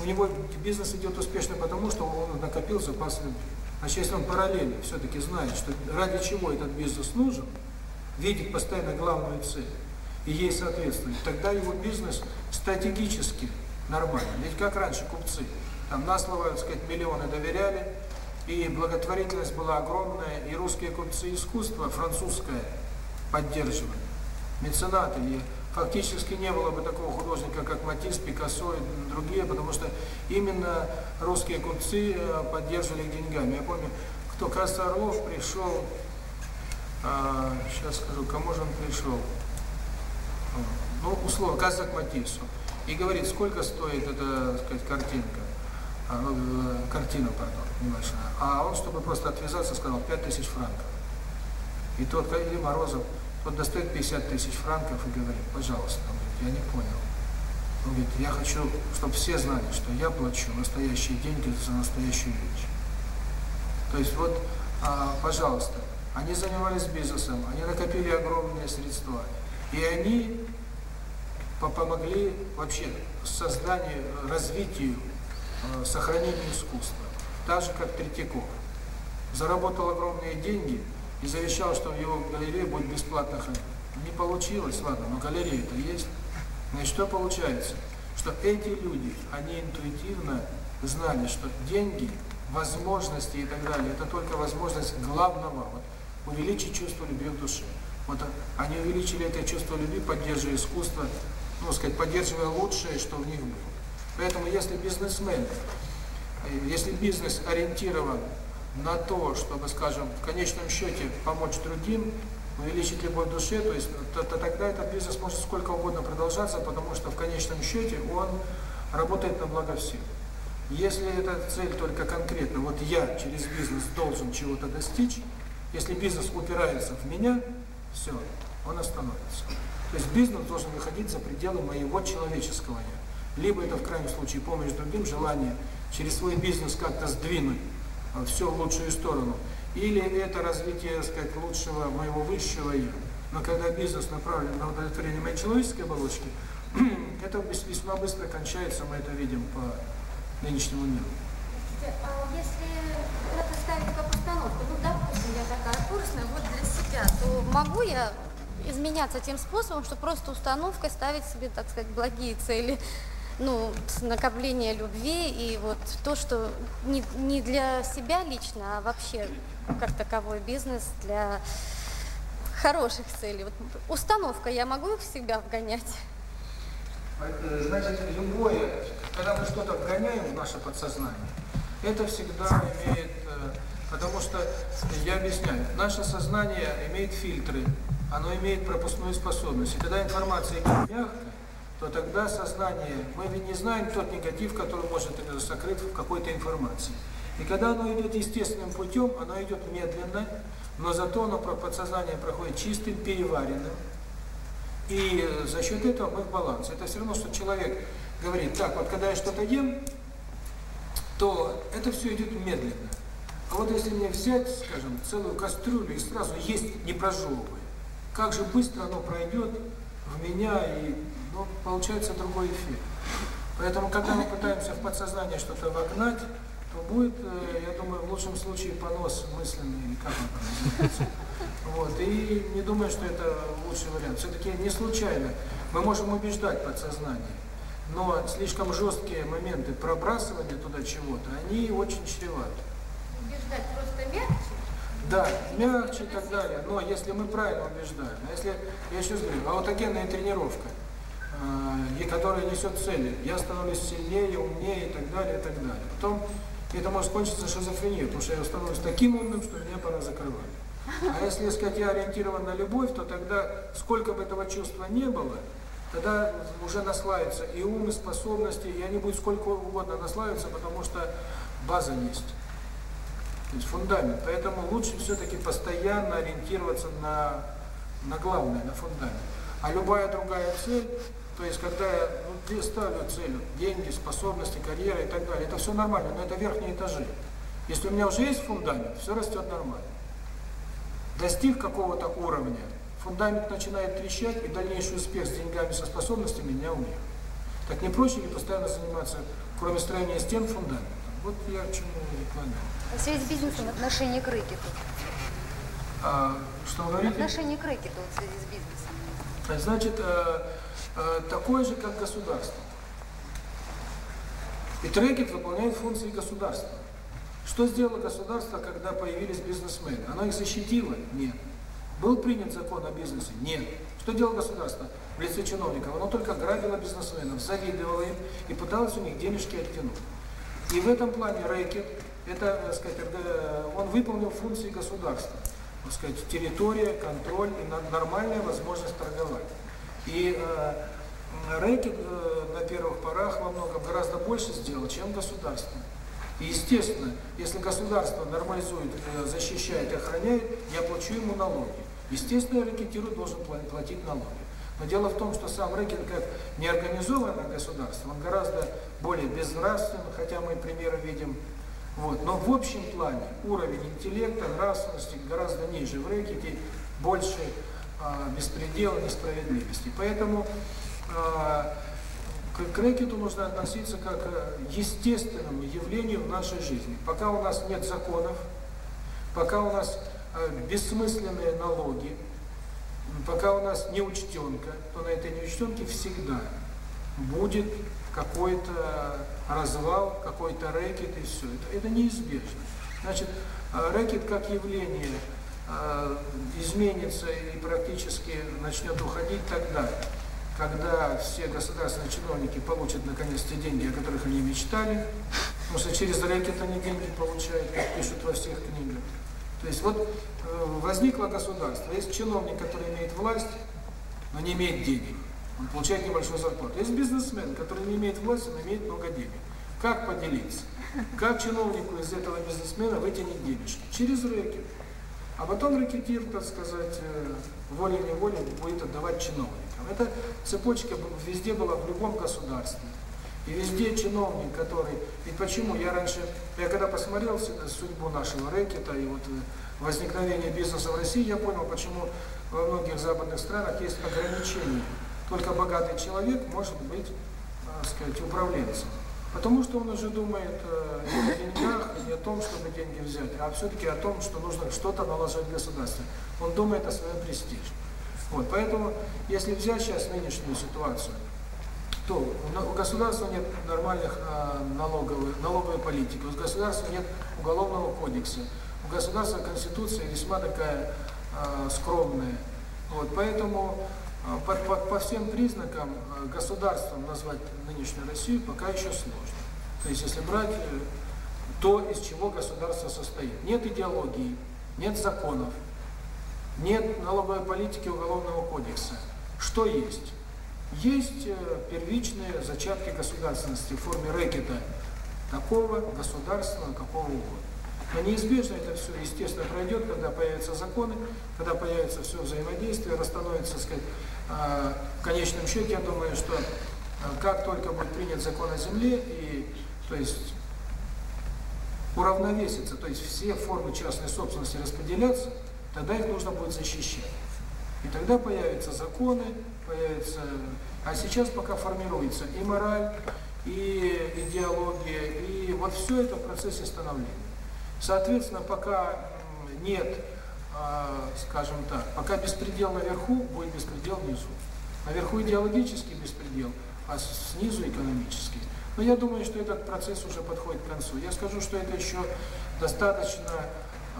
у него бизнес идет успешно потому, что он накопил запас любви. А если он параллельно все-таки знает, что ради чего этот бизнес нужен, видит постоянно главную цель и ей соответствует, тогда его бизнес стратегически нормально. Ведь как раньше купцы, там на слово, так сказать, миллионы доверяли, и благотворительность была огромная, и русские купцы искусства, французское, поддерживали. Меценаты, и фактически не было бы такого художника, как Матис, Пикассо и другие, потому что именно русские купцы э, поддерживали деньгами. Я помню, кто, кажется, пришел сейчас скажу, кому же он пришел? Ну, условно, Каза к Матиссу. И говорит, сколько стоит эта, сказать, картинка. А, ну, картину, пардон, небольшая. А он, чтобы просто отвязаться, сказал 5 тысяч франков. И тот, или Морозов, тот достает 50 тысяч франков и говорит, пожалуйста, он говорит, я не понял. Он говорит, я хочу, чтобы все знали, что я плачу настоящие деньги за настоящую вещь. То есть вот, а, пожалуйста, они занимались бизнесом, они накопили огромные средства. И они помогли вообще созданию, развитию, сохранению искусства. Так же, как Третьяков. Заработал огромные деньги и завещал, что в его галерее будет бесплатно хранить. Не получилось, ладно, но галерея-то есть. Значит, что получается? Что эти люди, они интуитивно знали, что деньги, возможности и так далее, это только возможность главного, вот увеличить чувство любви в душе. Вот они увеличили это чувство любви, поддерживая искусство, ну, сказать, поддерживая лучшее, что в них было. Поэтому если бизнесмен, если бизнес ориентирован на то, чтобы, скажем, в конечном счете помочь другим, увеличить любовь в душе, то есть то, то тогда этот бизнес может сколько угодно продолжаться, потому что в конечном счете он работает на благо всех. Если эта цель только конкретно, вот я через бизнес должен чего-то достичь, если бизнес упирается в меня, все, он остановится. То есть бизнес должен выходить за пределы моего человеческого я. Либо это в крайнем случае помощь другим, желание через свой бизнес как-то сдвинуть а, все в лучшую сторону. Или это развитие, так сказать, лучшего моего высшего я. Но когда бизнес направлен на удовлетворение моей человеческой оболочки, это весьма быстро кончается, мы это видим по нынешнему миру. А если это ставить как установку, ну, курсная, вот для себя, то могу я изменяться тем способом, что просто установкой ставить себе, так сказать, благие цели, ну, накопление любви и вот то, что не, не для себя лично, а вообще как таковой бизнес для хороших целей. Вот установка, я могу их себя вгонять? А значит, любое, когда мы что-то вгоняем в наше подсознание, это всегда имеет э, Потому что, я объясняю, наше сознание имеет фильтры, оно имеет пропускную способность. И когда информация мягкая, то тогда сознание, мы ведь не знаем тот негатив, который может сокрыт в какой-то информации. И когда она идет естественным путем, она идет медленно, но зато она про подсознание проходит чистым, переваренным. И э, за счет этого мы в балансе. Это все равно, что человек говорит, так, вот когда я что-то ем, то это все идет медленно. А вот если мне взять, скажем, целую кастрюлю и сразу есть, не прожевывая, как же быстро оно пройдет в меня и ну, получается другой эффект. Поэтому, когда мы пытаемся в подсознание что-то вогнать, то будет, э, я думаю, в лучшем случае понос мысленный, или как он называется. Вот, и не думаю, что это лучший вариант. Все-таки не случайно. Мы можем убеждать подсознание, но слишком жесткие моменты пробрасывания туда чего-то, они очень чреваты. Да, мягче и так далее. Но если мы правильно убеждаем, если, я еще говорю, аутогенная тренировка, э, которая несет цели, я становлюсь сильнее, умнее и так далее, и так далее. Потом это может кончиться шизофренией, потому что я становлюсь таким умным, что меня пора закрывать. А если, сказать, я ориентирован на любовь, то тогда, сколько бы этого чувства не было, тогда уже наславится и ум, и способности, и они будут сколько угодно наславиться, потому что база есть то есть фундамент. Поэтому лучше все-таки постоянно ориентироваться на, на главное, на фундамент. А любая другая цель, то есть когда я ну, ставлю целью деньги, способности, карьера и так далее, это все нормально, но это верхние этажи. Если у меня уже есть фундамент, все растет нормально. Достиг какого-то уровня, фундамент начинает трещать, и дальнейший успех с деньгами, со способностями не у меня. Так не проще ли постоянно заниматься, кроме строения стен, фундаментом? Вот я к чему и планирую. В связи с бизнесом отношение к рэкету. А, что говорите? Отношение к рэкету в связи с бизнесом. А, значит, э, э, такое же, как государство. И рэкет выполняет функции государства. Что сделало государство, когда появились бизнесмены? Оно их защитило? Нет. Был принят закон о бизнесе? Нет. Что делало государство в лице чиновников? Оно только грабило бизнесменов, завидовало им и пыталось у них денежки оттянуть. И в этом плане рэкет это, сказать, э, он выполнил функции государства. Так сказать, территория, контроль и нормальная возможность торговать. И э, рейтинг э, на первых порах во многом гораздо больше сделал, чем государство. И естественно, если государство нормализует, э, защищает и охраняет, я плачу ему налоги. Естественно, ракетиру должен платить налоги. Но дело в том, что сам рейтинг как неорганизованное государство, он гораздо более безнравственен, хотя мы примеры видим вот. Но в общем плане уровень интеллекта, нравственности гораздо ниже в рэкете, больше а, э, беспредела, несправедливости. Поэтому э, к, к рэкету нужно относиться как э, к естественному явлению в нашей жизни. Пока у нас нет законов, пока у нас э, бессмысленные налоги, пока у нас не учтенка, то на этой неучтенке всегда будет какой-то э, развал, какой-то рэкет и все. Это, это неизбежно. Значит, э, рэкет как явление э, изменится и практически начнет уходить тогда, когда все государственные чиновники получат наконец-то деньги, о которых они мечтали, потому что через рэкет они деньги получают, как пишут во всех книгах. То есть вот возникло государство, есть чиновник, который имеет власть, но не имеет денег. Он получает небольшой зарплату. Есть бизнесмен, который не имеет власти, но имеет много денег. Как поделиться? Как чиновнику из этого бизнесмена вытянуть денежки? Через рэкет. А потом рэкетир, так сказать, э, волей-неволей будет отдавать чиновникам. Эта цепочка везде была в любом государстве. И везде чиновник, который... Ведь почему я раньше... Я когда посмотрел судьбу нашего рэкета и вот э, возникновение бизнеса в России, я понял, почему во многих западных странах есть ограничения только богатый человек может быть, так сказать, управленцем. Потому что он уже думает э, не о деньгах, не о том, чтобы деньги взять, а все-таки о том, что нужно что-то налаживать государство. Он думает о своем престиже. Вот, поэтому, если взять сейчас нынешнюю ситуацию, то у государства нет нормальных э, налоговых, налоговой политики, у государства нет уголовного кодекса, у государства конституция весьма такая э, скромная. Вот, поэтому по, по, по всем признакам государством назвать нынешнюю Россию пока еще сложно. То есть если брать то, из чего государство состоит. Нет идеологии, нет законов, нет налоговой политики уголовного кодекса. Что есть? Есть первичные зачатки государственности в форме рэкета такого государства, какого угодно. Но неизбежно это все, естественно, пройдет, когда появятся законы, когда появится все взаимодействие, расстановится, сказать, в конечном счете, я думаю, что как только будет принят закон о земле, и, то есть, уравновесится, то есть все формы частной собственности распределятся, тогда их нужно будет защищать. И тогда появятся законы, появится, А сейчас пока формируется и мораль, и идеология, и вот все это в процессе становления. Соответственно, пока нет скажем так, пока беспредел наверху, будет беспредел внизу. Наверху идеологический беспредел, а снизу экономический. Но я думаю, что этот процесс уже подходит к концу. Я скажу, что это еще достаточно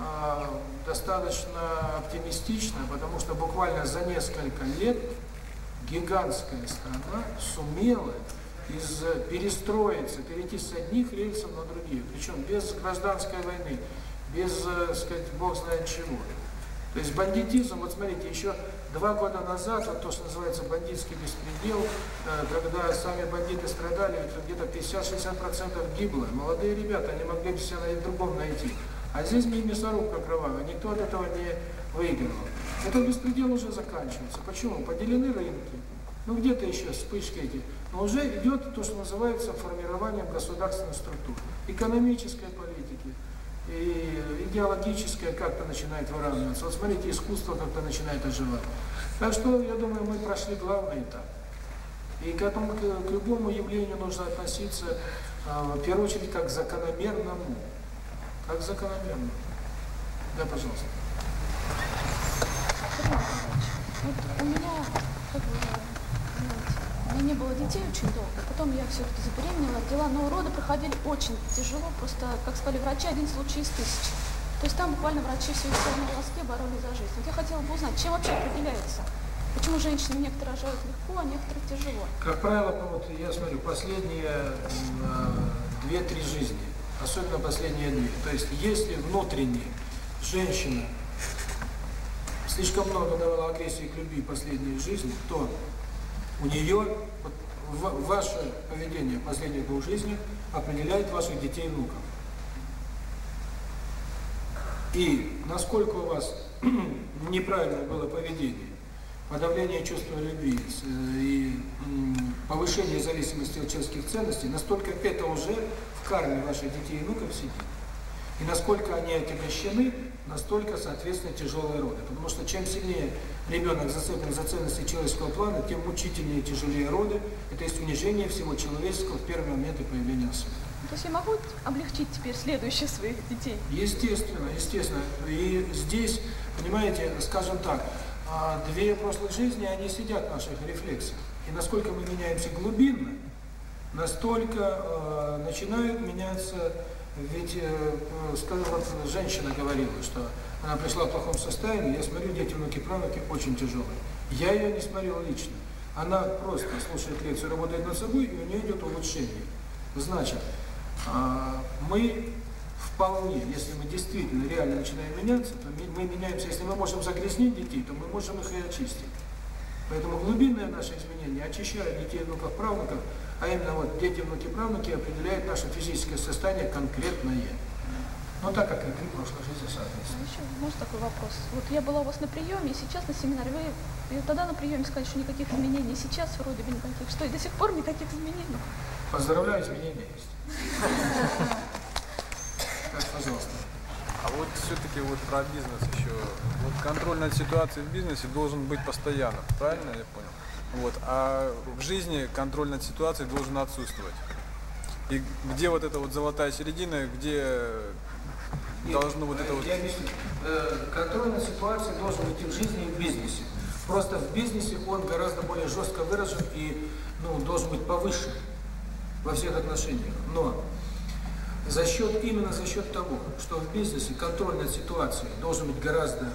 а, достаточно оптимистично, потому что буквально за несколько лет гигантская страна сумела из перестроиться, перейти с одних рельсов на другие, причем без гражданской войны, без, э, сказать, бог знает чего. То есть бандитизм, вот смотрите, еще два года назад, вот то, что называется бандитский беспредел, когда сами бандиты страдали, где-то 50-60% гибло. Молодые ребята, они могли бы себя на другом найти. А здесь мясорубка кровавая, никто от этого не выигрывал. Этот беспредел уже заканчивается. Почему? Поделены рынки. Ну где-то еще вспышки эти. Но уже идет то, что называется формированием государственной структуры. Экономическая политика идеологическое как-то начинает выравниваться. Вот смотрите, искусство как-то начинает оживать. Так что, я думаю, мы прошли главный этап. И к этому, к любому явлению нужно относиться, а, в первую очередь, как к закономерному. Как к закономерному. Да, пожалуйста. Вот у меня у меня было детей очень долго. Потом я все-таки забеременела, дела на уроды проходили очень тяжело, просто, как сказали врачи, один случай из тысячи. То есть там буквально врачи все все на волоске боролись за жизнь. Вот я хотела бы узнать, чем вообще определяется? Почему женщины некоторые рожают легко, а некоторые тяжело? Как правило, вот я смотрю, последние а, две-три жизни, особенно последние две. То есть если внутренне женщина слишком много давала агрессии к любви последние жизни, то у нее вот, ваше поведение последних двух жизней определяет ваших детей и внуков. И насколько у вас неправильное было поведение, подавление чувства любви э, и повышение зависимости от человеческих ценностей, настолько это уже в карме ваших детей и внуков сидит. И насколько они отягощены настолько, соответственно, тяжелые роды. Потому что чем сильнее ребенок зацеплен за ценности человеческого плана, тем мучительнее и тяжелее роды. Это есть унижение всего человеческого в первые моменты появления особи. То есть я могу облегчить теперь следующих своих детей? Естественно, естественно. И здесь, понимаете, скажем так, а, две прошлые жизни, они сидят в наших рефлексах. И насколько мы меняемся глубинно, настолько э, начинают меняться ведь э, э сказала женщина, говорила, что она пришла в плохом состоянии, я смотрю, дети, внуки, правнуки очень тяжелые. Я ее не смотрел лично. Она просто слушает лекцию, работает над собой, и у нее идет улучшение. Значит, э, мы вполне, если мы действительно реально начинаем меняться, то мы меняемся. Если мы можем загрязнить детей, то мы можем их и очистить. Поэтому глубинное наше изменение очищает детей, внуков, правнуков, а именно вот дети, внуки, правнуки определяют наше физическое состояние конкретное. Ну так как и прошлой жизни, соответственно. Еще может такой вопрос. Вот я была у вас на приеме, сейчас на семинаре. Вы и тогда на приеме сказали, что никаких изменений. Сейчас вроде бы никаких. Что и до сих пор никаких изменений. Поздравляю, изменения есть. Так, пожалуйста. А вот все-таки вот про бизнес еще. Вот контроль над ситуацией в бизнесе должен быть постоянно, правильно я понял? Вот. А в жизни контроль над ситуацией должен отсутствовать. И где вот эта вот золотая середина, где Нет, должно вот это э, вот... Я объясню. Э, контроль над ситуацией должен быть и в жизни, и в бизнесе. Просто в бизнесе он гораздо более жестко выражен и ну, должен быть повыше во всех отношениях. Но за счет именно за счет того, что в бизнесе контроль над ситуацией должен быть гораздо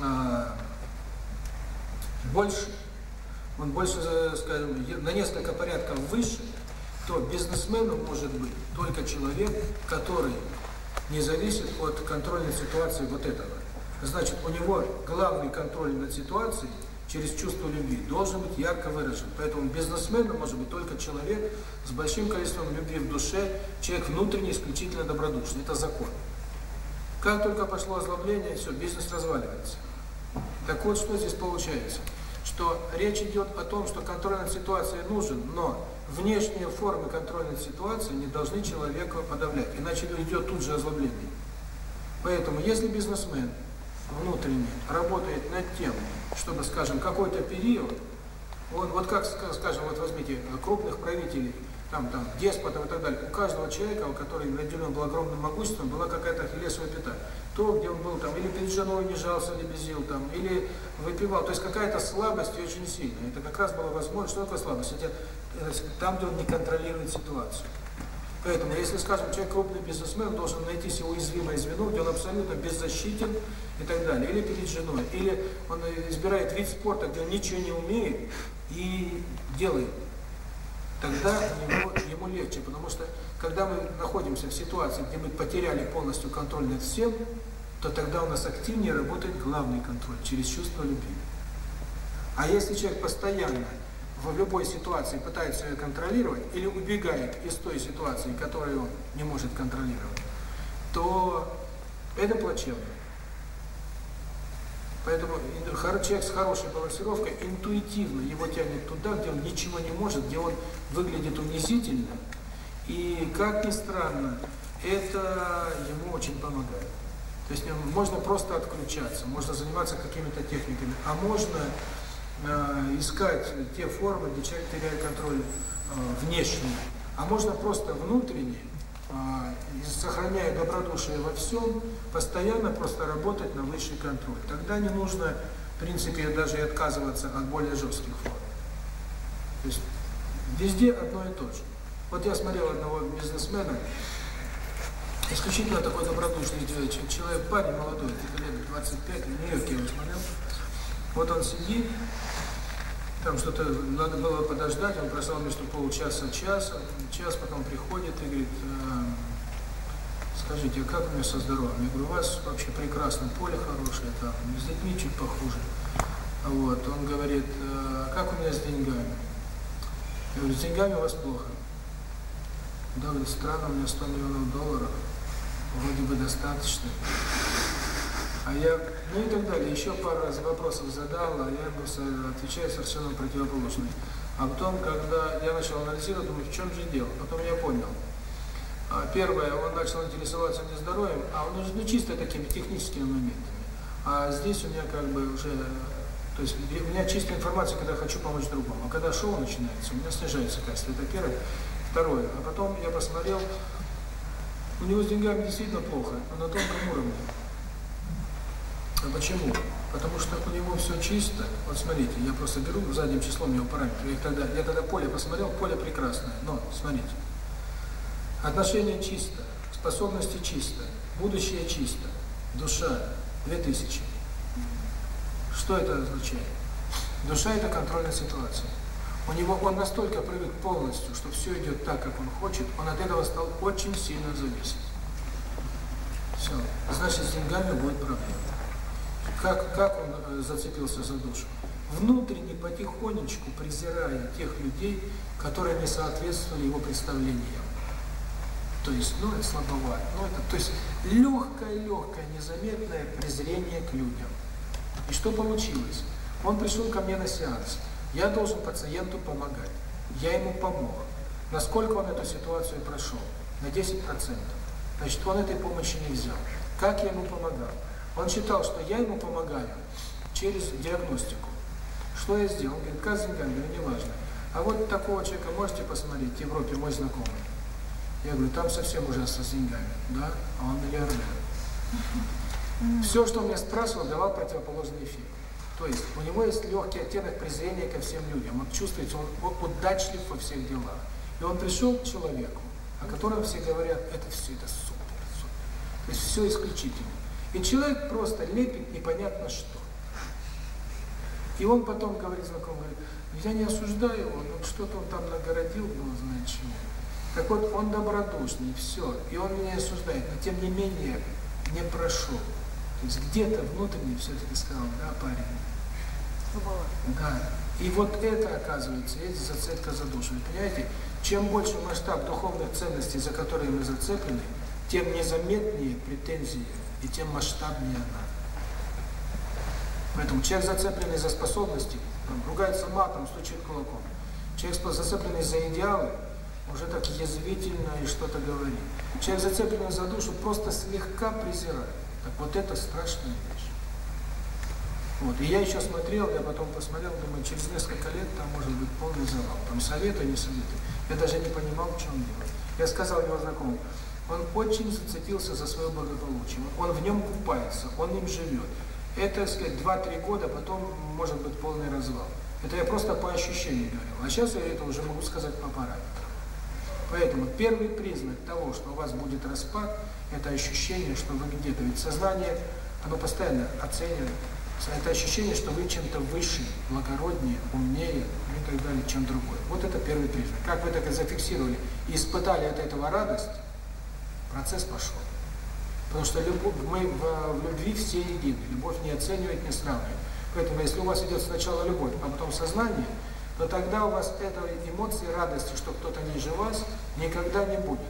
э, больше, он больше, э, скажем, на несколько порядков выше, то бизнесменом может быть только человек, который не зависит от контрольной ситуации вот этого. Значит, у него главный контроль над ситуацией через чувство любви должен быть ярко выражен. Поэтому бизнесменом может быть только человек с большим количеством любви в душе, человек внутренне исключительно добродушный. Это закон. Как только пошло озлобление, все, бизнес разваливается. Так вот, что здесь получается – что речь идет о том, что контроль над ситуацией нужен, но внешние формы контроля над ситуацией не должны человека подавлять, иначе идет тут же озлобление. Поэтому, если бизнесмен внутренне работает над тем, чтобы, скажем, какой-то период, он, вот как, скажем, вот возьмите крупных правителей – там, там, деспотов и так далее, у каждого человека, который наделен был огромным могуществом, была какая-то ахиллесовая пята. То, где он был там, или перед женой не жался, не безил, там, или выпивал. То есть какая-то слабость очень сильная. Это как раз была возможность, что такое слабость? Это э, там, где он не контролирует ситуацию. Поэтому, если, скажем, человек крупный бизнесмен, должен найти себе уязвимое звено, где он абсолютно беззащитен и так далее. Или перед женой, или он э, избирает вид спорта, где он ничего не умеет и делает тогда ему, ему легче, потому что когда мы находимся в ситуации, где мы потеряли полностью контроль над всем, то тогда у нас активнее работает главный контроль через чувство любви. А если человек постоянно в любой ситуации пытается ее контролировать или убегает из той ситуации, которую он не может контролировать, то это плачевно. Поэтому человек с хорошей балансировкой интуитивно его тянет туда, где он ничего не может, где он выглядит унизительно. И, как ни странно, это ему очень помогает. То есть можно просто отключаться, можно заниматься какими-то техниками, а можно э, искать те формы, где человек теряет контроль э, внешний, а можно просто внутренний сохраняя добродушие во всем, постоянно просто работать на высший контроль. Тогда не нужно, в принципе, даже и отказываться от более жестких форм. То есть везде одно и то же. Вот я смотрел одного бизнесмена, исключительно такой добродушный человек, человек парень молодой, лет 25, в Нью-Йорке его смотрел. Вот он сидит, там что-то надо было подождать, он просил между полчаса, час, а час потом приходит и говорит, «Эм, скажите, а как у меня со здоровьем? Я говорю, у вас вообще прекрасно, поле хорошее, там, с детьми чуть похуже. А вот, он говорит, «Э, а как у меня с деньгами? Я говорю, с деньгами у вас плохо. Да, странно, у меня 100 миллионов долларов, вроде бы достаточно. А я, ну и так далее. Еще пару раз вопросов задал, а я просто отвечаю совершенно противоположный. А потом, когда я начал анализировать, думаю, в чем же дело? Потом я понял. Первое, он начал интересоваться не здоровьем, а он уже ну, чисто такими техническими моментами. А здесь у меня как бы уже, то есть у меня чистая информация, когда хочу помочь другому. А когда шоу начинается, у меня снижается качество. Это первое. Второе. А потом я посмотрел, у него с деньгами действительно плохо, но на тонком уровне. Почему? Потому что у него все чисто. Вот смотрите, я просто беру задним числом его параметры. И когда, я тогда поле посмотрел, поле прекрасное. Но, смотрите, отношение чисто, способности чисто, будущее чисто, душа 2000. Что это означает? Душа – это контрольная ситуация. У него он настолько привык полностью, что все идет так, как он хочет, он от этого стал очень сильно зависеть. Все. Значит, с деньгами будет проблема как, как он э, зацепился за душу? Внутренне, потихонечку презирая тех людей, которые не соответствовали его представлениям. То есть, ну, это слабовато. Ну, это, то есть, легкое-легкое, незаметное презрение к людям. И что получилось? Он пришел ко мне на сеанс. Я должен пациенту помогать. Я ему помог. Насколько он эту ситуацию прошел? На 10%. Значит, он этой помощи не взял. Как я ему помогал? Он считал, что я ему помогаю через диагностику. Что я сделал? Он говорит, Казинген, говорю, неважно. А вот такого человека можете посмотреть, в Европе мой знакомый. Я говорю, там совсем ужасно с деньгами, да? А он миллиардер. Все, что он меня спрашивал, давал противоположный эффект. То есть у него есть легкий оттенок презрения ко всем людям. Он чувствует, он, он удачлив во всех делах. И он пришел к человеку, о котором все говорят, это все, это супер, супер. То есть все исключительно. И человек просто лепит непонятно что. И он потом говорит знакомым, говорит, я не осуждаю его, но что-то он там нагородил, ну, знает. Так вот, он добродушный, все, и он меня осуждает, но тем не менее не прошел. То есть где-то внутренне все-таки сказал, да, парень? Да. И вот это, оказывается, есть зацепка за душу. Понимаете, чем больше масштаб духовных ценностей, за которые мы зацеплены, тем незаметнее претензии и тем масштабнее она. Поэтому человек, зацепленный за способности, там, ругается матом, стучит кулаком. Человек, зацепленный за идеалы, уже так язвительно и что-то говорит. Человек, зацепленный за душу, просто слегка презирает. Так вот это страшная вещь. Вот. И я еще смотрел, я потом посмотрел, думаю, через несколько лет там может быть полный завал. Там советы, не советы. Я даже не понимал, в чем дело. Я сказал его знакомому, он очень зацепился за свое благополучие. Он в нем купается, он им живет. Это, так сказать, 2-3 года, потом может быть полный развал. Это я просто по ощущению говорил. А сейчас я это уже могу сказать по параметрам. Поэтому первый признак того, что у вас будет распад, это ощущение, что вы где-то. Ведь сознание, оно постоянно оценивает. Это ощущение, что вы чем-то выше, благороднее, умнее ну и так далее, чем другой. Вот это первый признак. Как вы так и зафиксировали и испытали от этого радость, процесс пошел. Потому что любовь, мы в любви все едины, любовь не оценивает, не сравнивает. Поэтому если у вас идет сначала любовь, а потом сознание, то тогда у вас этой эмоции, радости, что кто-то ниже вас, никогда не будет.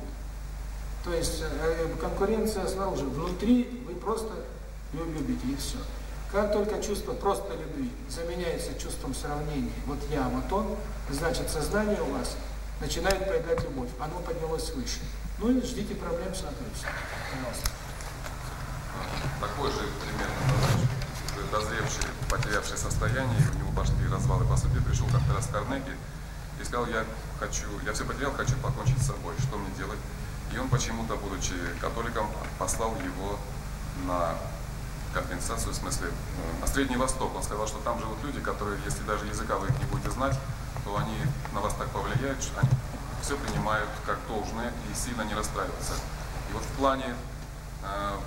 То есть э, э, конкуренция снаружи, внутри вы просто любите и все. Как только чувство просто любви заменяется чувством сравнения, вот я, вот он, значит сознание у вас начинает поедать любовь, оно поднялось выше. Ну и ждите проблем с нагрузкой. Такой же примерно дозревший, потерявший состояние, у него пошли развалы по сути, пришел как-то раз Карнеги и сказал, я хочу, я все потерял, хочу покончить с собой, что мне делать? И он почему-то, будучи католиком, послал его на компенсацию, в смысле, на Средний Восток. Он сказал, что там живут люди, которые, если даже языка вы их не будете знать, то они на вас так повлияют, что они все принимают как должное и сильно не расстраиваются. И вот в плане э,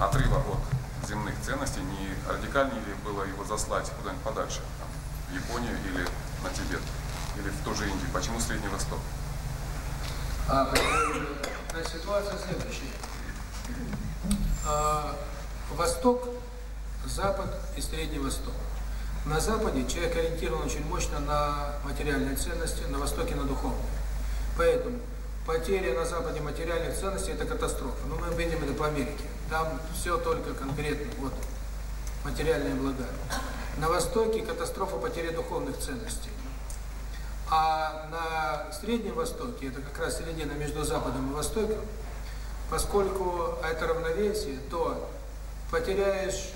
отрыва от земных ценностей не радикальнее ли было его заслать куда-нибудь подальше, там, в Японию или на Тибет, или в ту же Индию? Почему Средний Восток? А, э, ситуация следующая. А, Восток, Запад и Средний Восток. На Западе человек ориентирован очень мощно на материальные ценности, на Востоке на духовные. Поэтому потеря на Западе материальных ценностей – это катастрофа. Но мы видим это по Америке. Там все только конкретно, вот, материальные блага. На Востоке катастрофа потери духовных ценностей. А на Среднем Востоке, это как раз середина между Западом и Востоком, поскольку это равновесие, то потеряешь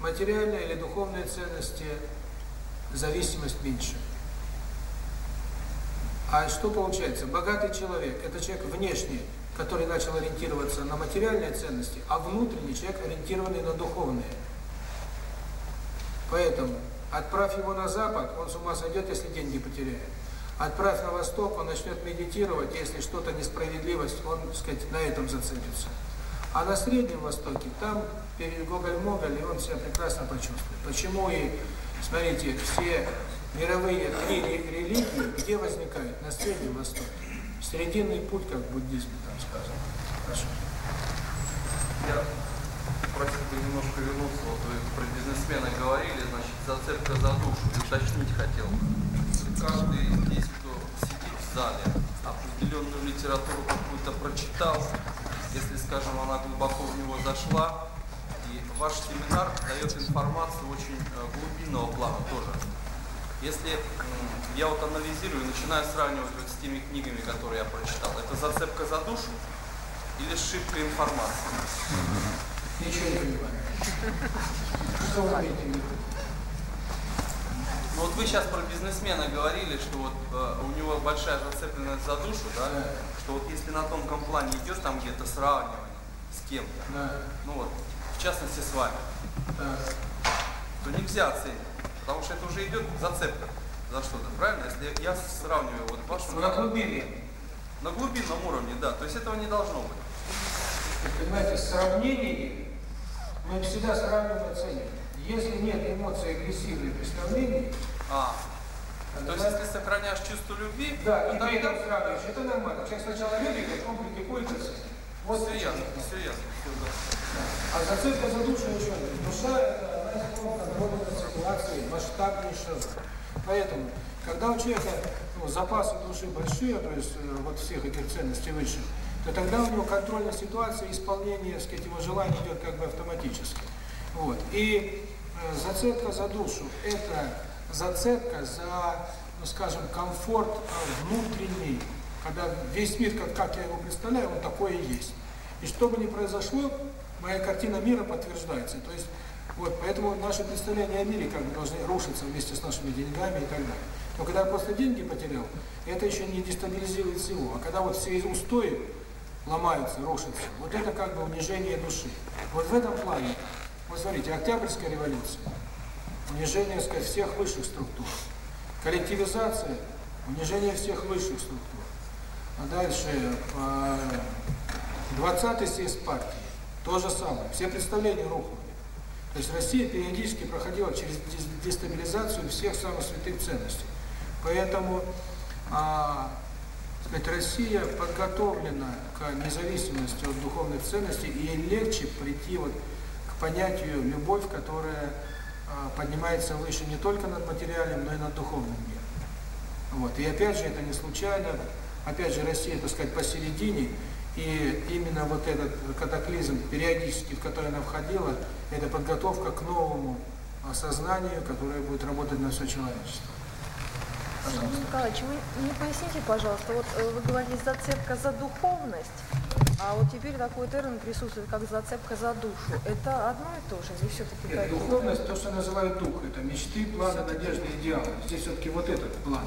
материальные или духовные ценности, зависимость меньше. А что получается? Богатый человек – это человек внешний, который начал ориентироваться на материальные ценности, а внутренний человек, ориентированный на духовные. Поэтому отправь его на запад, он с ума сойдет, если деньги потеряет. Отправь на восток, он начнет медитировать, если что-то несправедливость, он, так сказать, на этом зацепится. А на Среднем Востоке, там перед Гоголь-Моголь, и он себя прекрасно почувствует. Почему и Смотрите, все мировые три религии, где возникают? На Среднем Востоке. Срединный путь, как в буддизме там сказано. Прошу. Я просил бы немножко вернуться. Вот вы про бизнесмена говорили, значит, зацепка за душу. Уточнить хотел. Каждый здесь, кто сидит в зале, определенную литературу какую-то прочитал, если, скажем, она глубоко в него зашла, ваш семинар дает информацию очень э, глубинного плана тоже. Если я вот анализирую, начинаю сравнивать вот с теми книгами, которые я прочитал, это зацепка за душу или шибкая информация? Ничего не понимаю. Что вы имеете в виду? Ну вот вы сейчас про бизнесмена говорили, что вот э, у него большая зацепленность за душу, да? Что вот если на тонком плане идешь там где-то сравнивание с кем-то, ну вот частности с вами, то не оценивать, потому что это уже идет зацепка за что-то, правильно? Если я сравниваю вот вашу... Ну, на глубине. На глубинном уровне, да. То есть этого не должно быть. Понимаете, сравнение, мы всегда сравниваем и. Если нет эмоций агрессивной при сравнении... А, то есть, если сохраняешь чувство любви, да, и при этом сравниваешь, это нормально. Человек сначала любит, а потом критикует и вот серьезно, серьезно. А зацепка за душу еще. Душа – это одна из форм контроля ситуации. Поэтому, когда у человека ну, запасы души большие, то есть вот всех этих ценностей выше, то тогда у него контрольная ситуация, исполнение, так сказать, его желаний идет как бы автоматически. Вот. И э, зацепка за душу – это зацепка за, ну, скажем, комфорт внутренний, когда весь мир, как, как я его представляю, он такое и есть. И что бы ни произошло, моя картина мира подтверждается. То есть, вот, поэтому наши представления о мире как бы должны рушиться вместе с нашими деньгами и так далее. Но когда я просто деньги потерял, это еще не дестабилизирует всего. А когда вот все устои ломаются, рушатся, вот это как бы унижение души. Вот в этом плане, вот смотрите, Октябрьская революция, унижение, сказать, всех высших структур. Коллективизация, унижение всех высших структур. А дальше, 20-й съезд партии, то же самое, все представления рухнули. То есть Россия периодически проходила через дестабилизацию всех самых святых ценностей. Поэтому а, сказать, Россия подготовлена к независимости от духовных ценностей, и ей легче прийти вот к понятию «любовь», которая а, поднимается выше не только над материальным, но и над духовным миром. Вот. И опять же, это не случайно, опять же Россия, так сказать, посередине, и именно вот этот катаклизм периодически, в который она входила, это подготовка к новому осознанию, которое будет работать на все человечество. Сергей Николаевич, вы не поясните, пожалуйста, вот вы говорили зацепка за духовность, а вот теперь такой термин присутствует, как зацепка за душу. Это одно и то же? Здесь все-таки Нет, духовность, то, что называют дух, это мечты, планы, надежды, идеалы. Здесь все-таки вот этот план.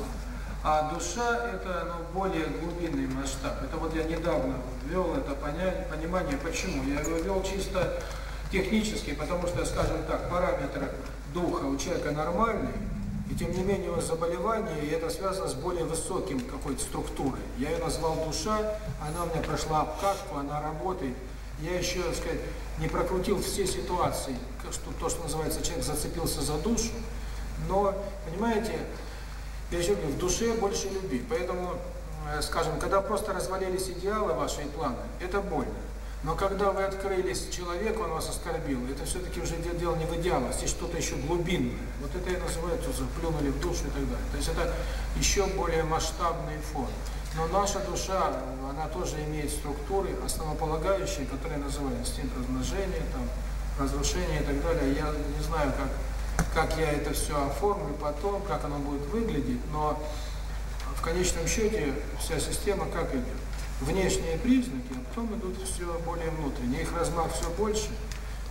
А душа – это ну, более глубинный масштаб. Это вот я недавно ввел это понимание. Почему? Я его ввел чисто технически, потому что, скажем так, параметры духа у человека нормальные, и тем не менее у него заболевание, и это связано с более высоким какой-то структурой. Я ее назвал душа, она у меня прошла обкатку, она работает. Я еще, так сказать, не прокрутил все ситуации, что, то, что называется, человек зацепился за душу, но, понимаете, пережили в душе больше любви. Поэтому, э, скажем, когда просто развалились идеалы ваши и планы, это больно. Но когда вы открылись человек, он вас оскорбил, это все-таки уже дело не в идеалах, здесь что-то еще глубинное. Вот это и называется заплюнули в душу и так далее. То есть это еще более масштабный фон. Но наша душа, она тоже имеет структуры основополагающие, которые называют инстинкт размножения, там, разрушение и так далее. Я не знаю, как как я это все оформлю потом, как оно будет выглядеть, но в конечном счете вся система как идет? Внешние признаки, а потом идут все более внутренние, их размах все больше,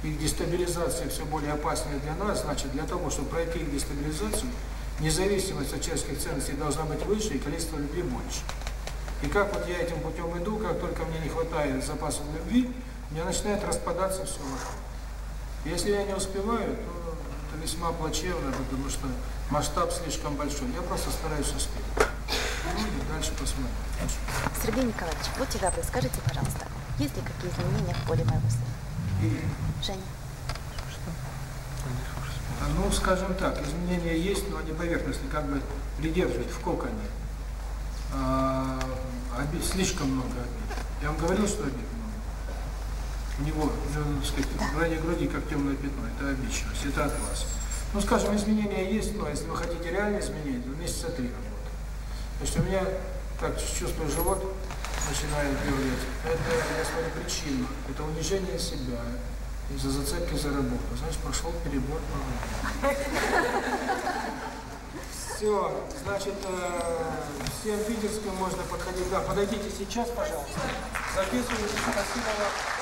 их дестабилизация все более опаснее для нас, значит, для того, чтобы пройти их дестабилизацию, независимость от человеческих ценностей должна быть выше и количество любви больше. И как вот я этим путем иду, как только мне не хватает запасов любви, у меня начинает распадаться все вокруг. Если я не успеваю, то это весьма плачевно, потому что масштаб слишком большой. Я просто стараюсь успеть. И дальше посмотрим. Сергей Николаевич, вот тебя добры, скажите, пожалуйста, есть ли какие изменения в поле моего сына? Женя. Что? Ну, скажем так, изменения есть, но они поверхностные, как бы придерживают в коконе. А, обид, слишком много обид. Я вам говорил, что обидно? у него, сказать, в крайней груди как темное пятно, это обидчивость, это от вас. Ну, скажем, изменения есть, но если вы хотите реально изменить, то месяца три работы. есть у меня так чувствую живот, начинает бегать. Это, я смотрю, причина. Это унижение себя из-за зацепки за работу. Значит, пошел перебор по Все, значит, э, всем питерским можно подходить. Да, подойдите сейчас, пожалуйста. записывайтесь Спасибо вам.